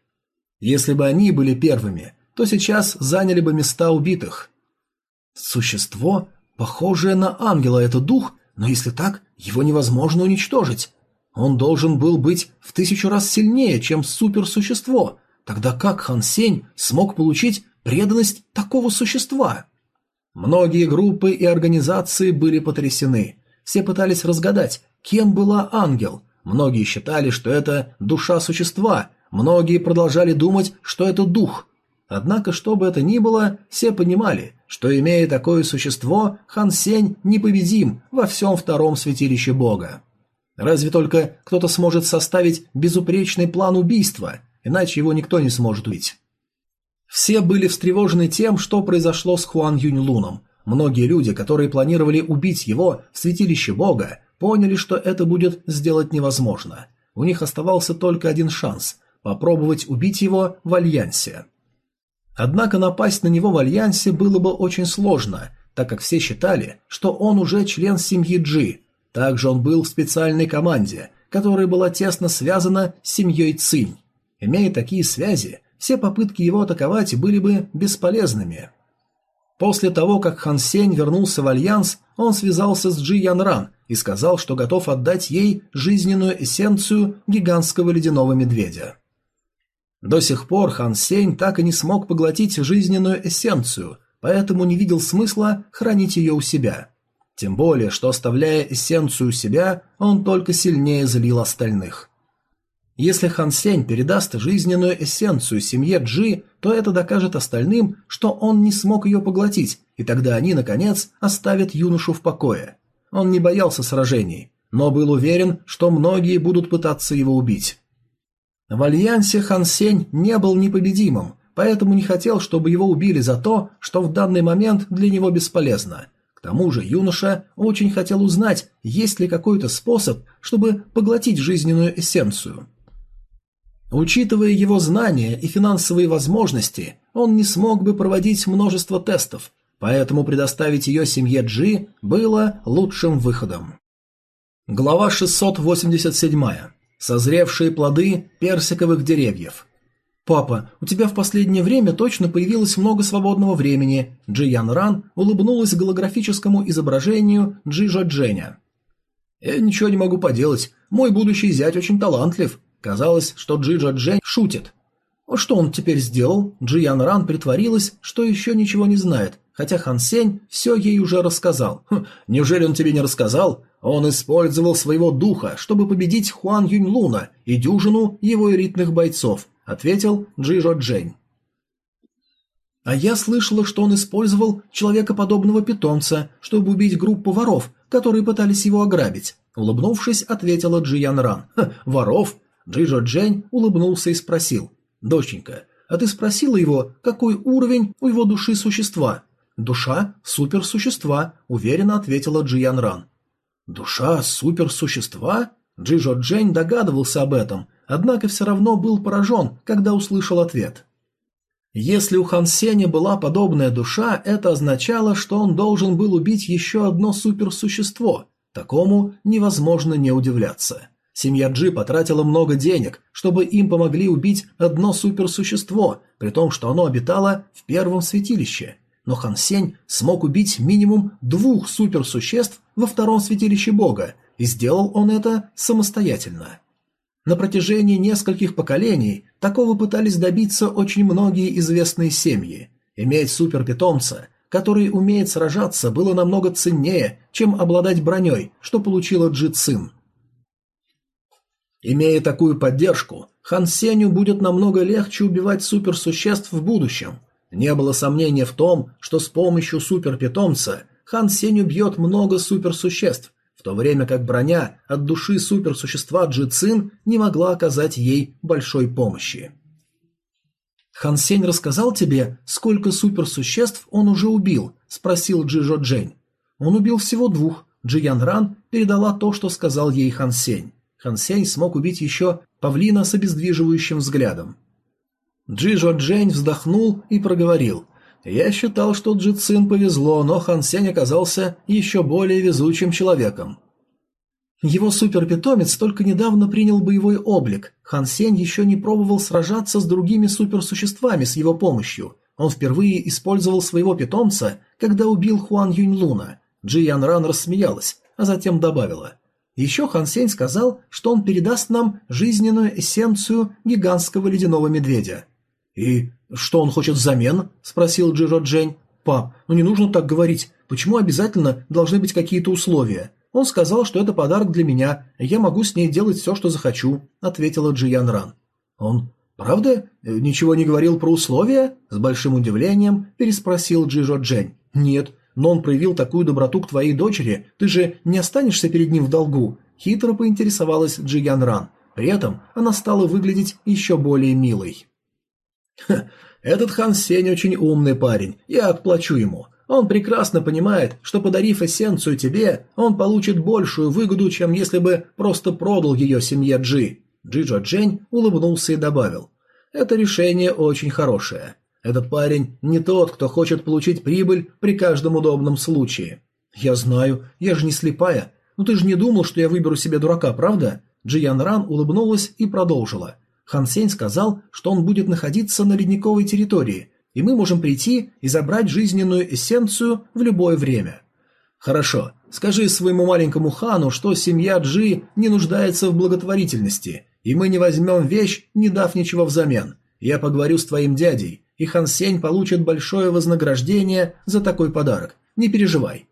Если бы они были первыми, то сейчас заняли бы места убитых. Существо, похожее на ангела, это дух, но если так, его невозможно уничтожить. Он должен был быть в тысячу раз сильнее, чем суперсущество. Тогда как Хан Сень смог получить преданность такого существа? Многие группы и организации были потрясены. Все пытались разгадать, кем была ангел. Многие считали, что это душа существа, многие продолжали думать, что это дух. Однако, что бы это ни было, все понимали, что, имея такое существо, Хан Сень непобедим во всем втором святилище Бога. Разве только кто-то сможет составить безупречный план убийства, иначе его никто не сможет убить. Все были встревожены тем, что произошло с Хуан Юнь Луном. Многие люди, которые планировали убить его в святилище Бога, поняли, что это будет сделать невозможно. У них оставался только один шанс – попробовать убить его в Альянсе. Однако напасть на него в Альянсе было бы очень сложно, так как все считали, что он уже член семьи Джи. Также он был в специальной команде, которая была тесно связана с семьей Цинь. Имея такие связи, все попытки его атаковать были бы бесполезными. После того, как Хан Сень вернулся в Альянс, он связался с Джи Ян Ран и сказал, что готов отдать ей жизненную эссенцию гигантского ледяного медведя. До сих пор Хан Сень так и не смог поглотить жизненную эссенцию, поэтому не видел смысла хранить ее у себя. Тем более, что оставляя эссенцию у себя, он только сильнее злил остальных. Если Хан Сень передаст жизненную эссенцию семье Джи, то это докажет остальным, что он не смог ее поглотить, и тогда они, наконец, оставят юношу в покое. Он не боялся сражений, но был уверен, что многие будут пытаться его убить. В альянсе Хан Сень не был непобедимым, поэтому не хотел, чтобы его убили за то, что в данный момент для него бесполезно. К тому же юноша очень хотел узнать, есть ли какой-то способ, чтобы поглотить жизненную эссенцию. Учитывая его знания и финансовые возможности, он не смог бы проводить множество тестов, поэтому предоставить ее семье Джи было лучшим выходом. Глава 687. Созревшие плоды персиковых деревьев. «Папа, у тебя в последнее время точно появилось много свободного времени», Джи Ян Ран улыбнулась голографическому изображению Джи Жо Дженя. «Я ничего не могу поделать. Мой будущий зять очень талантлив. Казалось, что Джиджа Джень шутит. Что он теперь сделал? Джиян Ран притворилась, что еще ничего не знает, хотя Хан Сень все ей уже рассказал. Хм, неужели он тебе не рассказал? Он использовал своего духа, чтобы победить Хуан Юнь Луна и дюжину его элитных бойцов, ответил Джижо Джень. А я слышала, что он использовал человекоподобного питомца, чтобы убить группу воров, которые пытались его ограбить. Улыбнувшись, ответила Джиян Ран. «Воров? Джиджо Джень улыбнулся и спросил. «Доченька, а ты спросила его, какой уровень у его души существа?» «Душа суперсущества», — уверенно ответила Джиян Ран. «Душа суперсущества?» Джиджо Джень догадывался об этом, однако все равно был поражен, когда услышал ответ. Если у Хан Сеня была подобная душа, это означало, что он должен был убить еще одно суперсущество. Такому невозможно не удивляться. Семья Джи потратила много денег, чтобы им помогли убить одно суперсущество, при том, что оно обитало в первом святилище. Но Хан Сень смог убить минимум двух суперсуществ во втором святилище Бога, и сделал он это самостоятельно. На протяжении нескольких поколений такого пытались добиться очень многие известные семьи. Иметь суперпитомца, который умеет сражаться, было намного ценнее, чем обладать броней, что получила Джи Цин. Имея такую поддержку, Хан Сеню будет намного легче убивать суперсуществ в будущем. Не было сомнения в том, что с помощью суперпитомца Хан Сеню бьет много суперсуществ, в то время как броня от души суперсущества Джи Цин не могла оказать ей большой помощи. «Хан Сень рассказал тебе, сколько суперсуществ он уже убил?» – спросил Джи Жо Джень. Он убил всего двух. Джиян Ран передала то, что сказал ей Хан Сень. Хан Сень смог убить еще павлина с обездвиживающим взглядом. Джи Жо Джень вздохнул и проговорил. «Я считал, что Джи повезло, но Хан Сень оказался еще более везучим человеком. Его суперпитомец только недавно принял боевой облик. Хан Сень еще не пробовал сражаться с другими суперсуществами с его помощью. Он впервые использовал своего питомца, когда убил Хуан Юньлуна. Джи Ян Ран рассмеялась, а затем добавила. Еще Хан Сень сказал, что он передаст нам жизненную эссенцию гигантского ледяного медведя. «И что он хочет взамен?» – спросил Джиро Джень. «Пап, ну не нужно так говорить. Почему обязательно должны быть какие-то условия? Он сказал, что это подарок для меня, я могу с ней делать все, что захочу», — ответила Джиян Ран. «Он правда ничего не говорил про условия?» — с большим удивлением переспросил Джижо Джень. «Нет, но он проявил такую доброту к твоей дочери, ты же не останешься перед ним в долгу», — хитро поинтересовалась Джиян Ран. При этом она стала выглядеть еще более милой. «Этот Хан Сень очень умный парень, я отплачу ему. Он прекрасно понимает, что подарив эссенцию тебе, он получит большую выгоду, чем если бы просто продал ее семье Джи. Джиджо Джень улыбнулся и добавил. Это решение очень хорошее. Этот парень не тот, кто хочет получить прибыль при каждом удобном случае. Я знаю, я же не слепая. Но ты же не думал, что я выберу себе дурака, правда? Джиян Ран улыбнулась и продолжила. Хан Сень сказал, что он будет находиться на ледниковой территории, и мы можем прийти и забрать жизненную эссенцию в любое время. Хорошо, скажи своему маленькому хану, что семья Джи не нуждается в благотворительности, и мы не возьмем вещь, не дав ничего взамен. Я поговорю с твоим дядей, и Хан Сень получит большое вознаграждение за такой подарок. Не переживай.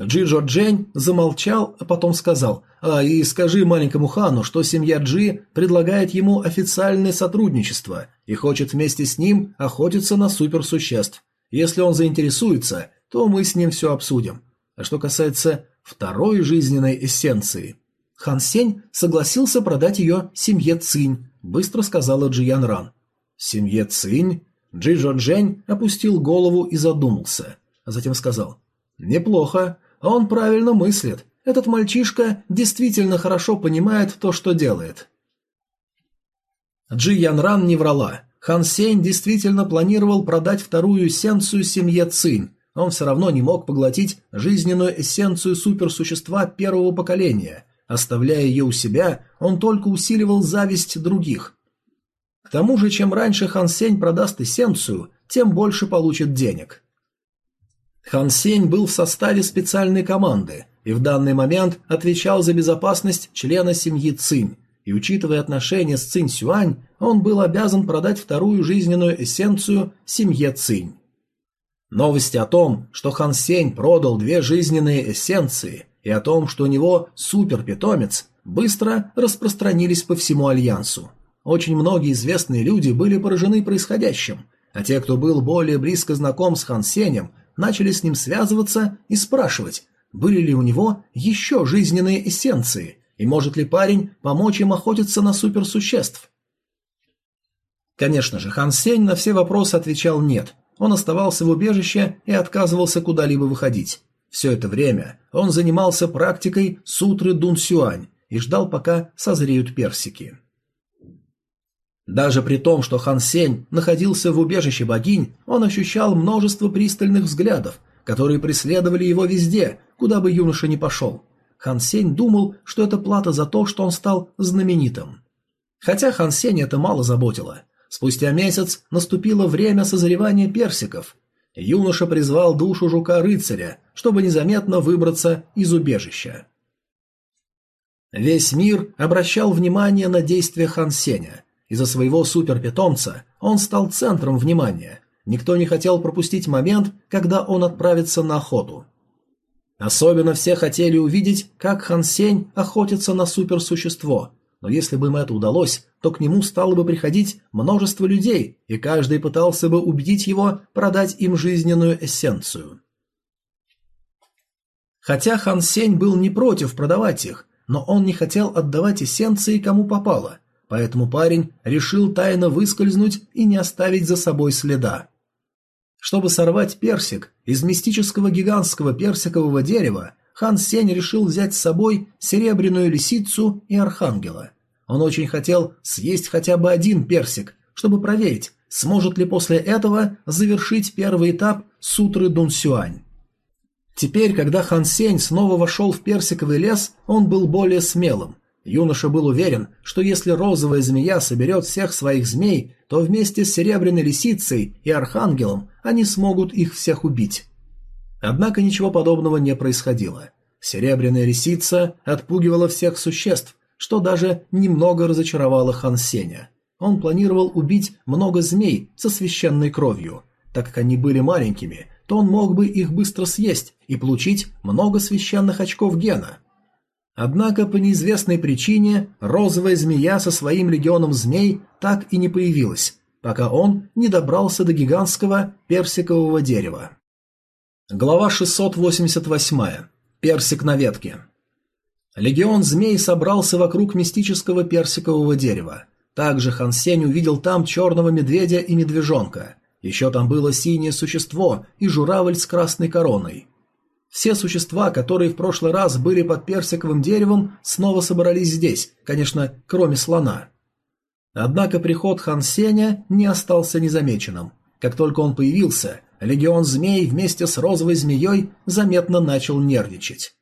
Джи-Джо Джень замолчал, а потом сказал, «А, и скажи маленькому хану, что семья Джи предлагает ему официальное сотрудничество и хочет вместе с ним охотиться на суперсуществ. Если он заинтересуется, то мы с ним все обсудим. А что касается второй жизненной эссенции...» Хан Сень согласился продать ее семье Цинь, быстро сказала Джиян Ран. «Семье Цинь?» Джи-Джо Джень опустил голову и задумался, а затем сказал, «Неплохо. Он правильно мыслит. Этот мальчишка действительно хорошо понимает то, что делает. Джи Ян Ран не врала. Хан Сень действительно планировал продать вторую эссенцию семье Цинь. Он все равно не мог поглотить жизненную эссенцию суперсущества первого поколения. Оставляя ее у себя, он только усиливал зависть других. К тому же, чем раньше Хан Сень продаст эссенцию, тем больше получит денег. Хан Сень был в составе специальной команды и в данный момент отвечал за безопасность члена семьи Цинь, и учитывая отношения с Цинь Сюань, он был обязан продать вторую жизненную эссенцию семье Цинь. Новости о том, что Хан Сень продал две жизненные эссенции, и о том, что у него суперпитомец, быстро распространились по всему Альянсу. Очень многие известные люди были поражены происходящим, а те, кто был более близко знаком с Хан Сенем, начали с ним связываться и спрашивать, были ли у него еще жизненные эссенции, и может ли парень помочь им охотиться на суперсуществ. Конечно же, Хан Сень на все вопросы отвечал «нет». Он оставался в убежище и отказывался куда-либо выходить. Все это время он занимался практикой сутры Дун Сюань и ждал, пока созреют персики. Даже при том, что Хан Сень находился в убежище богинь, он ощущал множество пристальных взглядов, которые преследовали его везде, куда бы юноша ни пошел. Хан Сень думал, что это плата за то, что он стал знаменитым. Хотя Хан Сень это мало заботило. Спустя месяц наступило время созревания персиков. Юноша призвал душу жука-рыцаря, чтобы незаметно выбраться из убежища. Весь мир обращал внимание на действия Хан Сеня. Из-за своего суперпитомца он стал центром внимания. Никто не хотел пропустить момент, когда он отправится на охоту. Особенно все хотели увидеть, как Хан Сень охотится на суперсущество. Но если бы им это удалось, то к нему стало бы приходить множество людей, и каждый пытался бы убедить его продать им жизненную эссенцию. Хотя Хан Сень был не против продавать их, но он не хотел отдавать эссенции кому попало – Поэтому парень решил тайно выскользнуть и не оставить за собой следа. Чтобы сорвать персик из мистического гигантского персикового дерева, Хан Сень решил взять с собой серебряную лисицу и архангела. Он очень хотел съесть хотя бы один персик, чтобы проверить, сможет ли после этого завершить первый этап сутры Дун Сюань. Теперь, когда Хан Сень снова вошел в персиковый лес, он был более смелым. Юноша был уверен, что если розовая змея соберет всех своих змей, то вместе с серебряной лисицей и архангелом они смогут их всех убить. Однако ничего подобного не происходило. Серебряная лисица отпугивала всех существ, что даже немного разочаровало Хан Сеня. Он планировал убить много змей со священной кровью. Так как они были маленькими, то он мог бы их быстро съесть и получить много священных очков гена. Однако по неизвестной причине розовая змея со своим легионом змей так и не появилась, пока он не добрался до гигантского персикового дерева. Глава 688. Персик на ветке. Легион змей собрался вокруг мистического персикового дерева. Также Хан Сень увидел там черного медведя и медвежонка. Еще там было синее существо и журавль с красной короной. Все существа, которые в прошлый раз были под персиковым деревом, снова собрались здесь, конечно, кроме слона. Однако приход Хан Сеня не остался незамеченным. Как только он появился, легион змей вместе с розовой змеей заметно начал нервничать.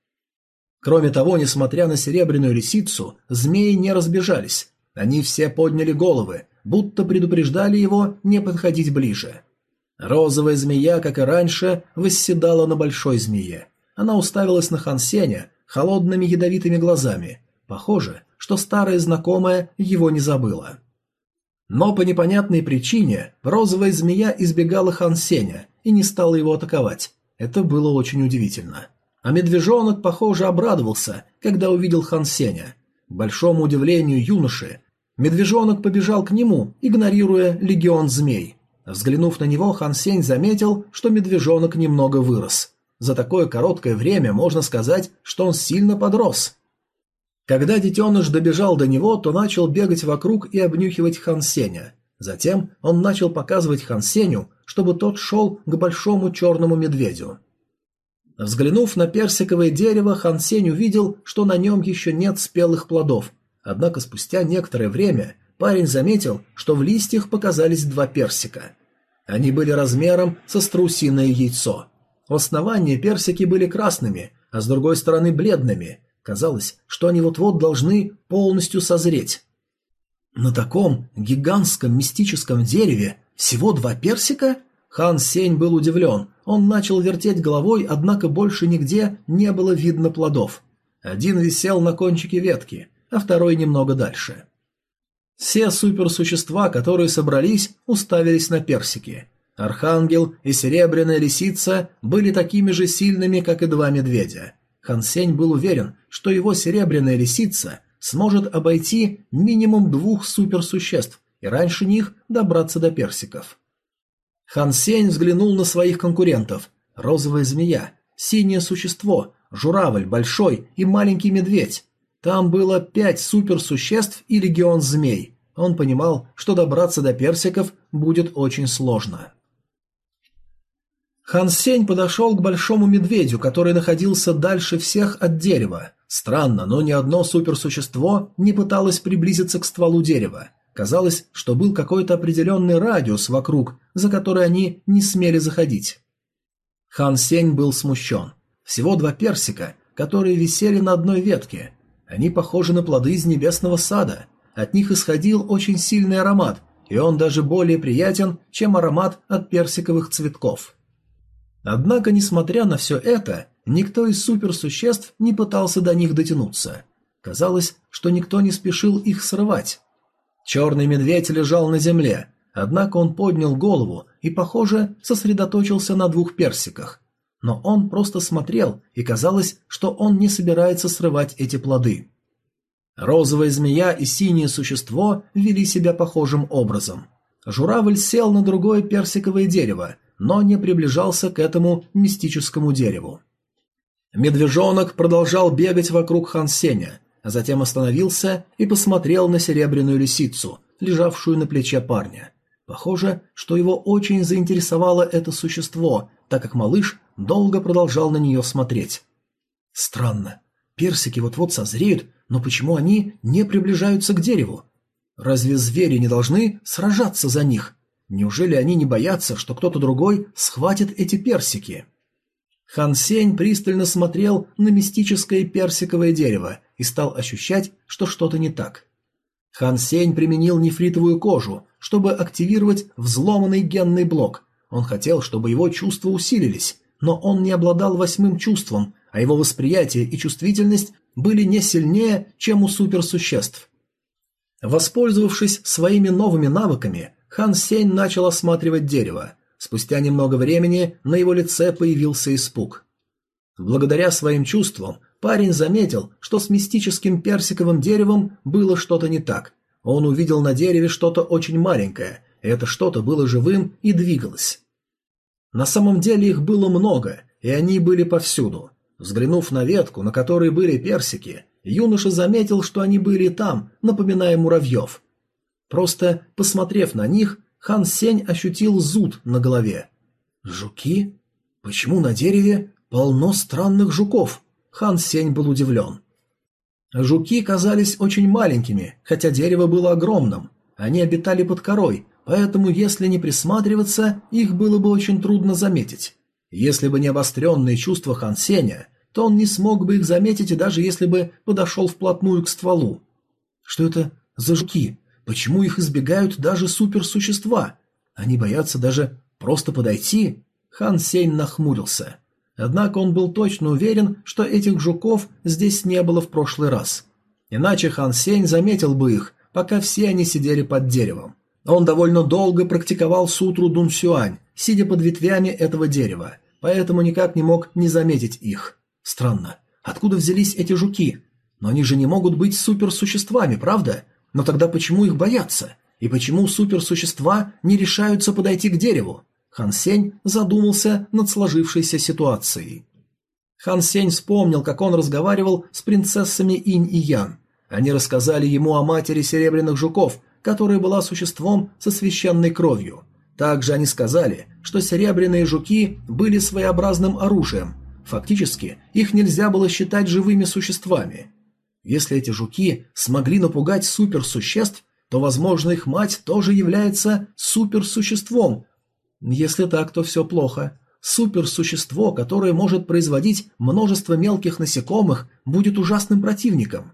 Кроме того, несмотря на серебряную лисицу, змеи не разбежались. Они все подняли головы, будто предупреждали его не подходить ближе. Розовая змея, как и раньше, восседала на большой змее. Она уставилась на Хансеня холодными ядовитыми глазами. Похоже, что старая знакомая его не забыла. Но по непонятной причине розовая змея избегала Хансеня и не стала его атаковать. Это было очень удивительно. А медвежонок, похоже, обрадовался, когда увидел Хансеня. К большому удивлению юноши, медвежонок побежал к нему, игнорируя легион змей. Взглянув на него, Хан Сень заметил, что медвежонок немного вырос. За такое короткое время можно сказать, что он сильно подрос. Когда детеныш добежал до него, то начал бегать вокруг и обнюхивать Хан Сеня. Затем он начал показывать Хан Сеню, чтобы тот шел к большому черному медведю. Взглянув на персиковое дерево, Хан Сень увидел, что на нем еще нет спелых плодов. Однако спустя некоторое время парень заметил, что в листьях показались два персика. Они были размером со страусиное яйцо. У основания персики были красными, а с другой стороны бледными. Казалось, что они вот-вот должны полностью созреть. На таком гигантском мистическом дереве всего два персика? Хан Сень был удивлен. Он начал вертеть головой, однако больше нигде не было видно плодов. Один висел на кончике ветки, а второй немного дальше. Все суперсущества, которые собрались, уставились на персики. Архангел и Серебряная Лисица были такими же сильными, как и два медведя. Хансень был уверен, что его Серебряная Лисица сможет обойти минимум двух суперсуществ и раньше них добраться до персиков. Хансень взглянул на своих конкурентов. Розовая змея, синее существо, журавль большой и маленький медведь. Там было пять суперсуществ и легион змей. Он понимал, что добраться до персиков будет очень сложно. Хан Сень подошел к большому медведю, который находился дальше всех от дерева. Странно, но ни одно суперсущество не пыталось приблизиться к стволу дерева. Казалось, что был какой-то определенный радиус вокруг, за который они не смели заходить. Хан Сень был смущен. Всего два персика, которые висели на одной ветке, они похожи на плоды из небесного сада. От них исходил очень сильный аромат, и он даже более приятен, чем аромат от персиковых цветков. Однако, несмотря на все это, никто из суперсуществ не пытался до них дотянуться. Казалось, что никто не спешил их срывать. Черный медведь лежал на земле, однако он поднял голову и, похоже, сосредоточился на двух персиках, но он просто смотрел, и казалось, что он не собирается срывать эти плоды. Розовая змея и синее существо вели себя похожим образом. Журавль сел на другое персиковое дерево, но не приближался к этому мистическому дереву. Медвежонок продолжал бегать вокруг Хансеня, а затем остановился и посмотрел на серебряную лисицу, лежавшую на плече парня. Похоже, что его очень заинтересовало это существо, так как малыш долго продолжал на нее смотреть. Странно. Персики вот-вот созреют, но почему они не приближаются к дереву? Разве звери не должны сражаться за них? Неужели они не боятся, что кто-то другой схватит эти персики? Хан Сень пристально смотрел на мистическое персиковое дерево и стал ощущать, что что-то не так. Хан Сень применил нефритовую кожу, чтобы активировать взломанный генный блок. Он хотел, чтобы его чувства усилились, но он не обладал восьмым чувством, а его восприятие и чувствительность были не сильнее, чем у суперсуществ. Воспользовавшись своими новыми навыками, Хан Сень начал осматривать дерево. Спустя немного времени на его лице появился испуг. Благодаря своим чувствам парень заметил, что с мистическим персиковым деревом было что-то не так. Он увидел на дереве что-то очень маленькое, и это что-то было живым и двигалось. На самом деле их было много, и они были повсюду. Взглянув на ветку, на которой были персики, юноша заметил, что они были там, напоминая муравьев. Просто посмотрев на них, Хан Сень ощутил зуд на голове. «Жуки? Почему на дереве полно странных жуков?» Хан Сень был удивлен. Жуки казались очень маленькими, хотя дерево было огромным. Они обитали под корой, поэтому если не присматриваться, их было бы очень трудно заметить. Если бы не обостренные чувства Хан Сеня, то он не смог бы их заметить, даже если бы подошел вплотную к стволу. Что это за жуки? Почему их избегают даже суперсущества? Они боятся даже просто подойти? Хан Сень нахмурился. Однако он был точно уверен, что этих жуков здесь не было в прошлый раз. Иначе Хан Сень заметил бы их, пока все они сидели под деревом. Он довольно долго практиковал сутру Дун Сюань, сидя под ветвями этого дерева, поэтому никак не мог не заметить их. Странно, откуда взялись эти жуки? Но они же не могут быть суперсуществами, правда? Но тогда почему их боятся? И почему суперсущества не решаются подойти к дереву? Хан Сень задумался над сложившейся ситуацией. Хан Сень вспомнил, как он разговаривал с принцессами Инь и Ян. Они рассказали ему о матери серебряных жуков, которая была существом со священной кровью. Также они сказали, что серебряные жуки были своеобразным оружием, Фактически, их нельзя было считать живыми существами. Если эти жуки смогли напугать суперсуществ, то, возможно, их мать тоже является суперсуществом. Если так, то все плохо. Суперсущество, которое может производить множество мелких насекомых, будет ужасным противником.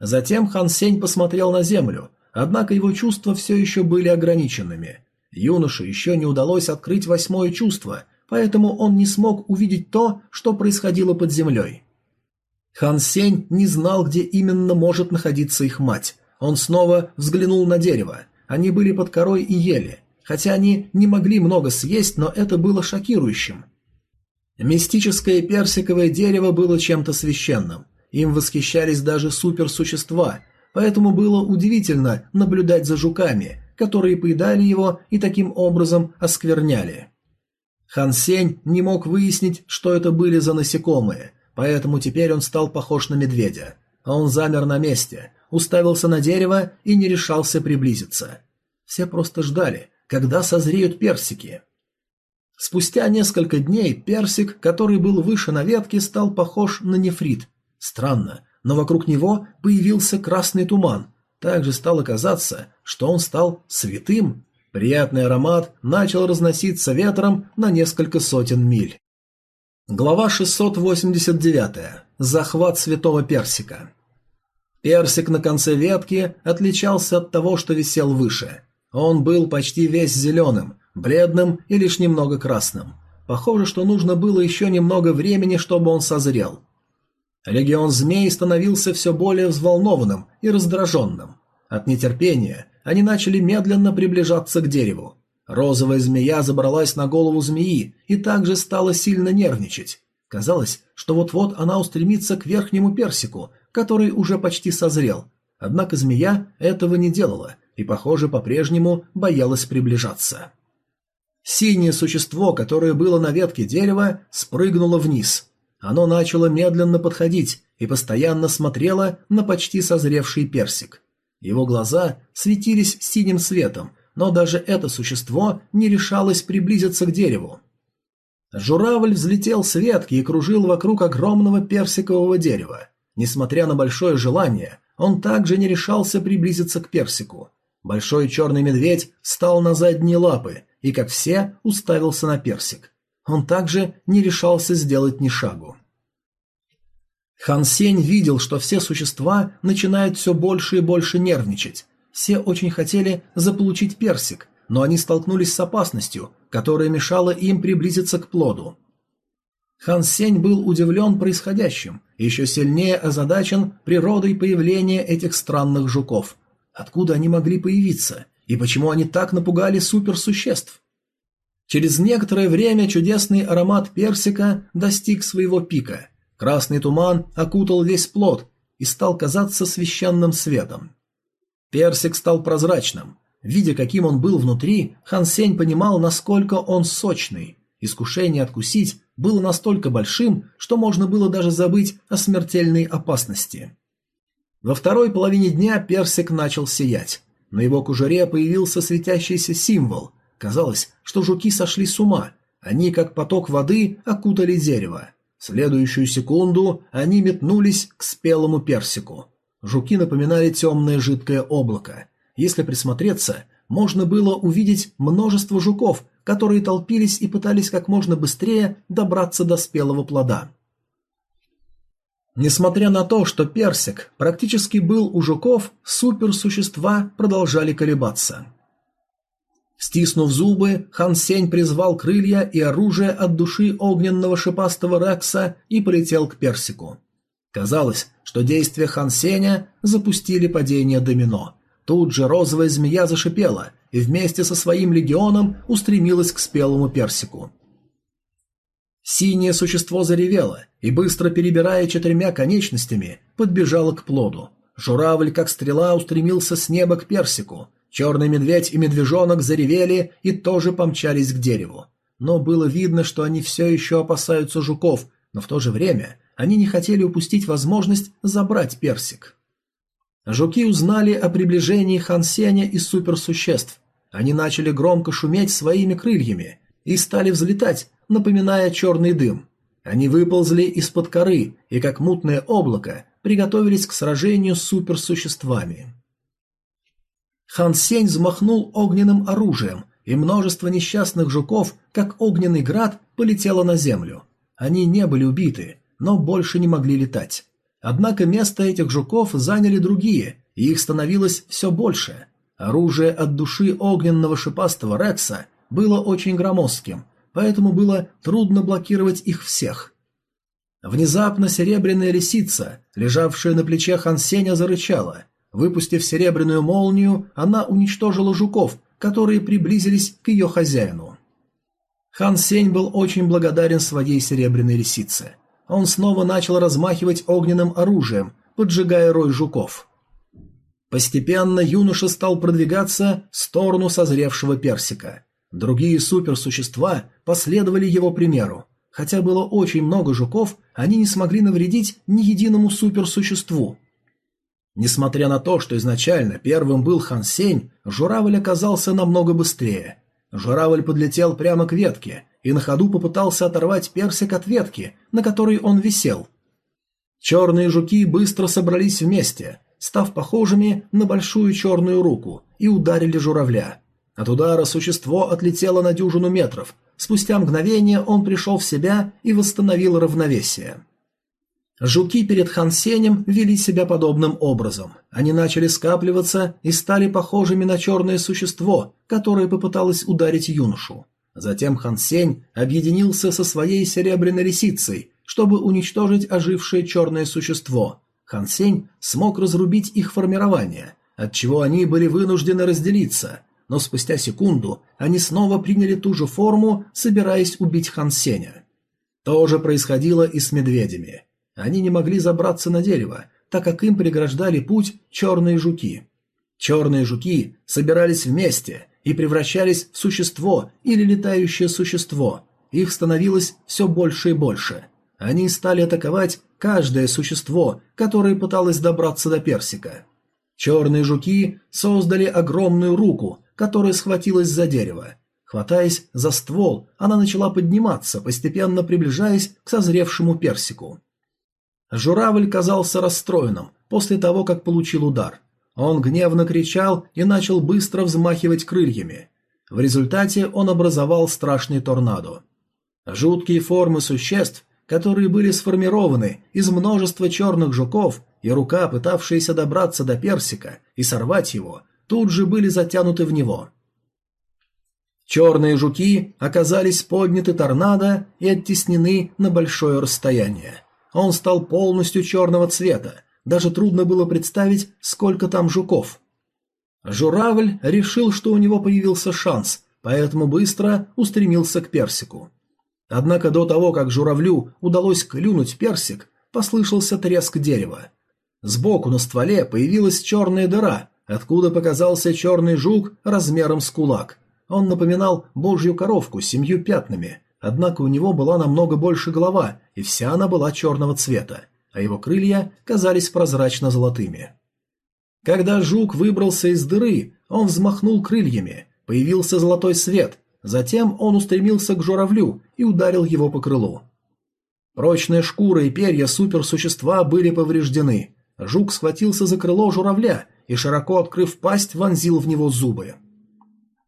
Затем Хан Сень посмотрел на землю, однако его чувства все еще были ограниченными. Юноше еще не удалось открыть восьмое чувство – поэтому он не смог увидеть то, что происходило под землей. Хан Сень не знал, где именно может находиться их мать. Он снова взглянул на дерево. Они были под корой и ели. Хотя они не могли много съесть, но это было шокирующим. Мистическое персиковое дерево было чем-то священным. Им восхищались даже суперсущества, поэтому было удивительно наблюдать за жуками, которые поедали его и таким образом оскверняли. Хан Сень не мог выяснить, что это были за насекомые, поэтому теперь он стал похож на медведя. А он замер на месте, уставился на дерево и не решался приблизиться. Все просто ждали, когда созреют персики. Спустя несколько дней персик, который был выше на ветке, стал похож на нефрит. Странно, но вокруг него появился красный туман. Также стало казаться, что он стал святым Приятный аромат начал разноситься ветром на несколько сотен миль. Глава 689. Захват святого персика. Персик на конце ветки отличался от того, что висел выше. Он был почти весь зеленым, бледным и лишь немного красным. Похоже, что нужно было еще немного времени, чтобы он созрел. Легион змей становился все более взволнованным и раздраженным. От нетерпения они начали медленно приближаться к дереву. Розовая змея забралась на голову змеи и также стала сильно нервничать. Казалось, что вот-вот она устремится к верхнему персику, который уже почти созрел. Однако змея этого не делала и, похоже, по-прежнему боялась приближаться. Синее существо, которое было на ветке дерева, спрыгнуло вниз. Оно начало медленно подходить и постоянно смотрело на почти созревший персик. Его глаза светились синим светом, но даже это существо не решалось приблизиться к дереву. Журавль взлетел с ветки и кружил вокруг огромного персикового дерева. Несмотря на большое желание, он также не решался приблизиться к персику. Большой черный медведь встал на задние лапы и, как все, уставился на персик. Он также не решался сделать ни шагу. Хан Сень видел, что все существа начинают все больше и больше нервничать. Все очень хотели заполучить персик, но они столкнулись с опасностью, которая мешала им приблизиться к плоду. Хан Сень был удивлен происходящим, еще сильнее озадачен природой появления этих странных жуков. Откуда они могли появиться, и почему они так напугали суперсуществ? Через некоторое время чудесный аромат персика достиг своего пика. Красный туман окутал весь плод и стал казаться священным светом. Персик стал прозрачным. Видя, каким он был внутри, Хан Сень понимал, насколько он сочный. Искушение откусить было настолько большим, что можно было даже забыть о смертельной опасности. Во второй половине дня персик начал сиять. На его кожуре появился светящийся символ. Казалось, что жуки сошли с ума. Они, как поток воды, окутали дерево. В следующую секунду они метнулись к спелому персику. Жуки напоминали темное жидкое облако. Если присмотреться, можно было увидеть множество жуков, которые толпились и пытались как можно быстрее добраться до спелого плода. Несмотря на то, что персик практически был у жуков, суперсущества продолжали колебаться. Стиснув зубы, Хан Сень призвал крылья и оружие от души огненного шипастого Рекса и полетел к персику. Казалось, что действия Хан Сеня запустили падение домино. Тут же розовая змея зашипела и вместе со своим легионом устремилась к спелому персику. Синее существо заревело и, быстро перебирая четырьмя конечностями, подбежало к плоду. Журавль, как стрела, устремился с неба к персику. Черный медведь и медвежонок заревели и тоже помчались к дереву. Но было видно, что они все еще опасаются жуков, но в то же время они не хотели упустить возможность забрать персик. Жуки узнали о приближении Хансеня и суперсуществ. Они начали громко шуметь своими крыльями и стали взлетать, напоминая черный дым. Они выползли из-под коры и, как мутное облако, приготовились к сражению с суперсуществами. Хан Сень взмахнул огненным оружием, и множество несчастных жуков, как огненный град, полетело на землю. Они не были убиты, но больше не могли летать. Однако место этих жуков заняли другие, и их становилось все больше. Оружие от души огненного шипастого Рекса было очень громоздким, поэтому было трудно блокировать их всех. Внезапно серебряная лисица, лежавшая на плече Хансеня, зарычала. Выпустив серебряную молнию, она уничтожила жуков, которые приблизились к ее хозяину. Хан Сень был очень благодарен своей серебряной лисице он снова начал размахивать огненным оружием, поджигая рой жуков. Постепенно юноша стал продвигаться в сторону созревшего персика. Другие суперсущества последовали его примеру. Хотя было очень много жуков, они не смогли навредить ни единому суперсуществу. Несмотря на то, что изначально первым был Хан Сень, журавль оказался намного быстрее. Журавль подлетел прямо к ветке и на ходу попытался оторвать персик от ветки, на которой он висел. Черные жуки быстро собрались вместе, став похожими на большую черную руку, и ударили журавля. От удара существо отлетело на дюжину метров. Спустя мгновение он пришел в себя и восстановил равновесие. Жуки перед Хансенем вели себя подобным образом. Они начали скапливаться и стали похожими на черное существо, которое попыталось ударить юношу. Затем Хан Сень объединился со своей серебряной лисицей, чтобы уничтожить ожившее черное существо. Хан Сень смог разрубить их формирование, отчего они были вынуждены разделиться, но спустя секунду они снова приняли ту же форму, собираясь убить Хан Сеня. То же происходило и с медведями. Они не могли забраться на дерево, так как им преграждали путь черные жуки. Черные жуки собирались вместе и превращались в существо или летающее существо. Их становилось все больше и больше. Они стали атаковать каждое существо, которое пыталось добраться до персика. Черные жуки создали огромную руку, которая схватилась за дерево. Хватаясь за ствол, она начала подниматься, постепенно приближаясь к созревшему персику. Журавль казался расстроенным после того, как получил удар. Он гневно кричал и начал быстро взмахивать крыльями. В результате он образовал страшный торнадо. Жуткие формы существ, которые были сформированы из множества черных жуков, и рука, пытавшаяся добраться до персика и сорвать его, тут же были затянуты в него. Черные жуки оказались подняты торнадо и оттеснены на большое расстояние. Он стал полностью черного цвета, даже трудно было представить, сколько там жуков. Журавль решил, что у него появился шанс, поэтому быстро устремился к персику. Однако до того, как журавлю удалось клюнуть персик, послышался треск дерева. Сбоку на стволе появилась черная дыра, откуда показался черный жук размером с кулак. Он напоминал божью коровку с семью пятнами, однако у него была намного больше голова, и вся она была черного цвета, а его крылья казались прозрачно-золотыми. Когда жук выбрался из дыры, он взмахнул крыльями, появился золотой свет, затем он устремился к журавлю и ударил его по крылу. Прочная шкура и перья суперсущества были повреждены. Жук схватился за крыло журавля и, широко открыв пасть, вонзил в него зубы.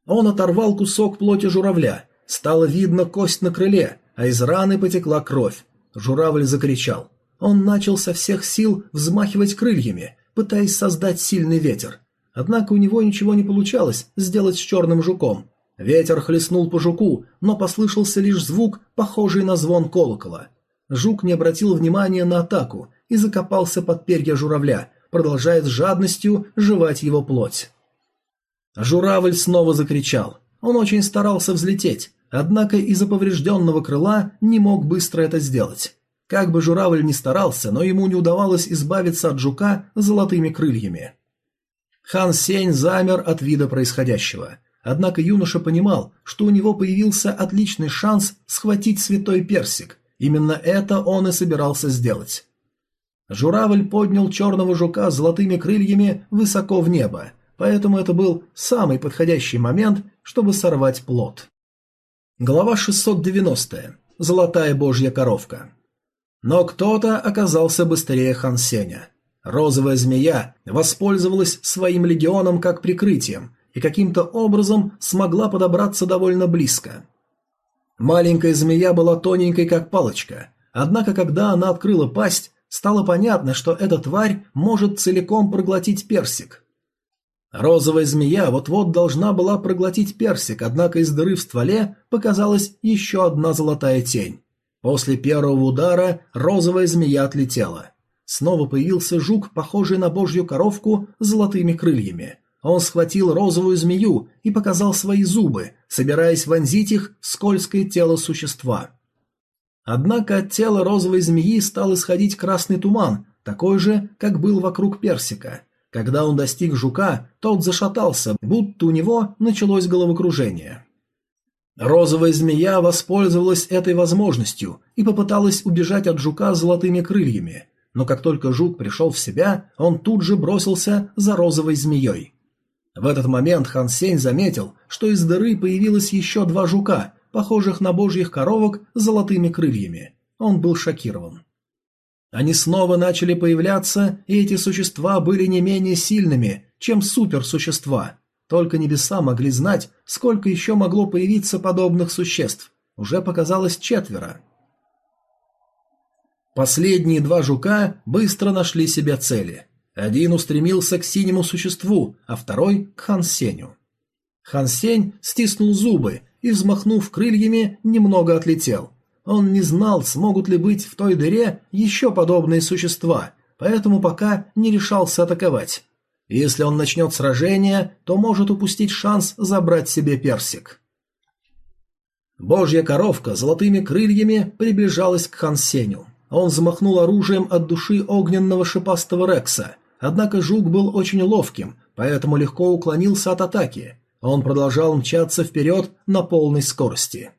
Он оторвал кусок плоти журавля. Стало видно кость на крыле, а из раны потекла кровь. Журавль закричал. Он начал со всех сил взмахивать крыльями, пытаясь создать сильный ветер. Однако у него ничего не получалось сделать с черным жуком. Ветер хлестнул по жуку, но послышался лишь звук, похожий на звон колокола. Жук не обратил внимания на атаку и закопался под перья журавля, продолжая с жадностью жевать его плоть. Журавль снова закричал. Он очень старался взлететь, однако из-за поврежденного крыла не мог быстро это сделать. Как бы журавль ни старался, но ему не удавалось избавиться от жука золотыми крыльями. Хан Сень замер от вида происходящего. Однако юноша понимал, что у него появился отличный шанс схватить святой персик. Именно это он и собирался сделать. Журавль поднял черного жука золотыми крыльями высоко в небо, поэтому это был самый подходящий момент, чтобы сорвать плод. Глава 690. Золотая божья коровка. Но кто-то оказался быстрее Хан Сеня. Розовая змея воспользовалась своим легионом как прикрытием и каким-то образом смогла подобраться довольно близко. Маленькая змея была тоненькой, как палочка, однако когда она открыла пасть, стало понятно, что эта тварь может целиком проглотить персик. Розовая змея вот-вот должна была проглотить персик, однако из дыры в стволе показалась еще одна золотая тень. После первого удара розовая змея отлетела. Снова появился жук, похожий на божью коровку с золотыми крыльями. Он схватил розовую змею и показал свои зубы, собираясь вонзить их в скользкое тело существа. Однако от тела розовой змеи стал исходить красный туман, такой же, как был вокруг персика. Когда он достиг жука, тот зашатался, будто у него началось головокружение. Розовая змея воспользовалась этой возможностью и попыталась убежать от жука золотыми крыльями, но как только жук пришел в себя, он тут же бросился за розовой змеей. В этот момент Хан Сень заметил, что из дыры появилось еще два жука, похожих на божьих коровок с золотыми крыльями. Он был шокирован. Они снова начали появляться, и эти существа были не менее сильными, чем суперсущества. Только небеса могли знать, сколько еще могло появиться подобных существ. Уже показалось четверо. Последние два жука быстро нашли себе цели. Один устремился к синему существу, а второй – к Хансеню. Хансень стиснул зубы и, взмахнув крыльями, немного отлетел – он не знал, смогут ли быть в той дыре еще подобные существа, поэтому пока не решался атаковать. Если он начнет сражение, то может упустить шанс забрать себе персик. Божья коровка золотыми крыльями приближалась к Хансеню. Он взмахнул оружием от души огненного шипастого Рекса, однако жук был очень ловким, поэтому легко уклонился от атаки. Он продолжал мчаться вперед на полной скорости.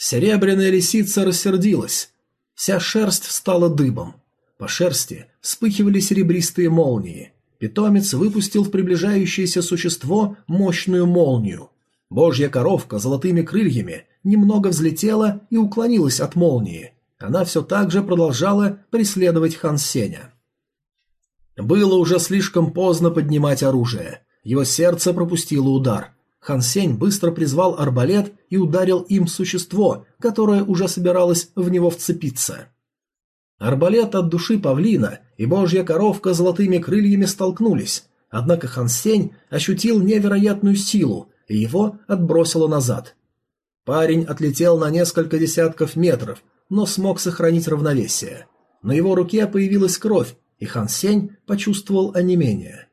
Серебряная лисица рассердилась. Вся шерсть стала дыбом. По шерсти вспыхивали серебристые молнии. Питомец выпустил в приближающееся существо мощную молнию. Божья коровка золотыми крыльями немного взлетела и уклонилась от молнии. Она все так же продолжала преследовать Хан Сеня. Было уже слишком поздно поднимать оружие. Его сердце пропустило удар. Хан Сень быстро призвал арбалет и ударил им существо, которое уже собиралось в него вцепиться. Арбалет от души павлина и божья коровка золотыми крыльями столкнулись, однако Хан Сень ощутил невероятную силу, и его отбросило назад. Парень отлетел на несколько десятков метров, но смог сохранить равновесие. На его руке появилась кровь, и Хан Сень почувствовал онемение.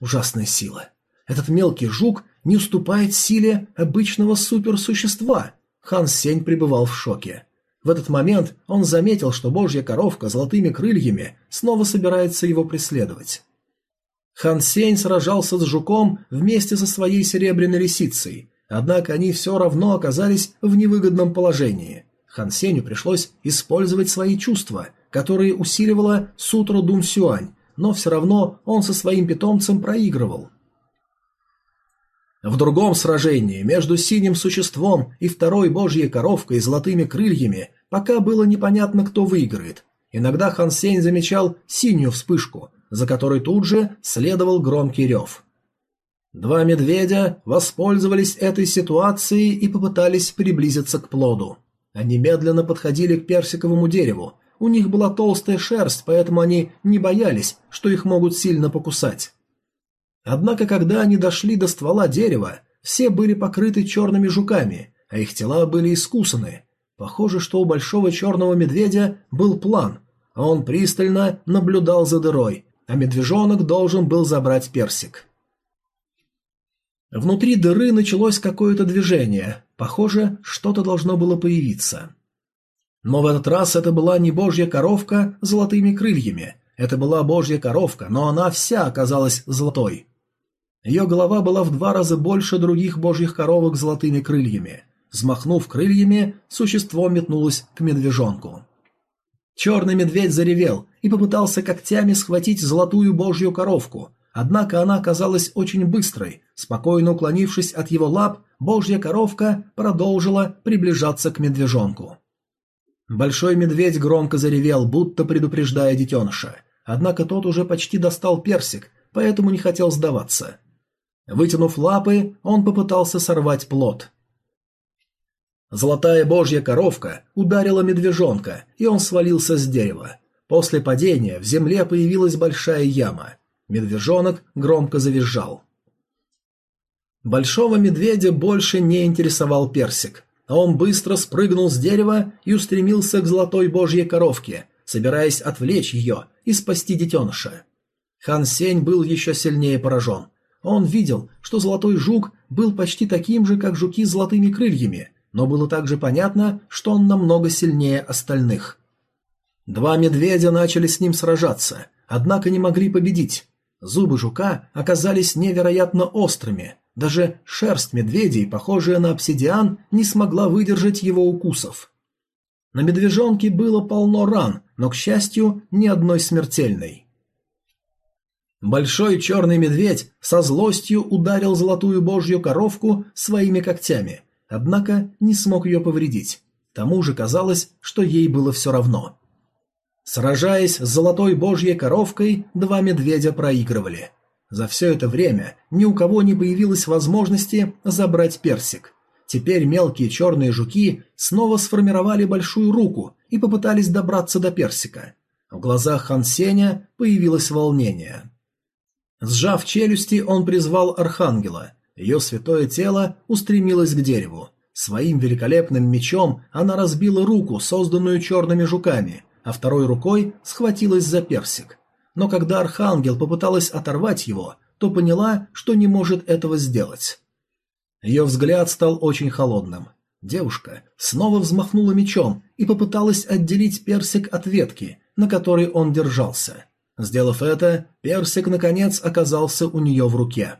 Ужасная сила. Этот мелкий жук не уступает силе обычного суперсущества. Хан Сень пребывал в шоке. В этот момент он заметил, что божья коровка золотыми крыльями снова собирается его преследовать. Хан Сень сражался с жуком вместе со своей серебряной лисицей, однако они все равно оказались в невыгодном положении. Хан Сенью пришлось использовать свои чувства, которые усиливала Сутра Дун Сюань, но все равно он со своим питомцем проигрывал. В другом сражении между синим существом и второй божьей коровкой с золотыми крыльями пока было непонятно, кто выиграет. Иногда Хан Сень замечал синюю вспышку, за которой тут же следовал громкий рев. Два медведя воспользовались этой ситуацией и попытались приблизиться к плоду. Они медленно подходили к персиковому дереву. У них была толстая шерсть, поэтому они не боялись, что их могут сильно покусать. Однако, когда они дошли до ствола дерева, все были покрыты черными жуками, а их тела были искусаны. Похоже, что у большого черного медведя был план, а он пристально наблюдал за дырой, а медвежонок должен был забрать персик. Внутри дыры началось какое-то движение. Похоже, что-то должно было появиться. Но в этот раз это была не божья коровка с золотыми крыльями. Это была божья коровка, но она вся оказалась золотой. Ее голова была в два раза больше других божьих коровок с золотыми крыльями. Взмахнув крыльями, существо метнулось к медвежонку. Черный медведь заревел и попытался когтями схватить золотую божью коровку, однако она оказалась очень быстрой. Спокойно уклонившись от его лап, божья коровка продолжила приближаться к медвежонку. Большой медведь громко заревел, будто предупреждая детеныша. Однако тот уже почти достал персик, поэтому не хотел сдаваться. Вытянув лапы, он попытался сорвать плод. Золотая божья коровка ударила медвежонка, и он свалился с дерева. После падения в земле появилась большая яма. Медвежонок громко завизжал. Большого медведя больше не интересовал персик, а он быстро спрыгнул с дерева и устремился к золотой божьей коровке, собираясь отвлечь ее и спасти детеныша. Хан Сень был еще сильнее поражен. Он видел, что золотой жук был почти таким же, как жуки с золотыми крыльями, но было также понятно, что он намного сильнее остальных. Два медведя начали с ним сражаться, однако не могли победить. Зубы жука оказались невероятно острыми. Даже шерсть медведей, похожая на обсидиан, не смогла выдержать его укусов. На медвежонке было полно ран, но, к счастью, ни одной смертельной. Большой черный медведь со злостью ударил золотую божью коровку своими когтями, однако не смог ее повредить. Тому же казалось, что ей было все равно. Сражаясь с золотой божьей коровкой, два медведя проигрывали. За все это время ни у кого не появилось возможности забрать персик. Теперь мелкие черные жуки снова сформировали большую руку и попытались добраться до персика. В глазах Хан Сеня появилось волнение. Сжав челюсти, он призвал архангела. Ее святое тело устремилось к дереву. Своим великолепным мечом она разбила руку, созданную черными жуками, а второй рукой схватилась за персик. Но когда архангел попыталась оторвать его, то поняла, что не может этого сделать. Ее взгляд стал очень холодным. Девушка снова взмахнула мечом и попыталась отделить персик от ветки, на которой он держался. Сделав это, персик наконец оказался у нее в руке.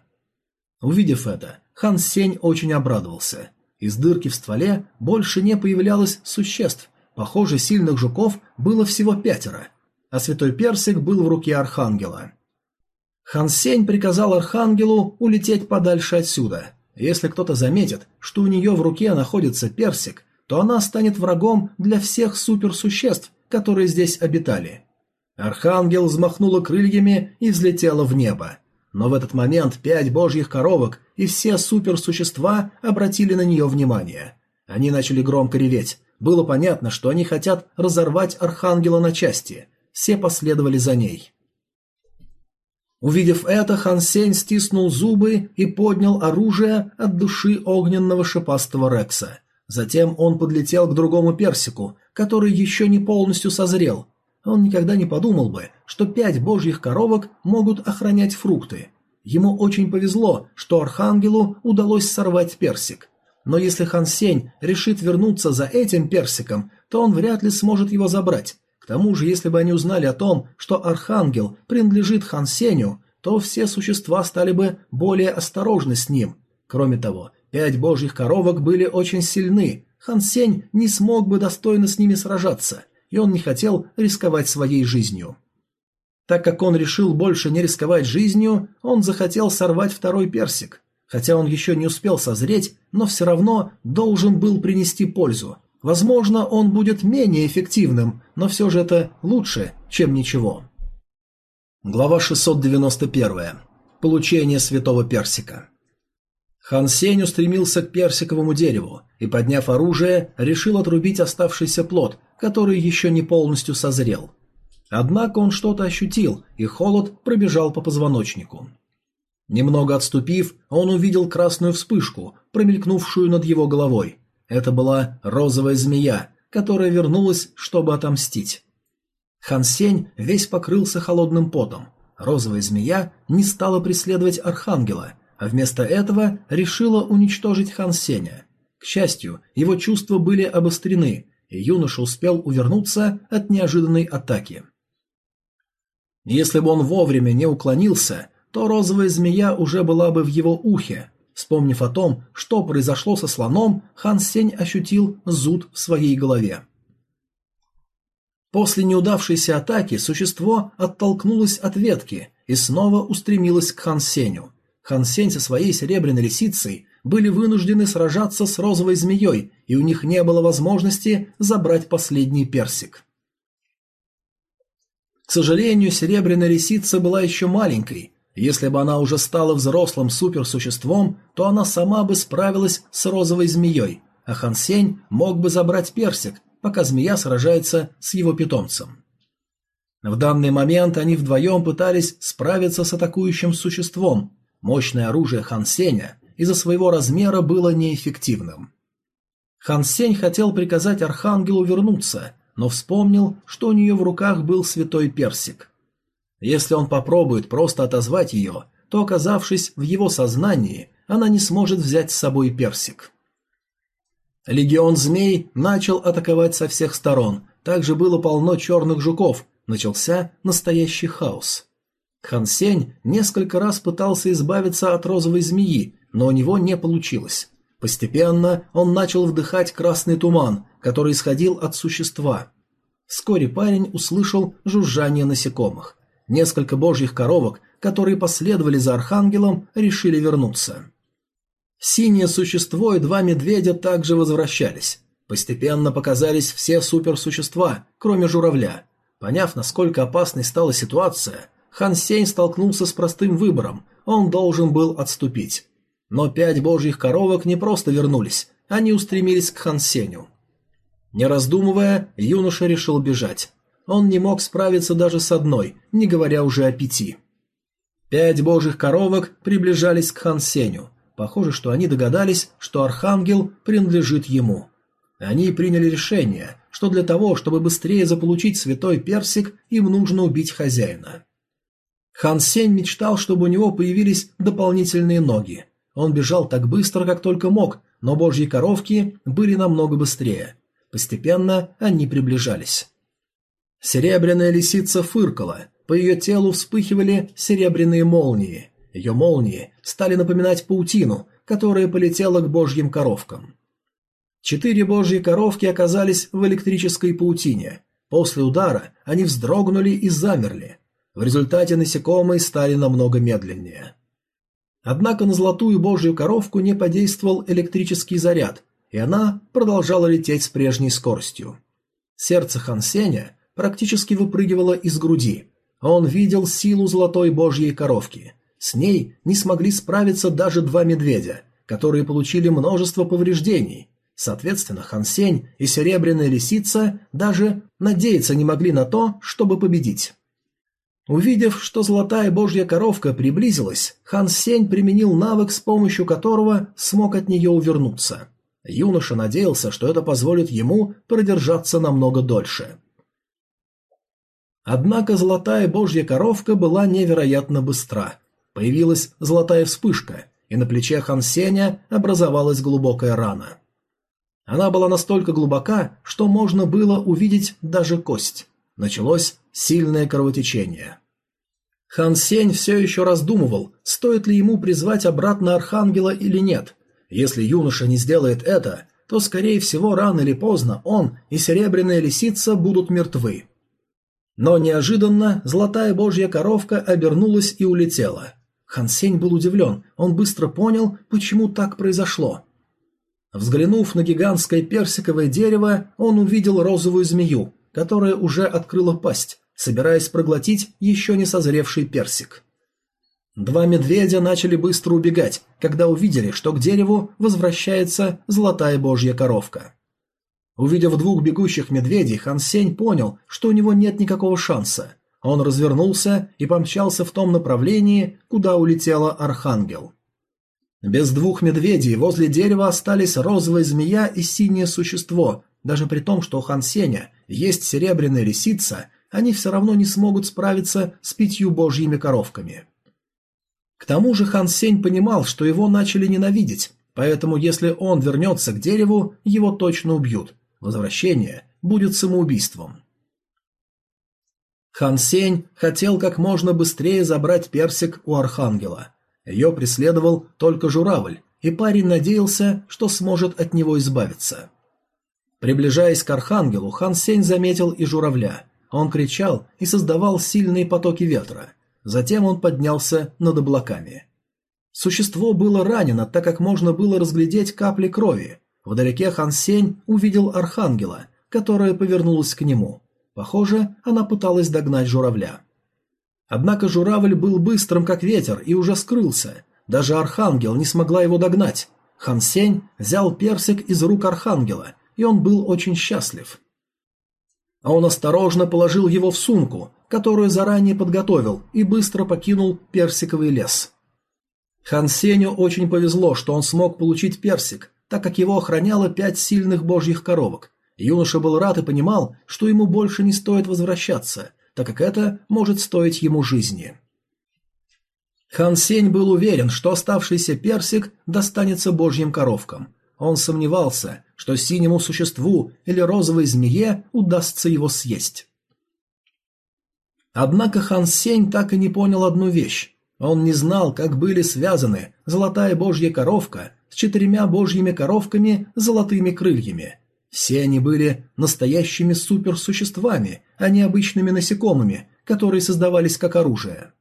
Увидев это, Хан Сень очень обрадовался. Из дырки в стволе больше не появлялось существ. Похоже, сильных жуков было всего пятеро, а святой персик был в руке архангела. Хан Сень приказал Архангелу улететь подальше отсюда. Если кто-то заметит, что у нее в руке находится персик, то она станет врагом для всех суперсуществ, которые здесь обитали. Архангел взмахнула крыльями и взлетела в небо. Но в этот момент пять божьих коровок и все суперсущества обратили на нее внимание. Они начали громко реветь. Было понятно, что они хотят разорвать Архангела на части. Все последовали за ней. Увидев это, Хан Сень стиснул зубы и поднял оружие от души огненного шипастого Рекса. Затем он подлетел к другому персику, который еще не полностью созрел, он никогда не подумал бы, что пять божьих коровок могут охранять фрукты. Ему очень повезло, что Архангелу удалось сорвать персик. Но если Хан Сень решит вернуться за этим персиком, то он вряд ли сможет его забрать. К тому же, если бы они узнали о том, что Архангел принадлежит Хан Сенью, то все существа стали бы более осторожны с ним. Кроме того, пять божьих коровок были очень сильны, Хан Сень не смог бы достойно с ними сражаться и он не хотел рисковать своей жизнью. Так как он решил больше не рисковать жизнью, он захотел сорвать второй персик. Хотя он еще не успел созреть, но все равно должен был принести пользу. Возможно, он будет менее эффективным, но все же это лучше, чем ничего. Глава 691. Получение святого персика. Хан Сень устремился к персиковому дереву и, подняв оружие, решил отрубить оставшийся плод, который еще не полностью созрел. Однако он что-то ощутил, и холод пробежал по позвоночнику. Немного отступив, он увидел красную вспышку, промелькнувшую над его головой. Это была розовая змея, которая вернулась, чтобы отомстить. Хан Сень весь покрылся холодным потом. Розовая змея не стала преследовать Архангела, а вместо этого решила уничтожить Хан Сеня. К счастью, его чувства были обострены, юноша успел увернуться от неожиданной атаки. Если бы он вовремя не уклонился, то розовая змея уже была бы в его ухе. Вспомнив о том, что произошло со слоном, Хан Сень ощутил зуд в своей голове. После неудавшейся атаки существо оттолкнулось от ветки и снова устремилось к Хан Сеню. Хан Сень со своей серебряной лисицей были вынуждены сражаться с розовой змеей, и у них не было возможности забрать последний персик. К сожалению, серебряная лисица была еще маленькой. Если бы она уже стала взрослым суперсуществом, то она сама бы справилась с розовой змеей, а Хан Сень мог бы забрать персик, пока змея сражается с его питомцем. В данный момент они вдвоем пытались справиться с атакующим существом, Мощное оружие Хан Сеня из-за своего размера было неэффективным. Хан Сень хотел приказать Архангелу вернуться, но вспомнил, что у нее в руках был святой персик. Если он попробует просто отозвать ее, то, оказавшись в его сознании, она не сможет взять с собой персик. Легион змей начал атаковать со всех сторон, также было полно черных жуков, начался настоящий хаос. Хан Сень несколько раз пытался избавиться от розовой змеи, но у него не получилось. Постепенно он начал вдыхать красный туман, который исходил от существа. Вскоре парень услышал жужжание насекомых. Несколько божьих коровок, которые последовали за архангелом, решили вернуться. Синее существо и два медведя также возвращались. Постепенно показались все суперсущества, кроме журавля. Поняв, насколько опасной стала ситуация, Хан Сень столкнулся с простым выбором, он должен был отступить. Но пять божьих коровок не просто вернулись, они устремились к Хан Сенью. Не раздумывая, юноша решил бежать. Он не мог справиться даже с одной, не говоря уже о пяти. Пять божьих коровок приближались к Хан Сенью. Похоже, что они догадались, что архангел принадлежит ему. Они приняли решение, что для того, чтобы быстрее заполучить святой персик, им нужно убить хозяина. Хан Сень мечтал, чтобы у него появились дополнительные ноги. Он бежал так быстро, как только мог, но божьи коровки были намного быстрее. Постепенно они приближались. Серебряная лисица фыркала, по ее телу вспыхивали серебряные молнии. Ее молнии стали напоминать паутину, которая полетела к божьим коровкам. Четыре божьи коровки оказались в электрической паутине. После удара они вздрогнули и замерли. В результате насекомые стали намного медленнее. Однако на золотую божью коровку не подействовал электрический заряд, и она продолжала лететь с прежней скоростью. Сердце Хансеня практически выпрыгивало из груди. Он видел силу золотой божьей коровки. С ней не смогли справиться даже два медведя, которые получили множество повреждений. Соответственно, Хансень и Серебряная Лисица даже надеяться не могли на то, чтобы победить. Увидев, что золотая божья коровка приблизилась, Хан Сень применил навык, с помощью которого смог от нее увернуться. Юноша надеялся, что это позволит ему продержаться намного дольше. Однако золотая божья коровка была невероятно быстра. Появилась золотая вспышка, и на плече Хан Сеня образовалась глубокая рана. Она была настолько глубока, что можно было увидеть даже кость. Началось сильное кровотечение. Хан Сень все еще раздумывал, стоит ли ему призвать обратно Архангела или нет. Если юноша не сделает это, то, скорее всего, рано или поздно он и Серебряная Лисица будут мертвы. Но неожиданно золотая божья коровка обернулась и улетела. Хан Сень был удивлен, он быстро понял, почему так произошло. Взглянув на гигантское персиковое дерево, он увидел розовую змею, которая уже открыла пасть, собираясь проглотить еще не созревший персик. Два медведя начали быстро убегать, когда увидели, что к дереву возвращается золотая божья коровка. Увидев двух бегущих медведей, Хан Сень понял, что у него нет никакого шанса. Он развернулся и помчался в том направлении, куда улетела Архангел. Без двух медведей возле дерева остались розовая змея и синее существо. Даже при том, что у Хан Сеня есть серебряная лисица, они все равно не смогут справиться с пятью божьими коровками. К тому же Хан Сень понимал, что его начали ненавидеть, поэтому если он вернется к дереву, его точно убьют. Возвращение будет самоубийством. Хан Сень хотел как можно быстрее забрать персик у Архангела. Ее преследовал только журавль, и парень надеялся, что сможет от него избавиться. Приближаясь к Архангелу, Хан Сень заметил и журавля. Он кричал и создавал сильные потоки ветра. Затем он поднялся над облаками. Существо было ранено, так как можно было разглядеть капли крови. Вдалеке Хан Сень увидел Архангела, которая повернулась к нему. Похоже, она пыталась догнать журавля. Однако журавль был быстрым, как ветер, и уже скрылся. Даже Архангел не смогла его догнать. Хан Сень взял персик из рук Архангела, и он был очень счастлив а он осторожно положил его в сумку, которую заранее подготовил, и быстро покинул персиковый лес. Хан Сеню очень повезло, что он смог получить персик, так как его охраняло пять сильных божьих коровок. Юноша был рад и понимал, что ему больше не стоит возвращаться, так как это может стоить ему жизни. Хан Сень был уверен, что оставшийся персик достанется божьим коровкам – он сомневался, что синему существу или розовой змее удастся его съесть. Однако Хан Сень так и не понял одну вещь. Он не знал, как были связаны золотая божья коровка с четырьмя божьими коровками с золотыми крыльями. Все они были настоящими суперсуществами, а не обычными насекомыми, которые создавались как оружие.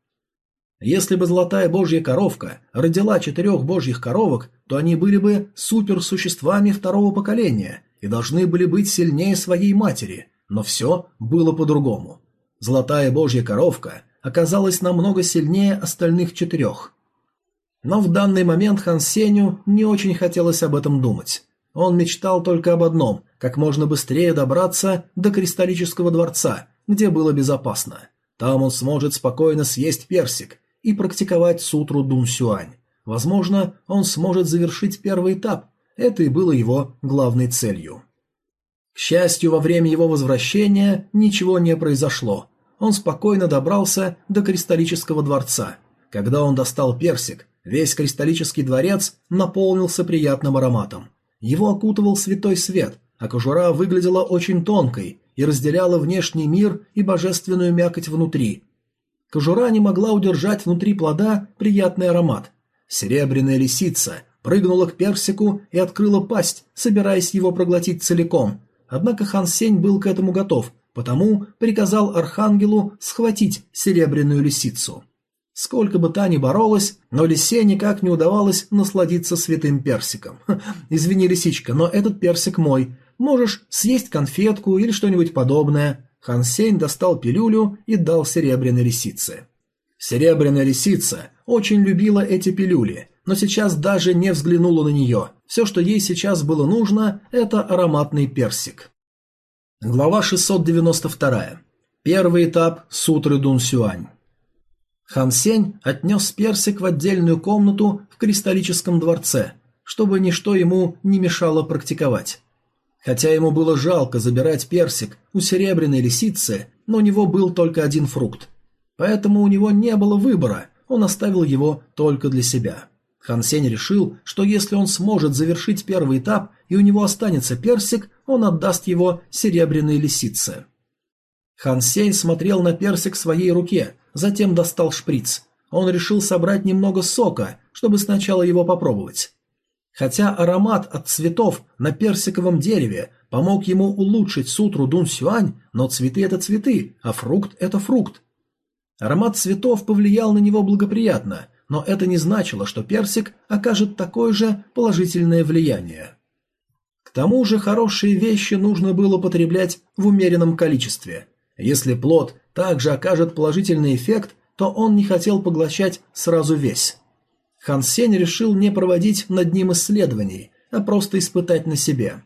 Если бы золотая божья коровка родила четырех божьих коровок, то они были бы суперсуществами второго поколения и должны были быть сильнее своей матери, но все было по-другому. Золотая божья коровка оказалась намного сильнее остальных четырех. Но в данный момент Хан Сеню не очень хотелось об этом думать. Он мечтал только об одном – как можно быстрее добраться до Кристаллического дворца, где было безопасно. Там он сможет спокойно съесть персик и практиковать сутру Дун Сюань. Возможно, он сможет завершить первый этап. Это и было его главной целью. К счастью, во время его возвращения ничего не произошло. Он спокойно добрался до кристаллического дворца. Когда он достал персик, весь кристаллический дворец наполнился приятным ароматом. Его окутывал святой свет, а кожура выглядела очень тонкой и разделяла внешний мир и божественную мякоть внутри, Кожура не могла удержать внутри плода приятный аромат. Серебряная лисица прыгнула к персику и открыла пасть, собираясь его проглотить целиком. Однако Хан Сень был к этому готов, потому приказал архангелу схватить серебряную лисицу. Сколько бы та ни боролась, но лисе никак не удавалось насладиться святым персиком. «Извини, лисичка, но этот персик мой. Можешь съесть конфетку или что-нибудь подобное». Хан Сень достал пилюлю и дал серебряной лисице. Серебряная лисица очень любила эти пилюли, но сейчас даже не взглянула на нее. Все, что ей сейчас было нужно, это ароматный персик. Глава 692. Первый этап Сутры Дун Сюань. Хан Сень отнес персик в отдельную комнату в кристаллическом дворце, чтобы ничто ему не мешало практиковать. Хотя ему было жалко забирать персик у серебряной лисицы, но у него был только один фрукт. Поэтому у него не было выбора, он оставил его только для себя. Хан Сень решил, что если он сможет завершить первый этап и у него останется персик, он отдаст его серебряной лисице. Хан Сень смотрел на персик в своей руке, затем достал шприц. Он решил собрать немного сока, чтобы сначала его попробовать. Хотя аромат от цветов на персиковом дереве помог ему улучшить сутру Дун Сюань, но цветы это цветы, а фрукт это фрукт. Аромат цветов повлиял на него благоприятно, но это не значило, что персик окажет такое же положительное влияние. К тому же хорошие вещи нужно было потреблять в умеренном количестве. Если плод также окажет положительный эффект, то он не хотел поглощать сразу весь. Хан Сень решил не проводить над ним исследований, а просто испытать на себе.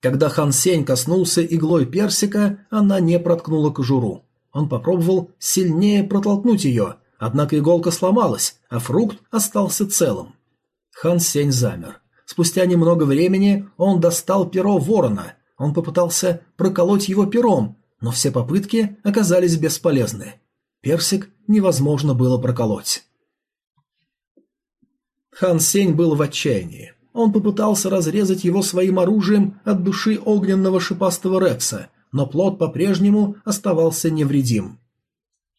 Когда Хан Сень коснулся иглой персика, она не проткнула кожуру. Он попробовал сильнее протолкнуть ее, однако иголка сломалась, а фрукт остался целым. Хан Сень замер. Спустя немного времени он достал перо ворона. Он попытался проколоть его пером, но все попытки оказались бесполезны. Персик невозможно было проколоть. Хан Сень был в отчаянии. Он попытался разрезать его своим оружием от души огненного шипастого Рекса, но плод по-прежнему оставался невредим.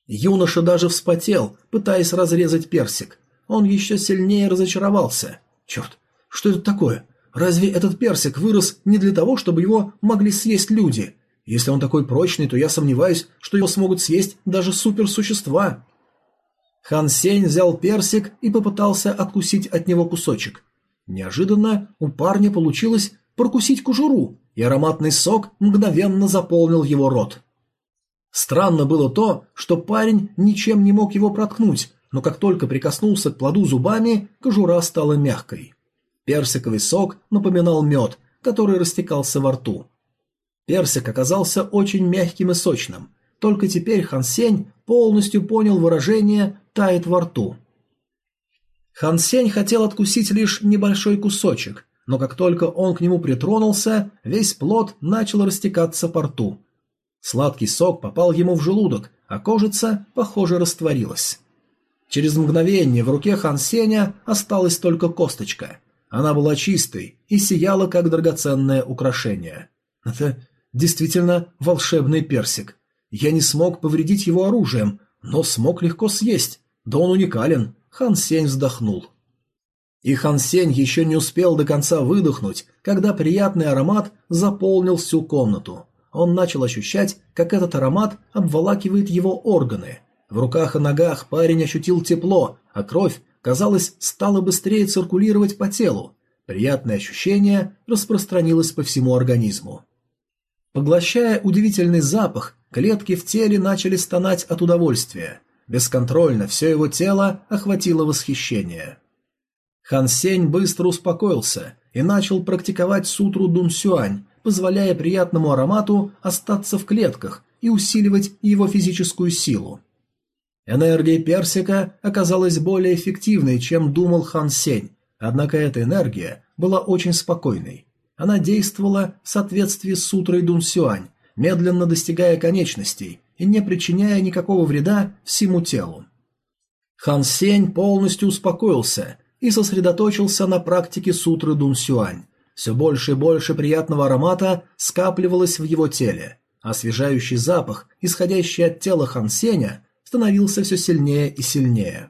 Юноша даже вспотел, пытаясь разрезать персик. Он еще сильнее разочаровался. Черт, что это такое? Разве этот персик вырос не для того, чтобы его могли съесть люди? Если он такой прочный, то я сомневаюсь, что его смогут съесть даже суперсущества. Хан Сень взял персик и попытался откусить от него кусочек. Неожиданно у парня получилось прокусить кожуру, и ароматный сок мгновенно заполнил его рот. Странно было то, что парень ничем не мог его проткнуть, но как только прикоснулся к плоду зубами, кожура стала мягкой. Персиковый сок напоминал мед, который растекался во рту. Персик оказался очень мягким и сочным, только теперь Хан Сень полностью понял выражение «тает во рту». Хан Сень хотел откусить лишь небольшой кусочек, но как только он к нему притронулся, весь плод начал растекаться по рту. Сладкий сок попал ему в желудок, а кожица, похоже, растворилась. Через мгновение в руке Хан Сеня осталась только косточка. Она была чистой и сияла, как драгоценное украшение. Это действительно волшебный персик. Я не смог повредить его оружием, но смог легко съесть. Да он уникален. Хан Сень вздохнул. И Хан Сень еще не успел до конца выдохнуть, когда приятный аромат заполнил всю комнату. Он начал ощущать, как этот аромат обволакивает его органы. В руках и ногах парень ощутил тепло, а кровь, казалось, стала быстрее циркулировать по телу. Приятное ощущение распространилось по всему организму. Поглощая удивительный запах, клетки в теле начали стонать от удовольствия. Бесконтрольно все его тело охватило восхищение. Хан Сень быстро успокоился и начал практиковать сутру Дун Сюань, позволяя приятному аромату остаться в клетках и усиливать его физическую силу. Энергия персика оказалась более эффективной, чем думал Хан Сень, однако эта энергия была очень спокойной. Она действовала в соответствии с сутрой Дун Сюань, медленно достигая конечностей и не причиняя никакого вреда всему телу. Хан Сень полностью успокоился и сосредоточился на практике сутры Дун Сюань. Все больше и больше приятного аромата скапливалось в его теле. Освежающий запах, исходящий от тела Хан Сеня, становился все сильнее и сильнее.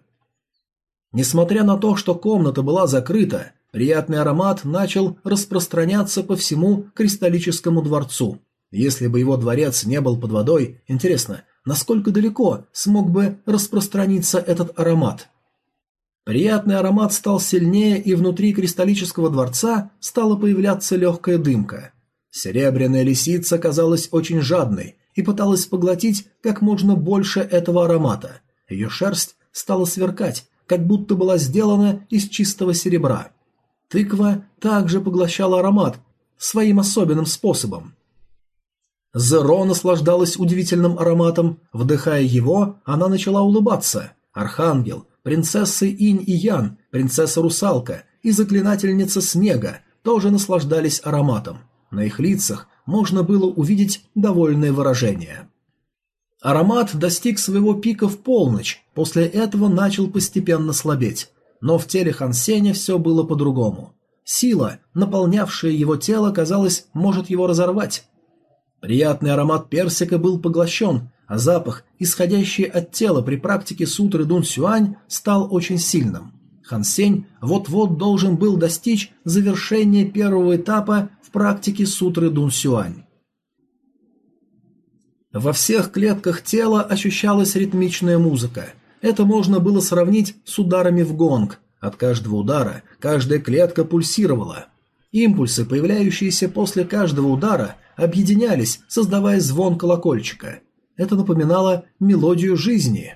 Несмотря на то, что комната была закрыта, Приятный аромат начал распространяться по всему кристаллическому дворцу. Если бы его дворец не был под водой, интересно, насколько далеко смог бы распространиться этот аромат? Приятный аромат стал сильнее, и внутри кристаллического дворца стала появляться легкая дымка. Серебряная лисица казалась очень жадной и пыталась поглотить как можно больше этого аромата. Ее шерсть стала сверкать, как будто была сделана из чистого серебра. Тыква также поглощала аромат своим особенным способом. Зеро наслаждалась удивительным ароматом. Вдыхая его, она начала улыбаться. Архангел, принцессы Инь и Ян, принцесса-русалка и заклинательница Снега тоже наслаждались ароматом. На их лицах можно было увидеть довольное выражение. Аромат достиг своего пика в полночь, после этого начал постепенно слабеть. Но в теле Хан Сеня все было по-другому. Сила, наполнявшая его тело, казалось, может его разорвать. Приятный аромат персика был поглощен, а запах, исходящий от тела при практике сутры Дун Сюань, стал очень сильным. Хан Сень вот-вот должен был достичь завершения первого этапа в практике сутры Дун Сюань. Во всех клетках тела ощущалась ритмичная музыка. Это можно было сравнить с ударами в гонг. От каждого удара каждая клетка пульсировала. Импульсы, появляющиеся после каждого удара, объединялись, создавая звон колокольчика. Это напоминало мелодию жизни.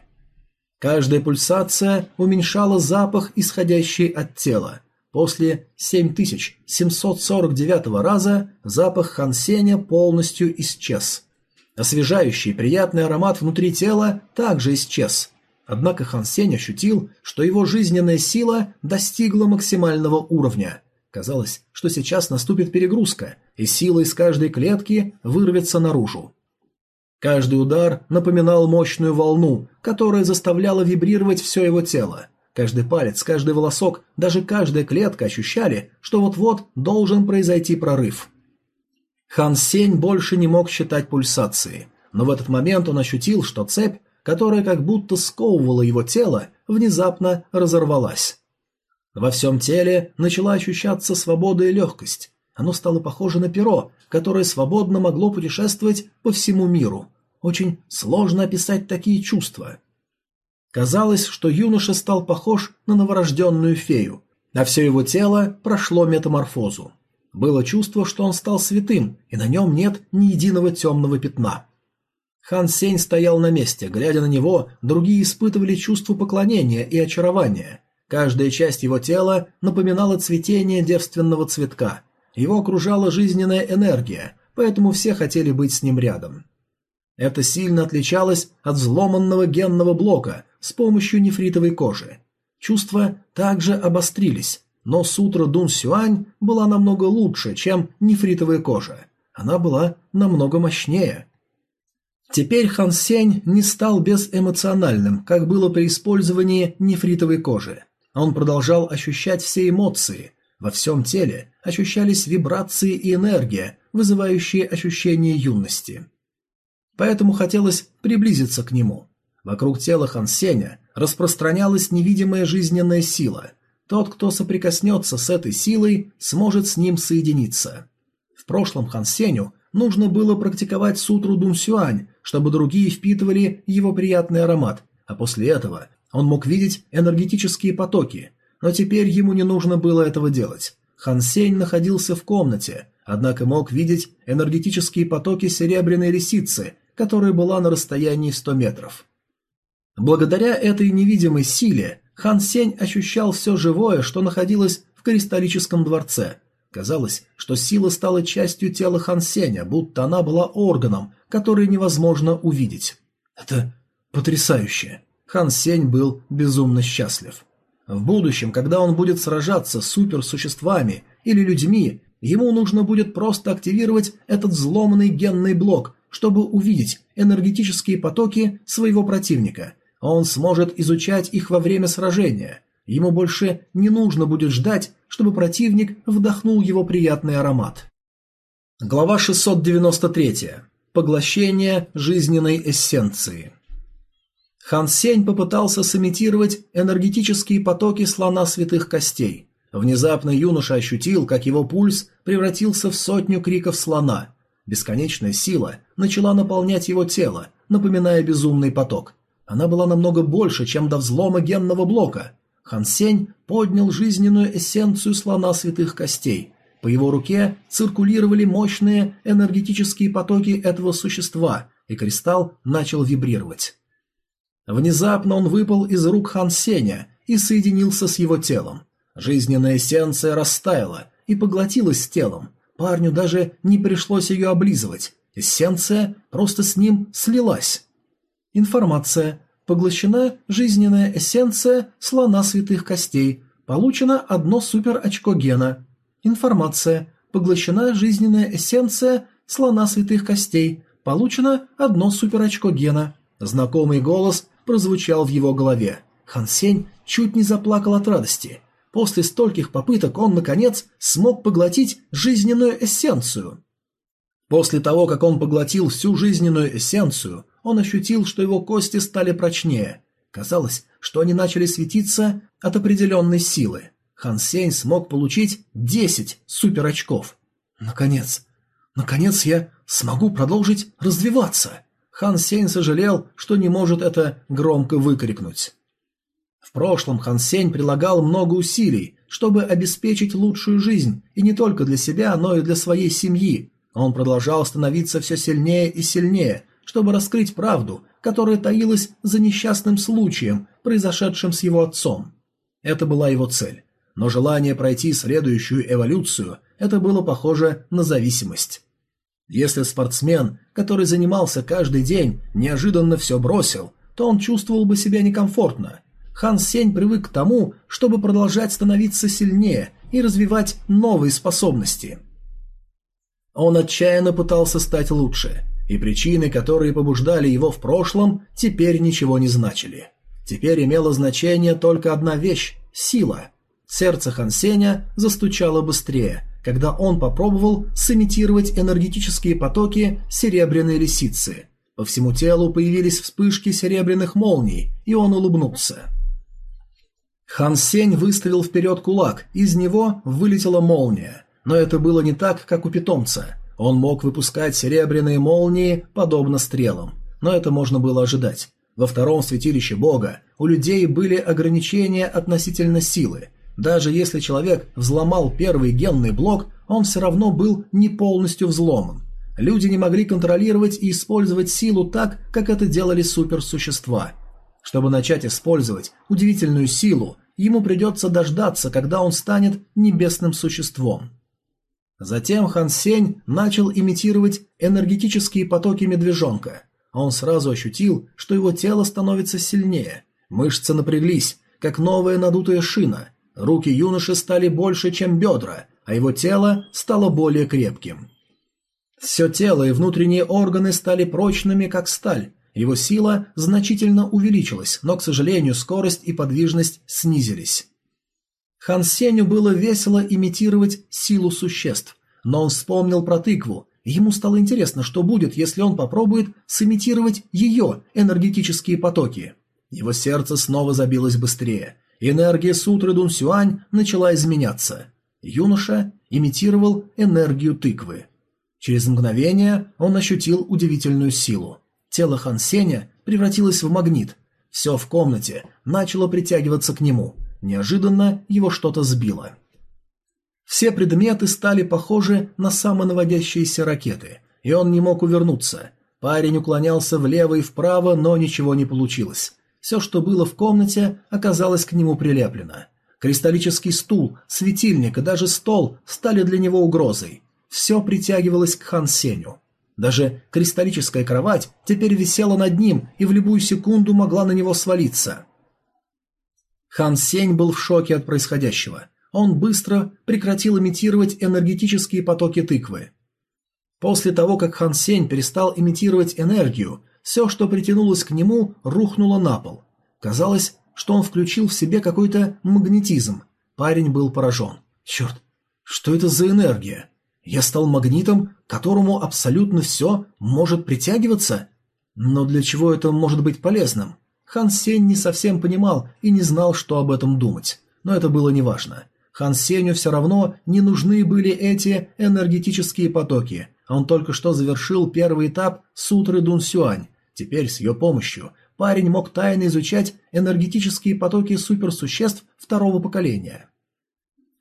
Каждая пульсация уменьшала запах, исходящий от тела. После 7749 раза запах Хансеня полностью исчез. Освежающий приятный аромат внутри тела также исчез. Однако Хан Сень ощутил, что его жизненная сила достигла максимального уровня. Казалось, что сейчас наступит перегрузка, и сила из каждой клетки вырвется наружу. Каждый удар напоминал мощную волну, которая заставляла вибрировать все его тело. Каждый палец, каждый волосок, даже каждая клетка ощущали, что вот-вот должен произойти прорыв. Хан Сень больше не мог считать пульсации, но в этот момент он ощутил, что цепь, которая как будто сковывала его тело, внезапно разорвалась. Во всем теле начала ощущаться свобода и легкость. Оно стало похоже на перо, которое свободно могло путешествовать по всему миру. Очень сложно описать такие чувства. Казалось, что юноша стал похож на новорожденную фею, а все его тело прошло метаморфозу. Было чувство, что он стал святым, и на нем нет ни единого темного пятна. Хан Сень стоял на месте, глядя на него, другие испытывали чувство поклонения и очарования. Каждая часть его тела напоминала цветение девственного цветка. Его окружала жизненная энергия, поэтому все хотели быть с ним рядом. Это сильно отличалось от взломанного генного блока с помощью нефритовой кожи. Чувства также обострились, но сутра Дун Сюань была намного лучше, чем нефритовая кожа. Она была намного мощнее. Теперь Хан Сень не стал безэмоциональным, как было при использовании нефритовой кожи. Он продолжал ощущать все эмоции. Во всем теле ощущались вибрации и энергия, вызывающие ощущение юности. Поэтому хотелось приблизиться к нему. Вокруг тела Хан Сеня распространялась невидимая жизненная сила – тот, кто соприкоснется с этой силой, сможет с ним соединиться. В прошлом Хан Сеню нужно было практиковать сутру Дун Сюань, чтобы другие впитывали его приятный аромат, а после этого он мог видеть энергетические потоки, но теперь ему не нужно было этого делать. Хан Сень находился в комнате, однако мог видеть энергетические потоки серебряной лисицы, которая была на расстоянии 100 метров. Благодаря этой невидимой силе Хан Сень ощущал все живое, что находилось в кристаллическом дворце. Казалось, что сила стала частью тела Хан Сеня, будто она была органом, который невозможно увидеть. Это потрясающе. Хан Сень был безумно счастлив. В будущем, когда он будет сражаться с суперсуществами или людьми, ему нужно будет просто активировать этот взломанный генный блок, чтобы увидеть энергетические потоки своего противника – он сможет изучать их во время сражения. Ему больше не нужно будет ждать, чтобы противник вдохнул его приятный аромат. Глава 693. Поглощение жизненной эссенции. Хан Сень попытался сымитировать энергетические потоки слона святых костей. Внезапно юноша ощутил, как его пульс превратился в сотню криков слона. Бесконечная сила начала наполнять его тело, напоминая безумный поток. Она была намного больше, чем до взлома генного блока. Хан Сень поднял жизненную эссенцию слона святых костей. По его руке циркулировали мощные энергетические потоки этого существа, и кристалл начал вибрировать. Внезапно он выпал из рук Хан Сеня и соединился с его телом. Жизненная эссенция растаяла и поглотилась телом. Парню даже не пришлось ее облизывать. Эссенция просто с ним слилась. Информация. Поглощена жизненная эссенция слона святых костей. Получено одно супер очко гена. Информация. Поглощена жизненная эссенция слона святых костей. Получено одно супер очко гена. Знакомый голос прозвучал в его голове. Хан Сень чуть не заплакал от радости. После стольких попыток он, наконец, смог поглотить жизненную эссенцию. После того, как он поглотил всю жизненную эссенцию, он ощутил, что его кости стали прочнее. Казалось, что они начали светиться от определенной силы. Хан Сень смог получить 10 суперочков. Наконец, наконец я смогу продолжить развиваться. Хан Сень сожалел, что не может это громко выкрикнуть. В прошлом Хан Сень прилагал много усилий, чтобы обеспечить лучшую жизнь, и не только для себя, но и для своей семьи. Он продолжал становиться все сильнее и сильнее, чтобы раскрыть правду, которая таилась за несчастным случаем, произошедшим с его отцом. Это была его цель. Но желание пройти следующую эволюцию – это было похоже на зависимость. Если спортсмен, который занимался каждый день, неожиданно все бросил, то он чувствовал бы себя некомфортно. Хан Сень привык к тому, чтобы продолжать становиться сильнее и развивать новые способности. Он отчаянно пытался стать лучше, и причины, которые побуждали его в прошлом, теперь ничего не значили. Теперь имела значение только одна вещь – сила. Сердце Хан Сеня застучало быстрее, когда он попробовал сымитировать энергетические потоки серебряной лисицы. По всему телу появились вспышки серебряных молний, и он улыбнулся. Хан Сень выставил вперед кулак, из него вылетела молния. Но это было не так, как у питомца. Он мог выпускать серебряные молнии, подобно стрелам. Но это можно было ожидать. Во втором святилище бога у людей были ограничения относительно силы. Даже если человек взломал первый генный блок, он все равно был не полностью взломан. Люди не могли контролировать и использовать силу так, как это делали суперсущества. Чтобы начать использовать удивительную силу, ему придется дождаться, когда он станет небесным существом. Затем Хан Сень начал имитировать энергетические потоки медвежонка. Он сразу ощутил, что его тело становится сильнее. Мышцы напряглись, как новая надутая шина. Руки юноши стали больше, чем бедра, а его тело стало более крепким. Все тело и внутренние органы стали прочными, как сталь. Его сила значительно увеличилась, но, к сожалению, скорость и подвижность снизились. Хан Сеню было весело имитировать силу существ, но он вспомнил про тыкву, ему стало интересно, что будет, если он попробует сымитировать ее энергетические потоки. Его сердце снова забилось быстрее. Энергия сутры Дун Сюань начала изменяться. Юноша имитировал энергию тыквы. Через мгновение он ощутил удивительную силу. Тело Хан Сеня превратилось в магнит. Все в комнате начало притягиваться к нему. Неожиданно его что-то сбило. Все предметы стали похожи на самонаводящиеся ракеты, и он не мог увернуться. Парень уклонялся влево и вправо, но ничего не получилось. Все, что было в комнате, оказалось к нему прилеплено. Кристаллический стул, светильник и даже стол стали для него угрозой. Все притягивалось к Хан Сеню. Даже кристаллическая кровать теперь висела над ним и в любую секунду могла на него свалиться. Хан Сень был в шоке от происходящего. Он быстро прекратил имитировать энергетические потоки тыквы. После того, как Хан Сень перестал имитировать энергию, все, что притянулось к нему, рухнуло на пол. Казалось, что он включил в себе какой-то магнетизм. Парень был поражен. Черт, что это за энергия? Я стал магнитом, которому абсолютно все может притягиваться? Но для чего это может быть полезным? Хан Сень не совсем понимал и не знал, что об этом думать. Но это было неважно. Хан Сенью все равно не нужны были эти энергетические потоки. Он только что завершил первый этап сутры Дун Сюань. Теперь с ее помощью парень мог тайно изучать энергетические потоки суперсуществ второго поколения.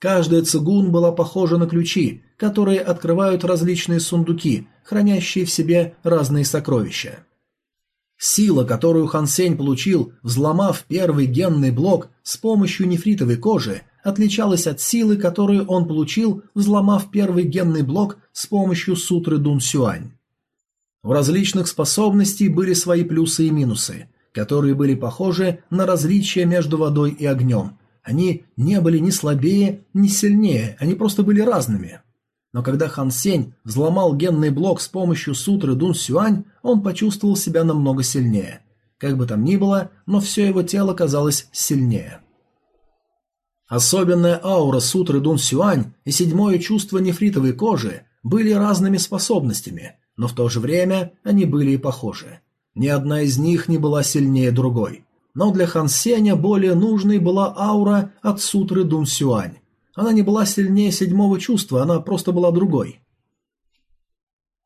Каждая цигун была похожа на ключи, которые открывают различные сундуки, хранящие в себе разные сокровища. Сила, которую Хан Сень получил, взломав первый генный блок с помощью нефритовой кожи, отличалась от силы, которую он получил, взломав первый генный блок с помощью сутры Дун Сюань. У различных способностей были свои плюсы и минусы, которые были похожи на различия между водой и огнем. Они не были ни слабее, ни сильнее, они просто были разными. Но когда Хан Сень взломал генный блок с помощью сутры Дун Сюань, он почувствовал себя намного сильнее. Как бы там ни было, но все его тело казалось сильнее. Особенная аура сутры Дун Сюань и седьмое чувство нефритовой кожи были разными способностями, но в то же время они были и похожи. Ни одна из них не была сильнее другой. Но для Хан Сеня более нужной была аура от сутры Дун Сюань. Она не была сильнее седьмого чувства, она просто была другой.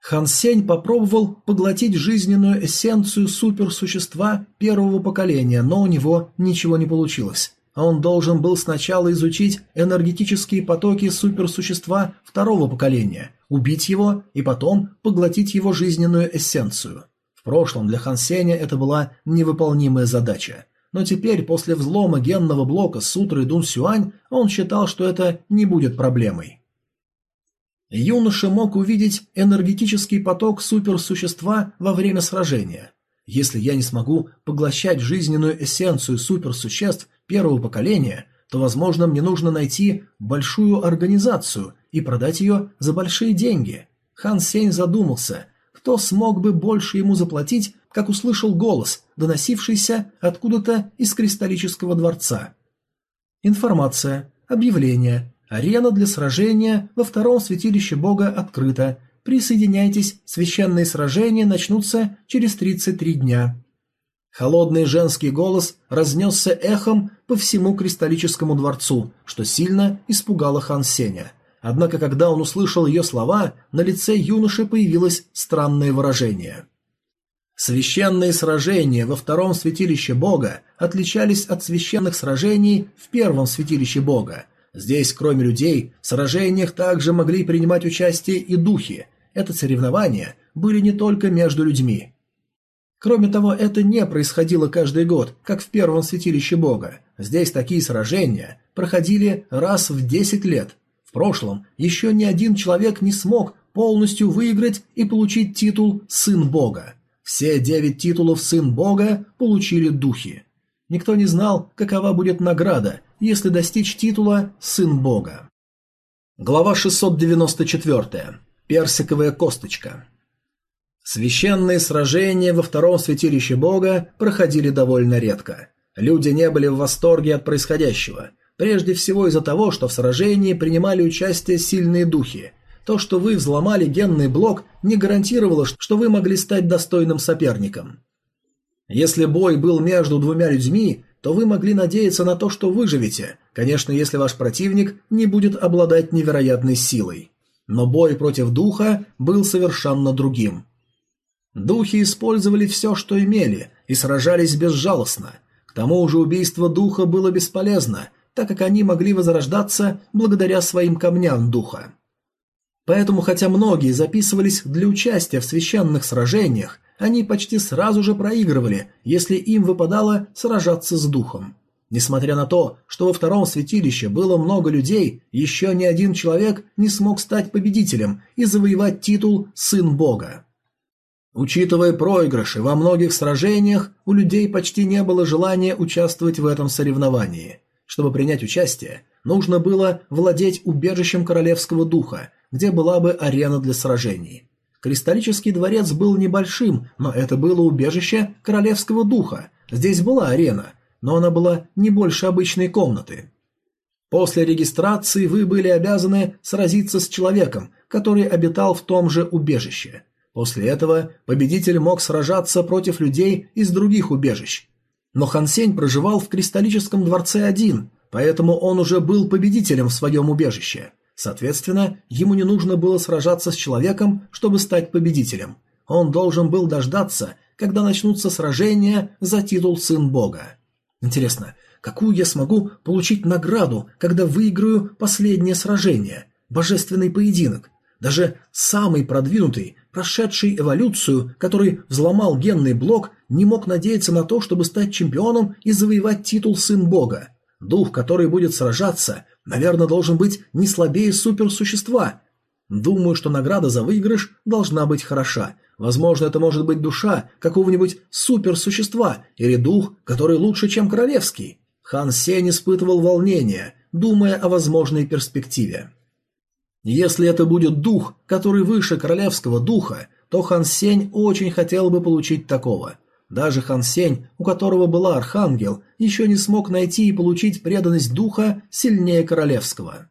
Хан Сень попробовал поглотить жизненную эссенцию суперсущества первого поколения, но у него ничего не получилось. А он должен был сначала изучить энергетические потоки суперсущества второго поколения, убить его и потом поглотить его жизненную эссенцию. В прошлом для Хан Сеня это была невыполнимая задача. Но теперь, после взлома генного блока сутры Дун Сюань, он считал, что это не будет проблемой. Юноша мог увидеть энергетический поток суперсущества во время сражения. Если я не смогу поглощать жизненную эссенцию суперсуществ первого поколения, то, возможно, мне нужно найти большую организацию и продать ее за большие деньги. Хан Сень задумался, кто смог бы больше ему заплатить, как услышал голос, доносившийся откуда-то из кристаллического дворца. Информация. Объявление. Арена для сражения во втором святилище бога открыта. Присоединяйтесь, священные сражения начнутся через 33 дня. Холодный женский голос разнесся эхом по всему кристаллическому дворцу, что сильно испугало Хан Сеня. Однако, когда он услышал ее слова, на лице юноши появилось странное выражение. Священные сражения во втором святилище Бога отличались от священных сражений в первом святилище Бога. Здесь, кроме людей, в сражениях также могли принимать участие и духи. Это соревнования были не только между людьми. Кроме того, это не происходило каждый год, как в первом святилище Бога. Здесь такие сражения проходили раз в 10 лет. В прошлом еще ни один человек не смог полностью выиграть и получить титул «Сын Бога». Все девять титулов «Сын Бога» получили духи. Никто не знал, какова будет награда, если достичь титула «Сын Бога». Глава 694. Персиковая косточка. Священные сражения во втором святилище бога проходили довольно редко. Люди не были в восторге от происходящего. Прежде всего из-за того, что в сражении принимали участие сильные духи. То, что вы взломали генный блок, не гарантировало, что вы могли стать достойным соперником. Если бой был между двумя людьми, то вы могли надеяться на то, что выживете, конечно, если ваш противник не будет обладать невероятной силой. Но бой против духа был совершенно другим. Духи использовали все, что имели, и сражались безжалостно. К тому же убийство духа было бесполезно, так как они могли возрождаться благодаря своим камням духа. Поэтому, хотя многие записывались для участия в священных сражениях, они почти сразу же проигрывали, если им выпадало сражаться с духом. Несмотря на то, что во втором святилище было много людей, еще ни один человек не смог стать победителем и завоевать титул «Сын Бога». Учитывая проигрыши во многих сражениях, у людей почти не было желания участвовать в этом соревновании. Чтобы принять участие, нужно было владеть убежищем королевского духа, где была бы арена для сражений. Кристаллический дворец был небольшим, но это было убежище королевского духа. Здесь была арена, но она была не больше обычной комнаты. После регистрации вы были обязаны сразиться с человеком, который обитал в том же убежище. После этого победитель мог сражаться против людей из других убежищ. Но Хан Сень проживал в кристаллическом дворце один, поэтому он уже был победителем в своем убежище. Соответственно, ему не нужно было сражаться с человеком, чтобы стать победителем. Он должен был дождаться, когда начнутся сражения за титул Сын Бога. Интересно, какую я смогу получить награду, когда выиграю последнее сражение? Божественный поединок. Даже самый продвинутый, прошедший эволюцию, который взломал генный блок, не мог надеяться на то, чтобы стать чемпионом и завоевать титул Сын Бога. Дух, который будет сражаться, наверное, должен быть не слабее суперсущества. Думаю, что награда за выигрыш должна быть хороша. Возможно, это может быть душа какого-нибудь суперсущества или дух, который лучше, чем королевский. Хан Сень испытывал волнение, думая о возможной перспективе. Если это будет дух, который выше королевского духа, то Хан Сень очень хотел бы получить такого. Даже Хан Сень, у которого была архангел, еще не смог найти и получить преданность духа сильнее королевского.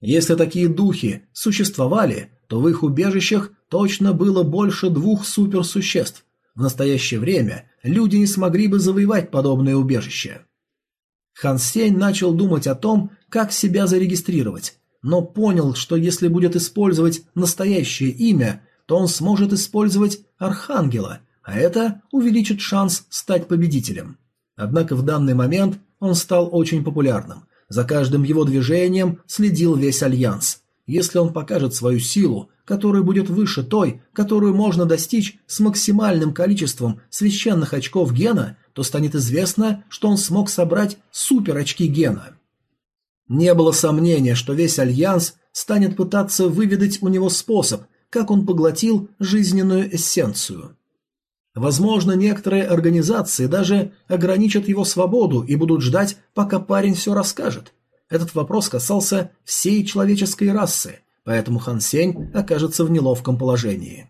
Если такие духи существовали, то в их убежищах точно было больше двух суперсуществ. В настоящее время люди не смогли бы завоевать подобное убежище. Хан Сень начал думать о том, как себя зарегистрировать, но понял, что если будет использовать настоящее имя, то он сможет использовать Архангела, а это увеличит шанс стать победителем. Однако в данный момент он стал очень популярным. За каждым его движением следил весь Альянс. Если он покажет свою силу, которая будет выше той, которую можно достичь с максимальным количеством священных очков гена, то станет известно, что он смог собрать супер очки гена. Не было сомнения, что весь Альянс станет пытаться выведать у него способ, как он поглотил жизненную эссенцию. Возможно, некоторые организации даже ограничат его свободу и будут ждать, пока парень все расскажет. Этот вопрос касался всей человеческой расы, поэтому Хан Сень окажется в неловком положении.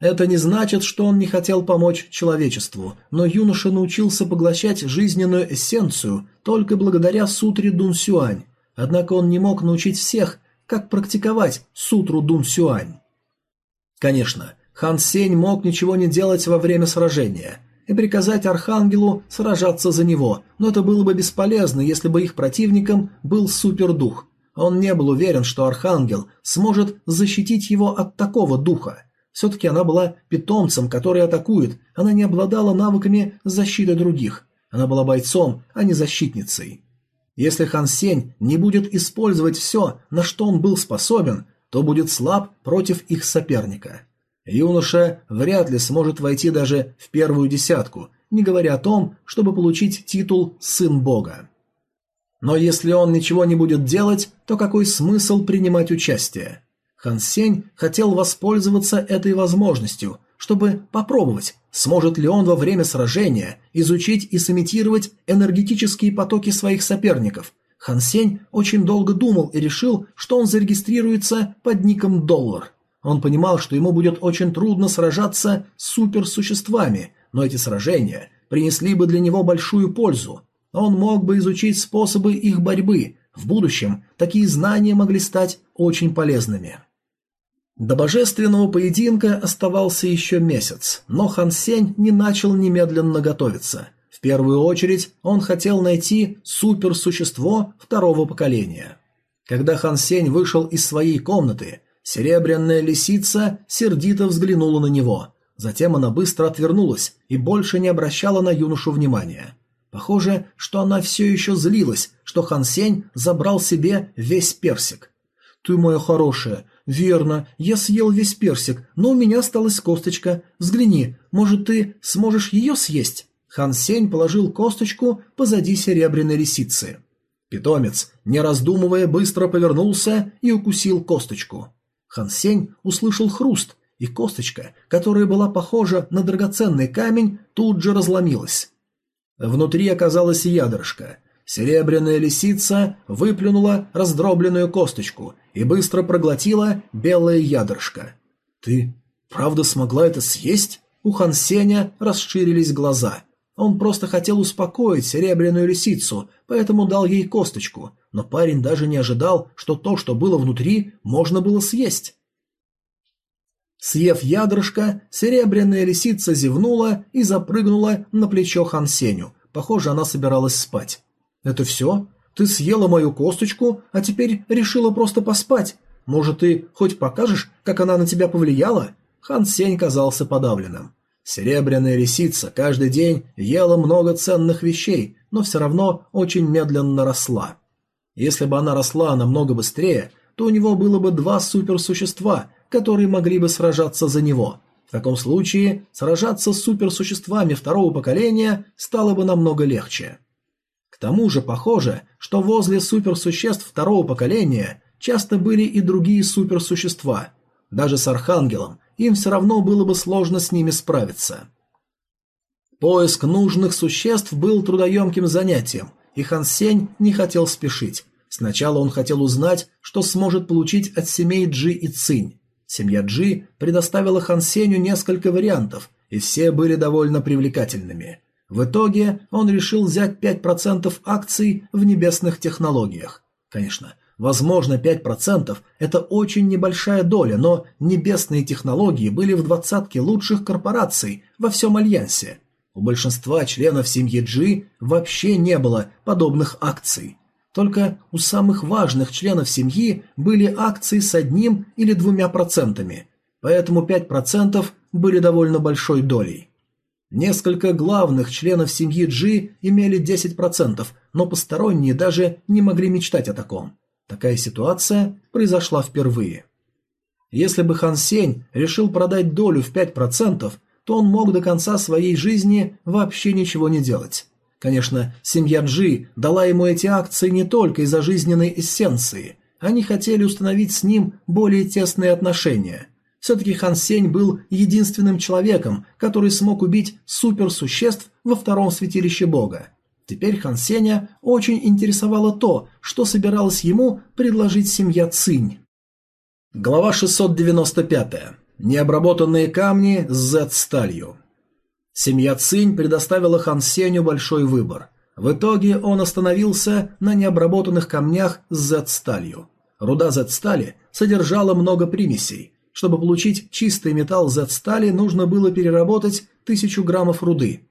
Это не значит, что он не хотел помочь человечеству, но юноша научился поглощать жизненную эссенцию только благодаря сутре Дун Сюань. Однако он не мог научить всех, как практиковать сутру Дун Сюань. Конечно, Хан Сень мог ничего не делать во время сражения и приказать Архангелу сражаться за него, но это было бы бесполезно, если бы их противником был супердух. Он не был уверен, что Архангел сможет защитить его от такого духа. Все-таки она была питомцем, который атакует, она не обладала навыками защиты других. Она была бойцом, а не защитницей. Если Хан Сень не будет использовать все, на что он был способен, то будет слаб против их соперника. Юноша вряд ли сможет войти даже в первую десятку, не говоря о том, чтобы получить титул «Сын Бога». Но если он ничего не будет делать, то какой смысл принимать участие? Хан Сень хотел воспользоваться этой возможностью, чтобы попробовать, сможет ли он во время сражения изучить и сымитировать энергетические потоки своих соперников. Хан Сень очень долго думал и решил, что он зарегистрируется под ником Доллар. Он понимал, что ему будет очень трудно сражаться с суперсуществами, но эти сражения принесли бы для него большую пользу. Он мог бы изучить способы их борьбы. В будущем такие знания могли стать очень полезными. До божественного поединка оставался еще месяц, но Хан Сень не начал немедленно готовиться. В первую очередь он хотел найти суперсущество второго поколения. Когда Хан Сень вышел из своей комнаты, серебряная лисица сердито взглянула на него. Затем она быстро отвернулась и больше не обращала на юношу внимания. Похоже, что она все еще злилась, что Хан Сень забрал себе весь персик. «Ты моя хорошая, «Верно, я съел весь персик, но у меня осталась косточка. Взгляни, может, ты сможешь ее съесть?» Хан Сень положил косточку позади серебряной лисицы. Питомец, не раздумывая, быстро повернулся и укусил косточку. Хан Сень услышал хруст, и косточка, которая была похожа на драгоценный камень, тут же разломилась. Внутри оказалась ядрышко. Серебряная лисица выплюнула раздробленную косточку и быстро проглотила белое ядрышко. «Ты правда смогла это съесть?» У Хан Сеня расширились глаза. Он просто хотел успокоить серебряную лисицу, поэтому дал ей косточку, но парень даже не ожидал, что то, что было внутри, можно было съесть. Съев ядрышко, серебряная лисица зевнула и запрыгнула на плечо Хан Сеню. Похоже, она собиралась спать. «Это все? Ты съела мою косточку, а теперь решила просто поспать. Может, ты хоть покажешь, как она на тебя повлияла?» Хан Сень казался подавленным. Серебряная лисица каждый день ела много ценных вещей, но все равно очень медленно росла. Если бы она росла намного быстрее, то у него было бы два суперсущества, которые могли бы сражаться за него. В таком случае сражаться с суперсуществами второго поколения стало бы намного легче. Тому же похоже, что возле суперсуществ второго поколения часто были и другие суперсущества. Даже с Архангелом им все равно было бы сложно с ними справиться. Поиск нужных существ был трудоемким занятием, и Хан Сень не хотел спешить. Сначала он хотел узнать, что сможет получить от семей Джи и Цинь. Семья Джи предоставила Хан Сенью несколько вариантов, и все были довольно привлекательными. В итоге он решил взять 5% акций в небесных технологиях. Конечно, возможно 5% это очень небольшая доля, но небесные технологии были в двадцатке лучших корпораций во всем Альянсе. У большинства членов семьи Джи вообще не было подобных акций. Только у самых важных членов семьи были акции с одним или двумя процентами, поэтому 5% были довольно большой долей. Несколько главных членов семьи Джи имели 10%, но посторонние даже не могли мечтать о таком. Такая ситуация произошла впервые. Если бы Хан Сень решил продать долю в 5%, то он мог до конца своей жизни вообще ничего не делать. Конечно, семья Джи дала ему эти акции не только из-за жизненной эссенции. Они хотели установить с ним более тесные отношения. Все-таки Хан Сень был единственным человеком, который смог убить суперсуществ во втором святилище Бога. Теперь Хан Сеня очень интересовало то, что собиралась ему предложить семья Цинь. Глава 695. Необработанные камни с Z-сталью. Семья Цинь предоставила Хан Сеню большой выбор. В итоге он остановился на необработанных камнях с Z-сталью. Руда Z-стали содержала много примесей. Чтобы получить чистый металл Z-стали, нужно было переработать тысячу граммов руды.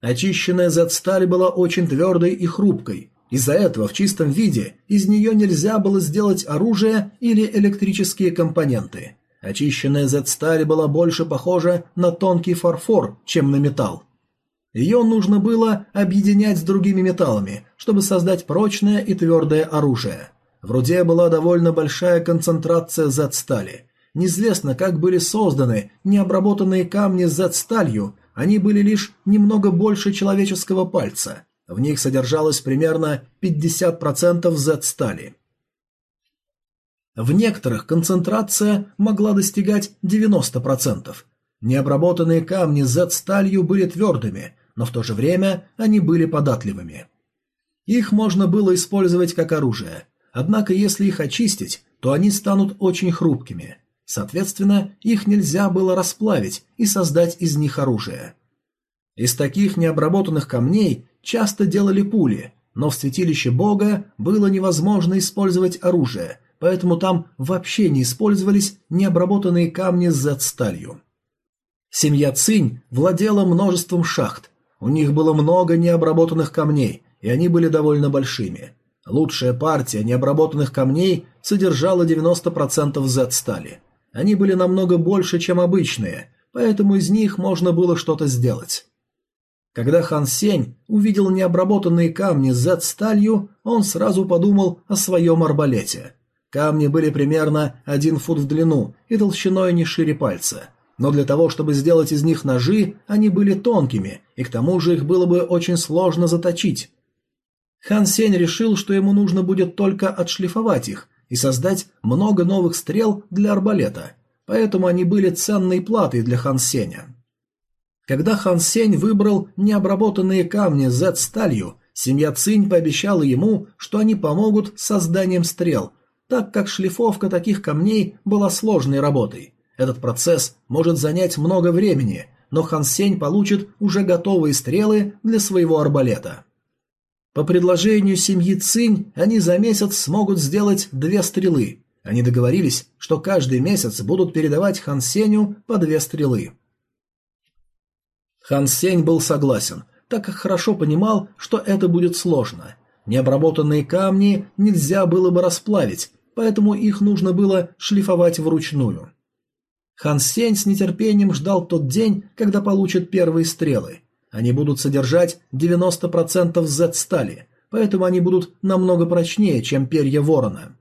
Очищенная Z-сталь была очень твердой и хрупкой. Из-за этого в чистом виде из нее нельзя было сделать оружие или электрические компоненты. Очищенная Z-сталь была больше похожа на тонкий фарфор, чем на металл. Ее нужно было объединять с другими металлами, чтобы создать прочное и твердое оружие. В руде была довольно большая концентрация Z-стали. Неизвестно, как были созданы необработанные камни с Z-сталью, они были лишь немного больше человеческого пальца. В них содержалось примерно 50% Z-стали. В некоторых концентрация могла достигать 90%. Необработанные камни Z-сталью были твердыми, но в то же время они были податливыми. Их можно было использовать как оружие, однако если их очистить, то они станут очень хрупкими. Соответственно, их нельзя было расплавить и создать из них оружие. Из таких необработанных камней часто делали пули, но в святилище бога было невозможно использовать оружие – поэтому там вообще не использовались необработанные камни с Z-сталью. Семья Цинь владела множеством шахт. У них было много необработанных камней, и они были довольно большими. Лучшая партия необработанных камней содержала 90% Z-стали. Они были намного больше, чем обычные, поэтому из них можно было что-то сделать. Когда Хан Сень увидел необработанные камни с Z-сталью, он сразу подумал о своем арбалете – Камни были примерно один фут в длину и толщиной не шире пальца. Но для того, чтобы сделать из них ножи, они были тонкими, и к тому же их было бы очень сложно заточить. Хан Сень решил, что ему нужно будет только отшлифовать их и создать много новых стрел для арбалета, поэтому они были ценной платой для Хан Сеня. Когда Хан Сень выбрал необработанные камни Z-сталью, семья Цинь пообещала ему, что они помогут с созданием стрел, так как шлифовка таких камней была сложной работой. Этот процесс может занять много времени, но Хан Сень получит уже готовые стрелы для своего арбалета. По предложению семьи Цинь они за месяц смогут сделать две стрелы. Они договорились, что каждый месяц будут передавать Хан Сенью по две стрелы. Хан Сень был согласен, так как хорошо понимал, что это будет сложно. Необработанные камни нельзя было бы расплавить, поэтому их нужно было шлифовать вручную. Хан Сень с нетерпением ждал тот день, когда получит первые стрелы. Они будут содержать 90% Z-стали, поэтому они будут намного прочнее, чем перья ворона.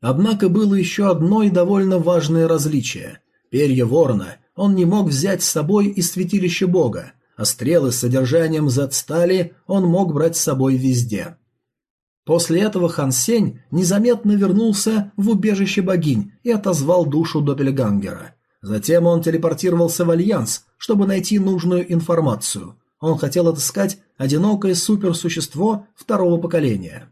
Однако было еще одно и довольно важное различие. Перья ворона он не мог взять с собой из святилища бога, а стрелы с содержанием Z-стали он мог брать с собой везде. После этого Хан Сень незаметно вернулся в убежище богинь и отозвал душу Доппельгангера. Затем он телепортировался в Альянс, чтобы найти нужную информацию. Он хотел отыскать одинокое суперсущество второго поколения.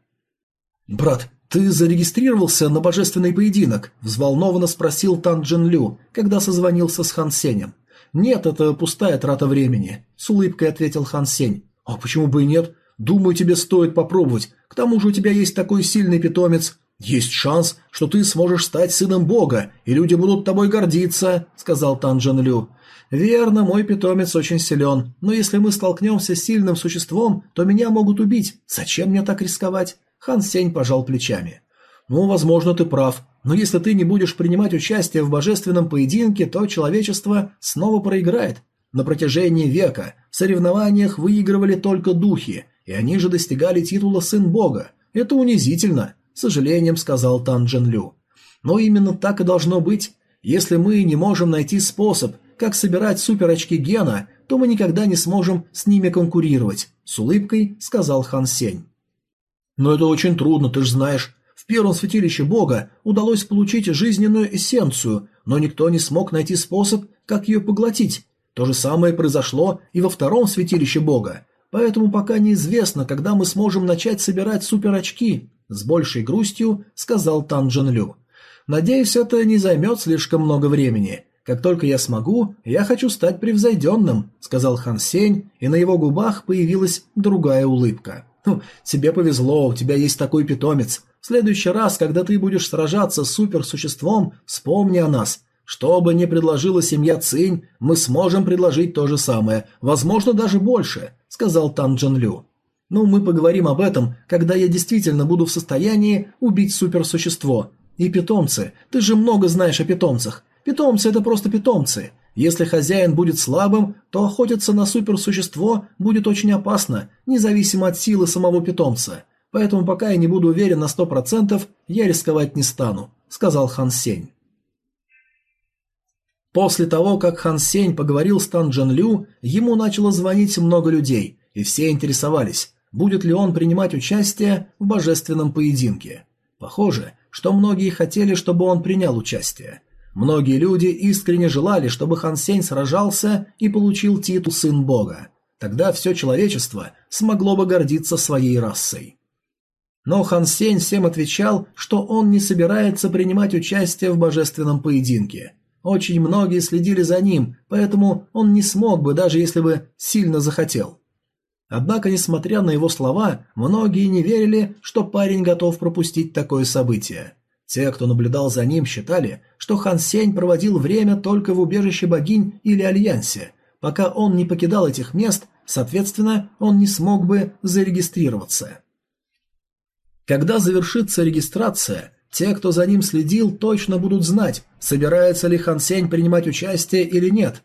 «Брат, ты зарегистрировался на божественный поединок?» – взволнованно спросил Тан Джин Лю, когда созвонился с Хан Сенем. «Нет, это пустая трата времени», – с улыбкой ответил Хан Сень. «А почему бы и нет? Думаю, тебе стоит попробовать. К тому же у тебя есть такой сильный питомец. Есть шанс, что ты сможешь стать сыном Бога, и люди будут тобой гордиться», – сказал Тан Джин Лю. «Верно, мой питомец очень силен, но если мы столкнемся с сильным существом, то меня могут убить. Зачем мне так рисковать?» Хан Сень пожал плечами. «Ну, возможно, ты прав, но если ты не будешь принимать участие в божественном поединке, то человечество снова проиграет. На протяжении века в соревнованиях выигрывали только духи, и они же достигали титула «Сын Бога». Это унизительно», – сожалением сказал Тан Джен Лю. «Но именно так и должно быть. Если мы не можем найти способ, как собирать суперочки Гена, то мы никогда не сможем с ними конкурировать», – с улыбкой сказал Хан Сень. «Но это очень трудно, ты же знаешь. В первом святилище Бога удалось получить жизненную эссенцию, но никто не смог найти способ, как ее поглотить. То же самое произошло и во втором святилище Бога. Поэтому пока неизвестно, когда мы сможем начать собирать суперочки, с большей грустью сказал Тан Джен Лю. Надеюсь, это не займет слишком много времени. Как только я смогу, я хочу стать превзойденным, сказал Хан Сень, и на его губах появилась другая улыбка. Хм, тебе повезло, у тебя есть такой питомец. В следующий раз, когда ты будешь сражаться с суперсуществом, вспомни о нас. Что бы ни предложила семья Цинь, мы сможем предложить то же самое, возможно, даже больше», — сказал Тан Джен Лю. «Ну, мы поговорим об этом, когда я действительно буду в состоянии убить суперсущество. И питомцы, ты же много знаешь о питомцах. Питомцы – это просто питомцы. Если хозяин будет слабым, то охотиться на суперсущество будет очень опасно, независимо от силы самого питомца. Поэтому пока я не буду уверен на сто процентов, я рисковать не стану», — сказал Хан Сень. После того, как Хан Сень поговорил с Тан Джен Лю, ему начало звонить много людей, и все интересовались, будет ли он принимать участие в божественном поединке. Похоже, что многие хотели, чтобы он принял участие. Многие люди искренне желали, чтобы Хан Сень сражался и получил титул «Сын Бога». Тогда все человечество смогло бы гордиться своей расой. Но Хан Сень всем отвечал, что он не собирается принимать участие в божественном поединке. Очень многие следили за ним, поэтому он не смог бы, даже если бы сильно захотел. Однако, несмотря на его слова, многие не верили, что парень готов пропустить такое событие. Те, кто наблюдал за ним, считали, что Хан Сень проводил время только в убежище богинь или альянсе. Пока он не покидал этих мест, соответственно, он не смог бы зарегистрироваться. Когда завершится регистрация, те, кто за ним следил, точно будут знать, собирается ли Хан Сень принимать участие или нет.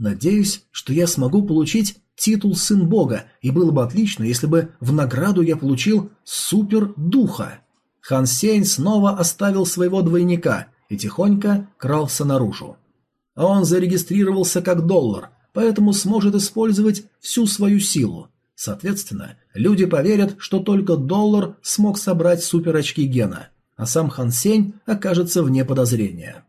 Надеюсь, что я смогу получить титул Сын Бога, и было бы отлично, если бы в награду я получил Супер Духа. Хан Сень снова оставил своего двойника и тихонько крался наружу. Он зарегистрировался как доллар, поэтому сможет использовать всю свою силу. Соответственно, люди поверят, что только доллар смог собрать суперочки Гена, а сам Хан Сень окажется вне подозрения.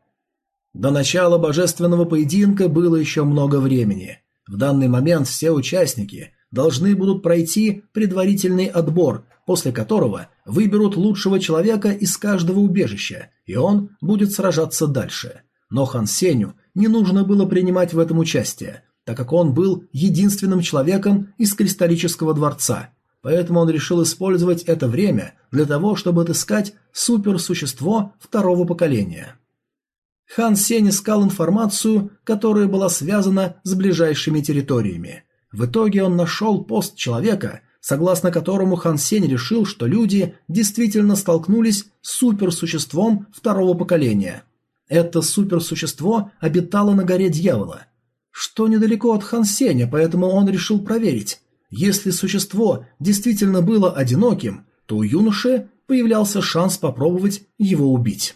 До начала божественного поединка было еще много времени. В данный момент все участники должны будут пройти предварительный отбор, после которого выберут лучшего человека из каждого убежища, и он будет сражаться дальше. Но Хан Сеню не нужно было принимать в этом участие, так как он был единственным человеком из Кристаллического дворца, поэтому он решил использовать это время для того, чтобы отыскать суперсущество второго поколения. Хан Сень искал информацию, которая была связана с ближайшими территориями. В итоге он нашел пост человека, согласно которому Хан Сень решил, что люди действительно столкнулись с суперсуществом второго поколения. Это суперсущество обитало на горе дьявола. Что недалеко от Хан Сеня, поэтому он решил проверить. Если существо действительно было одиноким, то у юноши появлялся шанс попробовать его убить.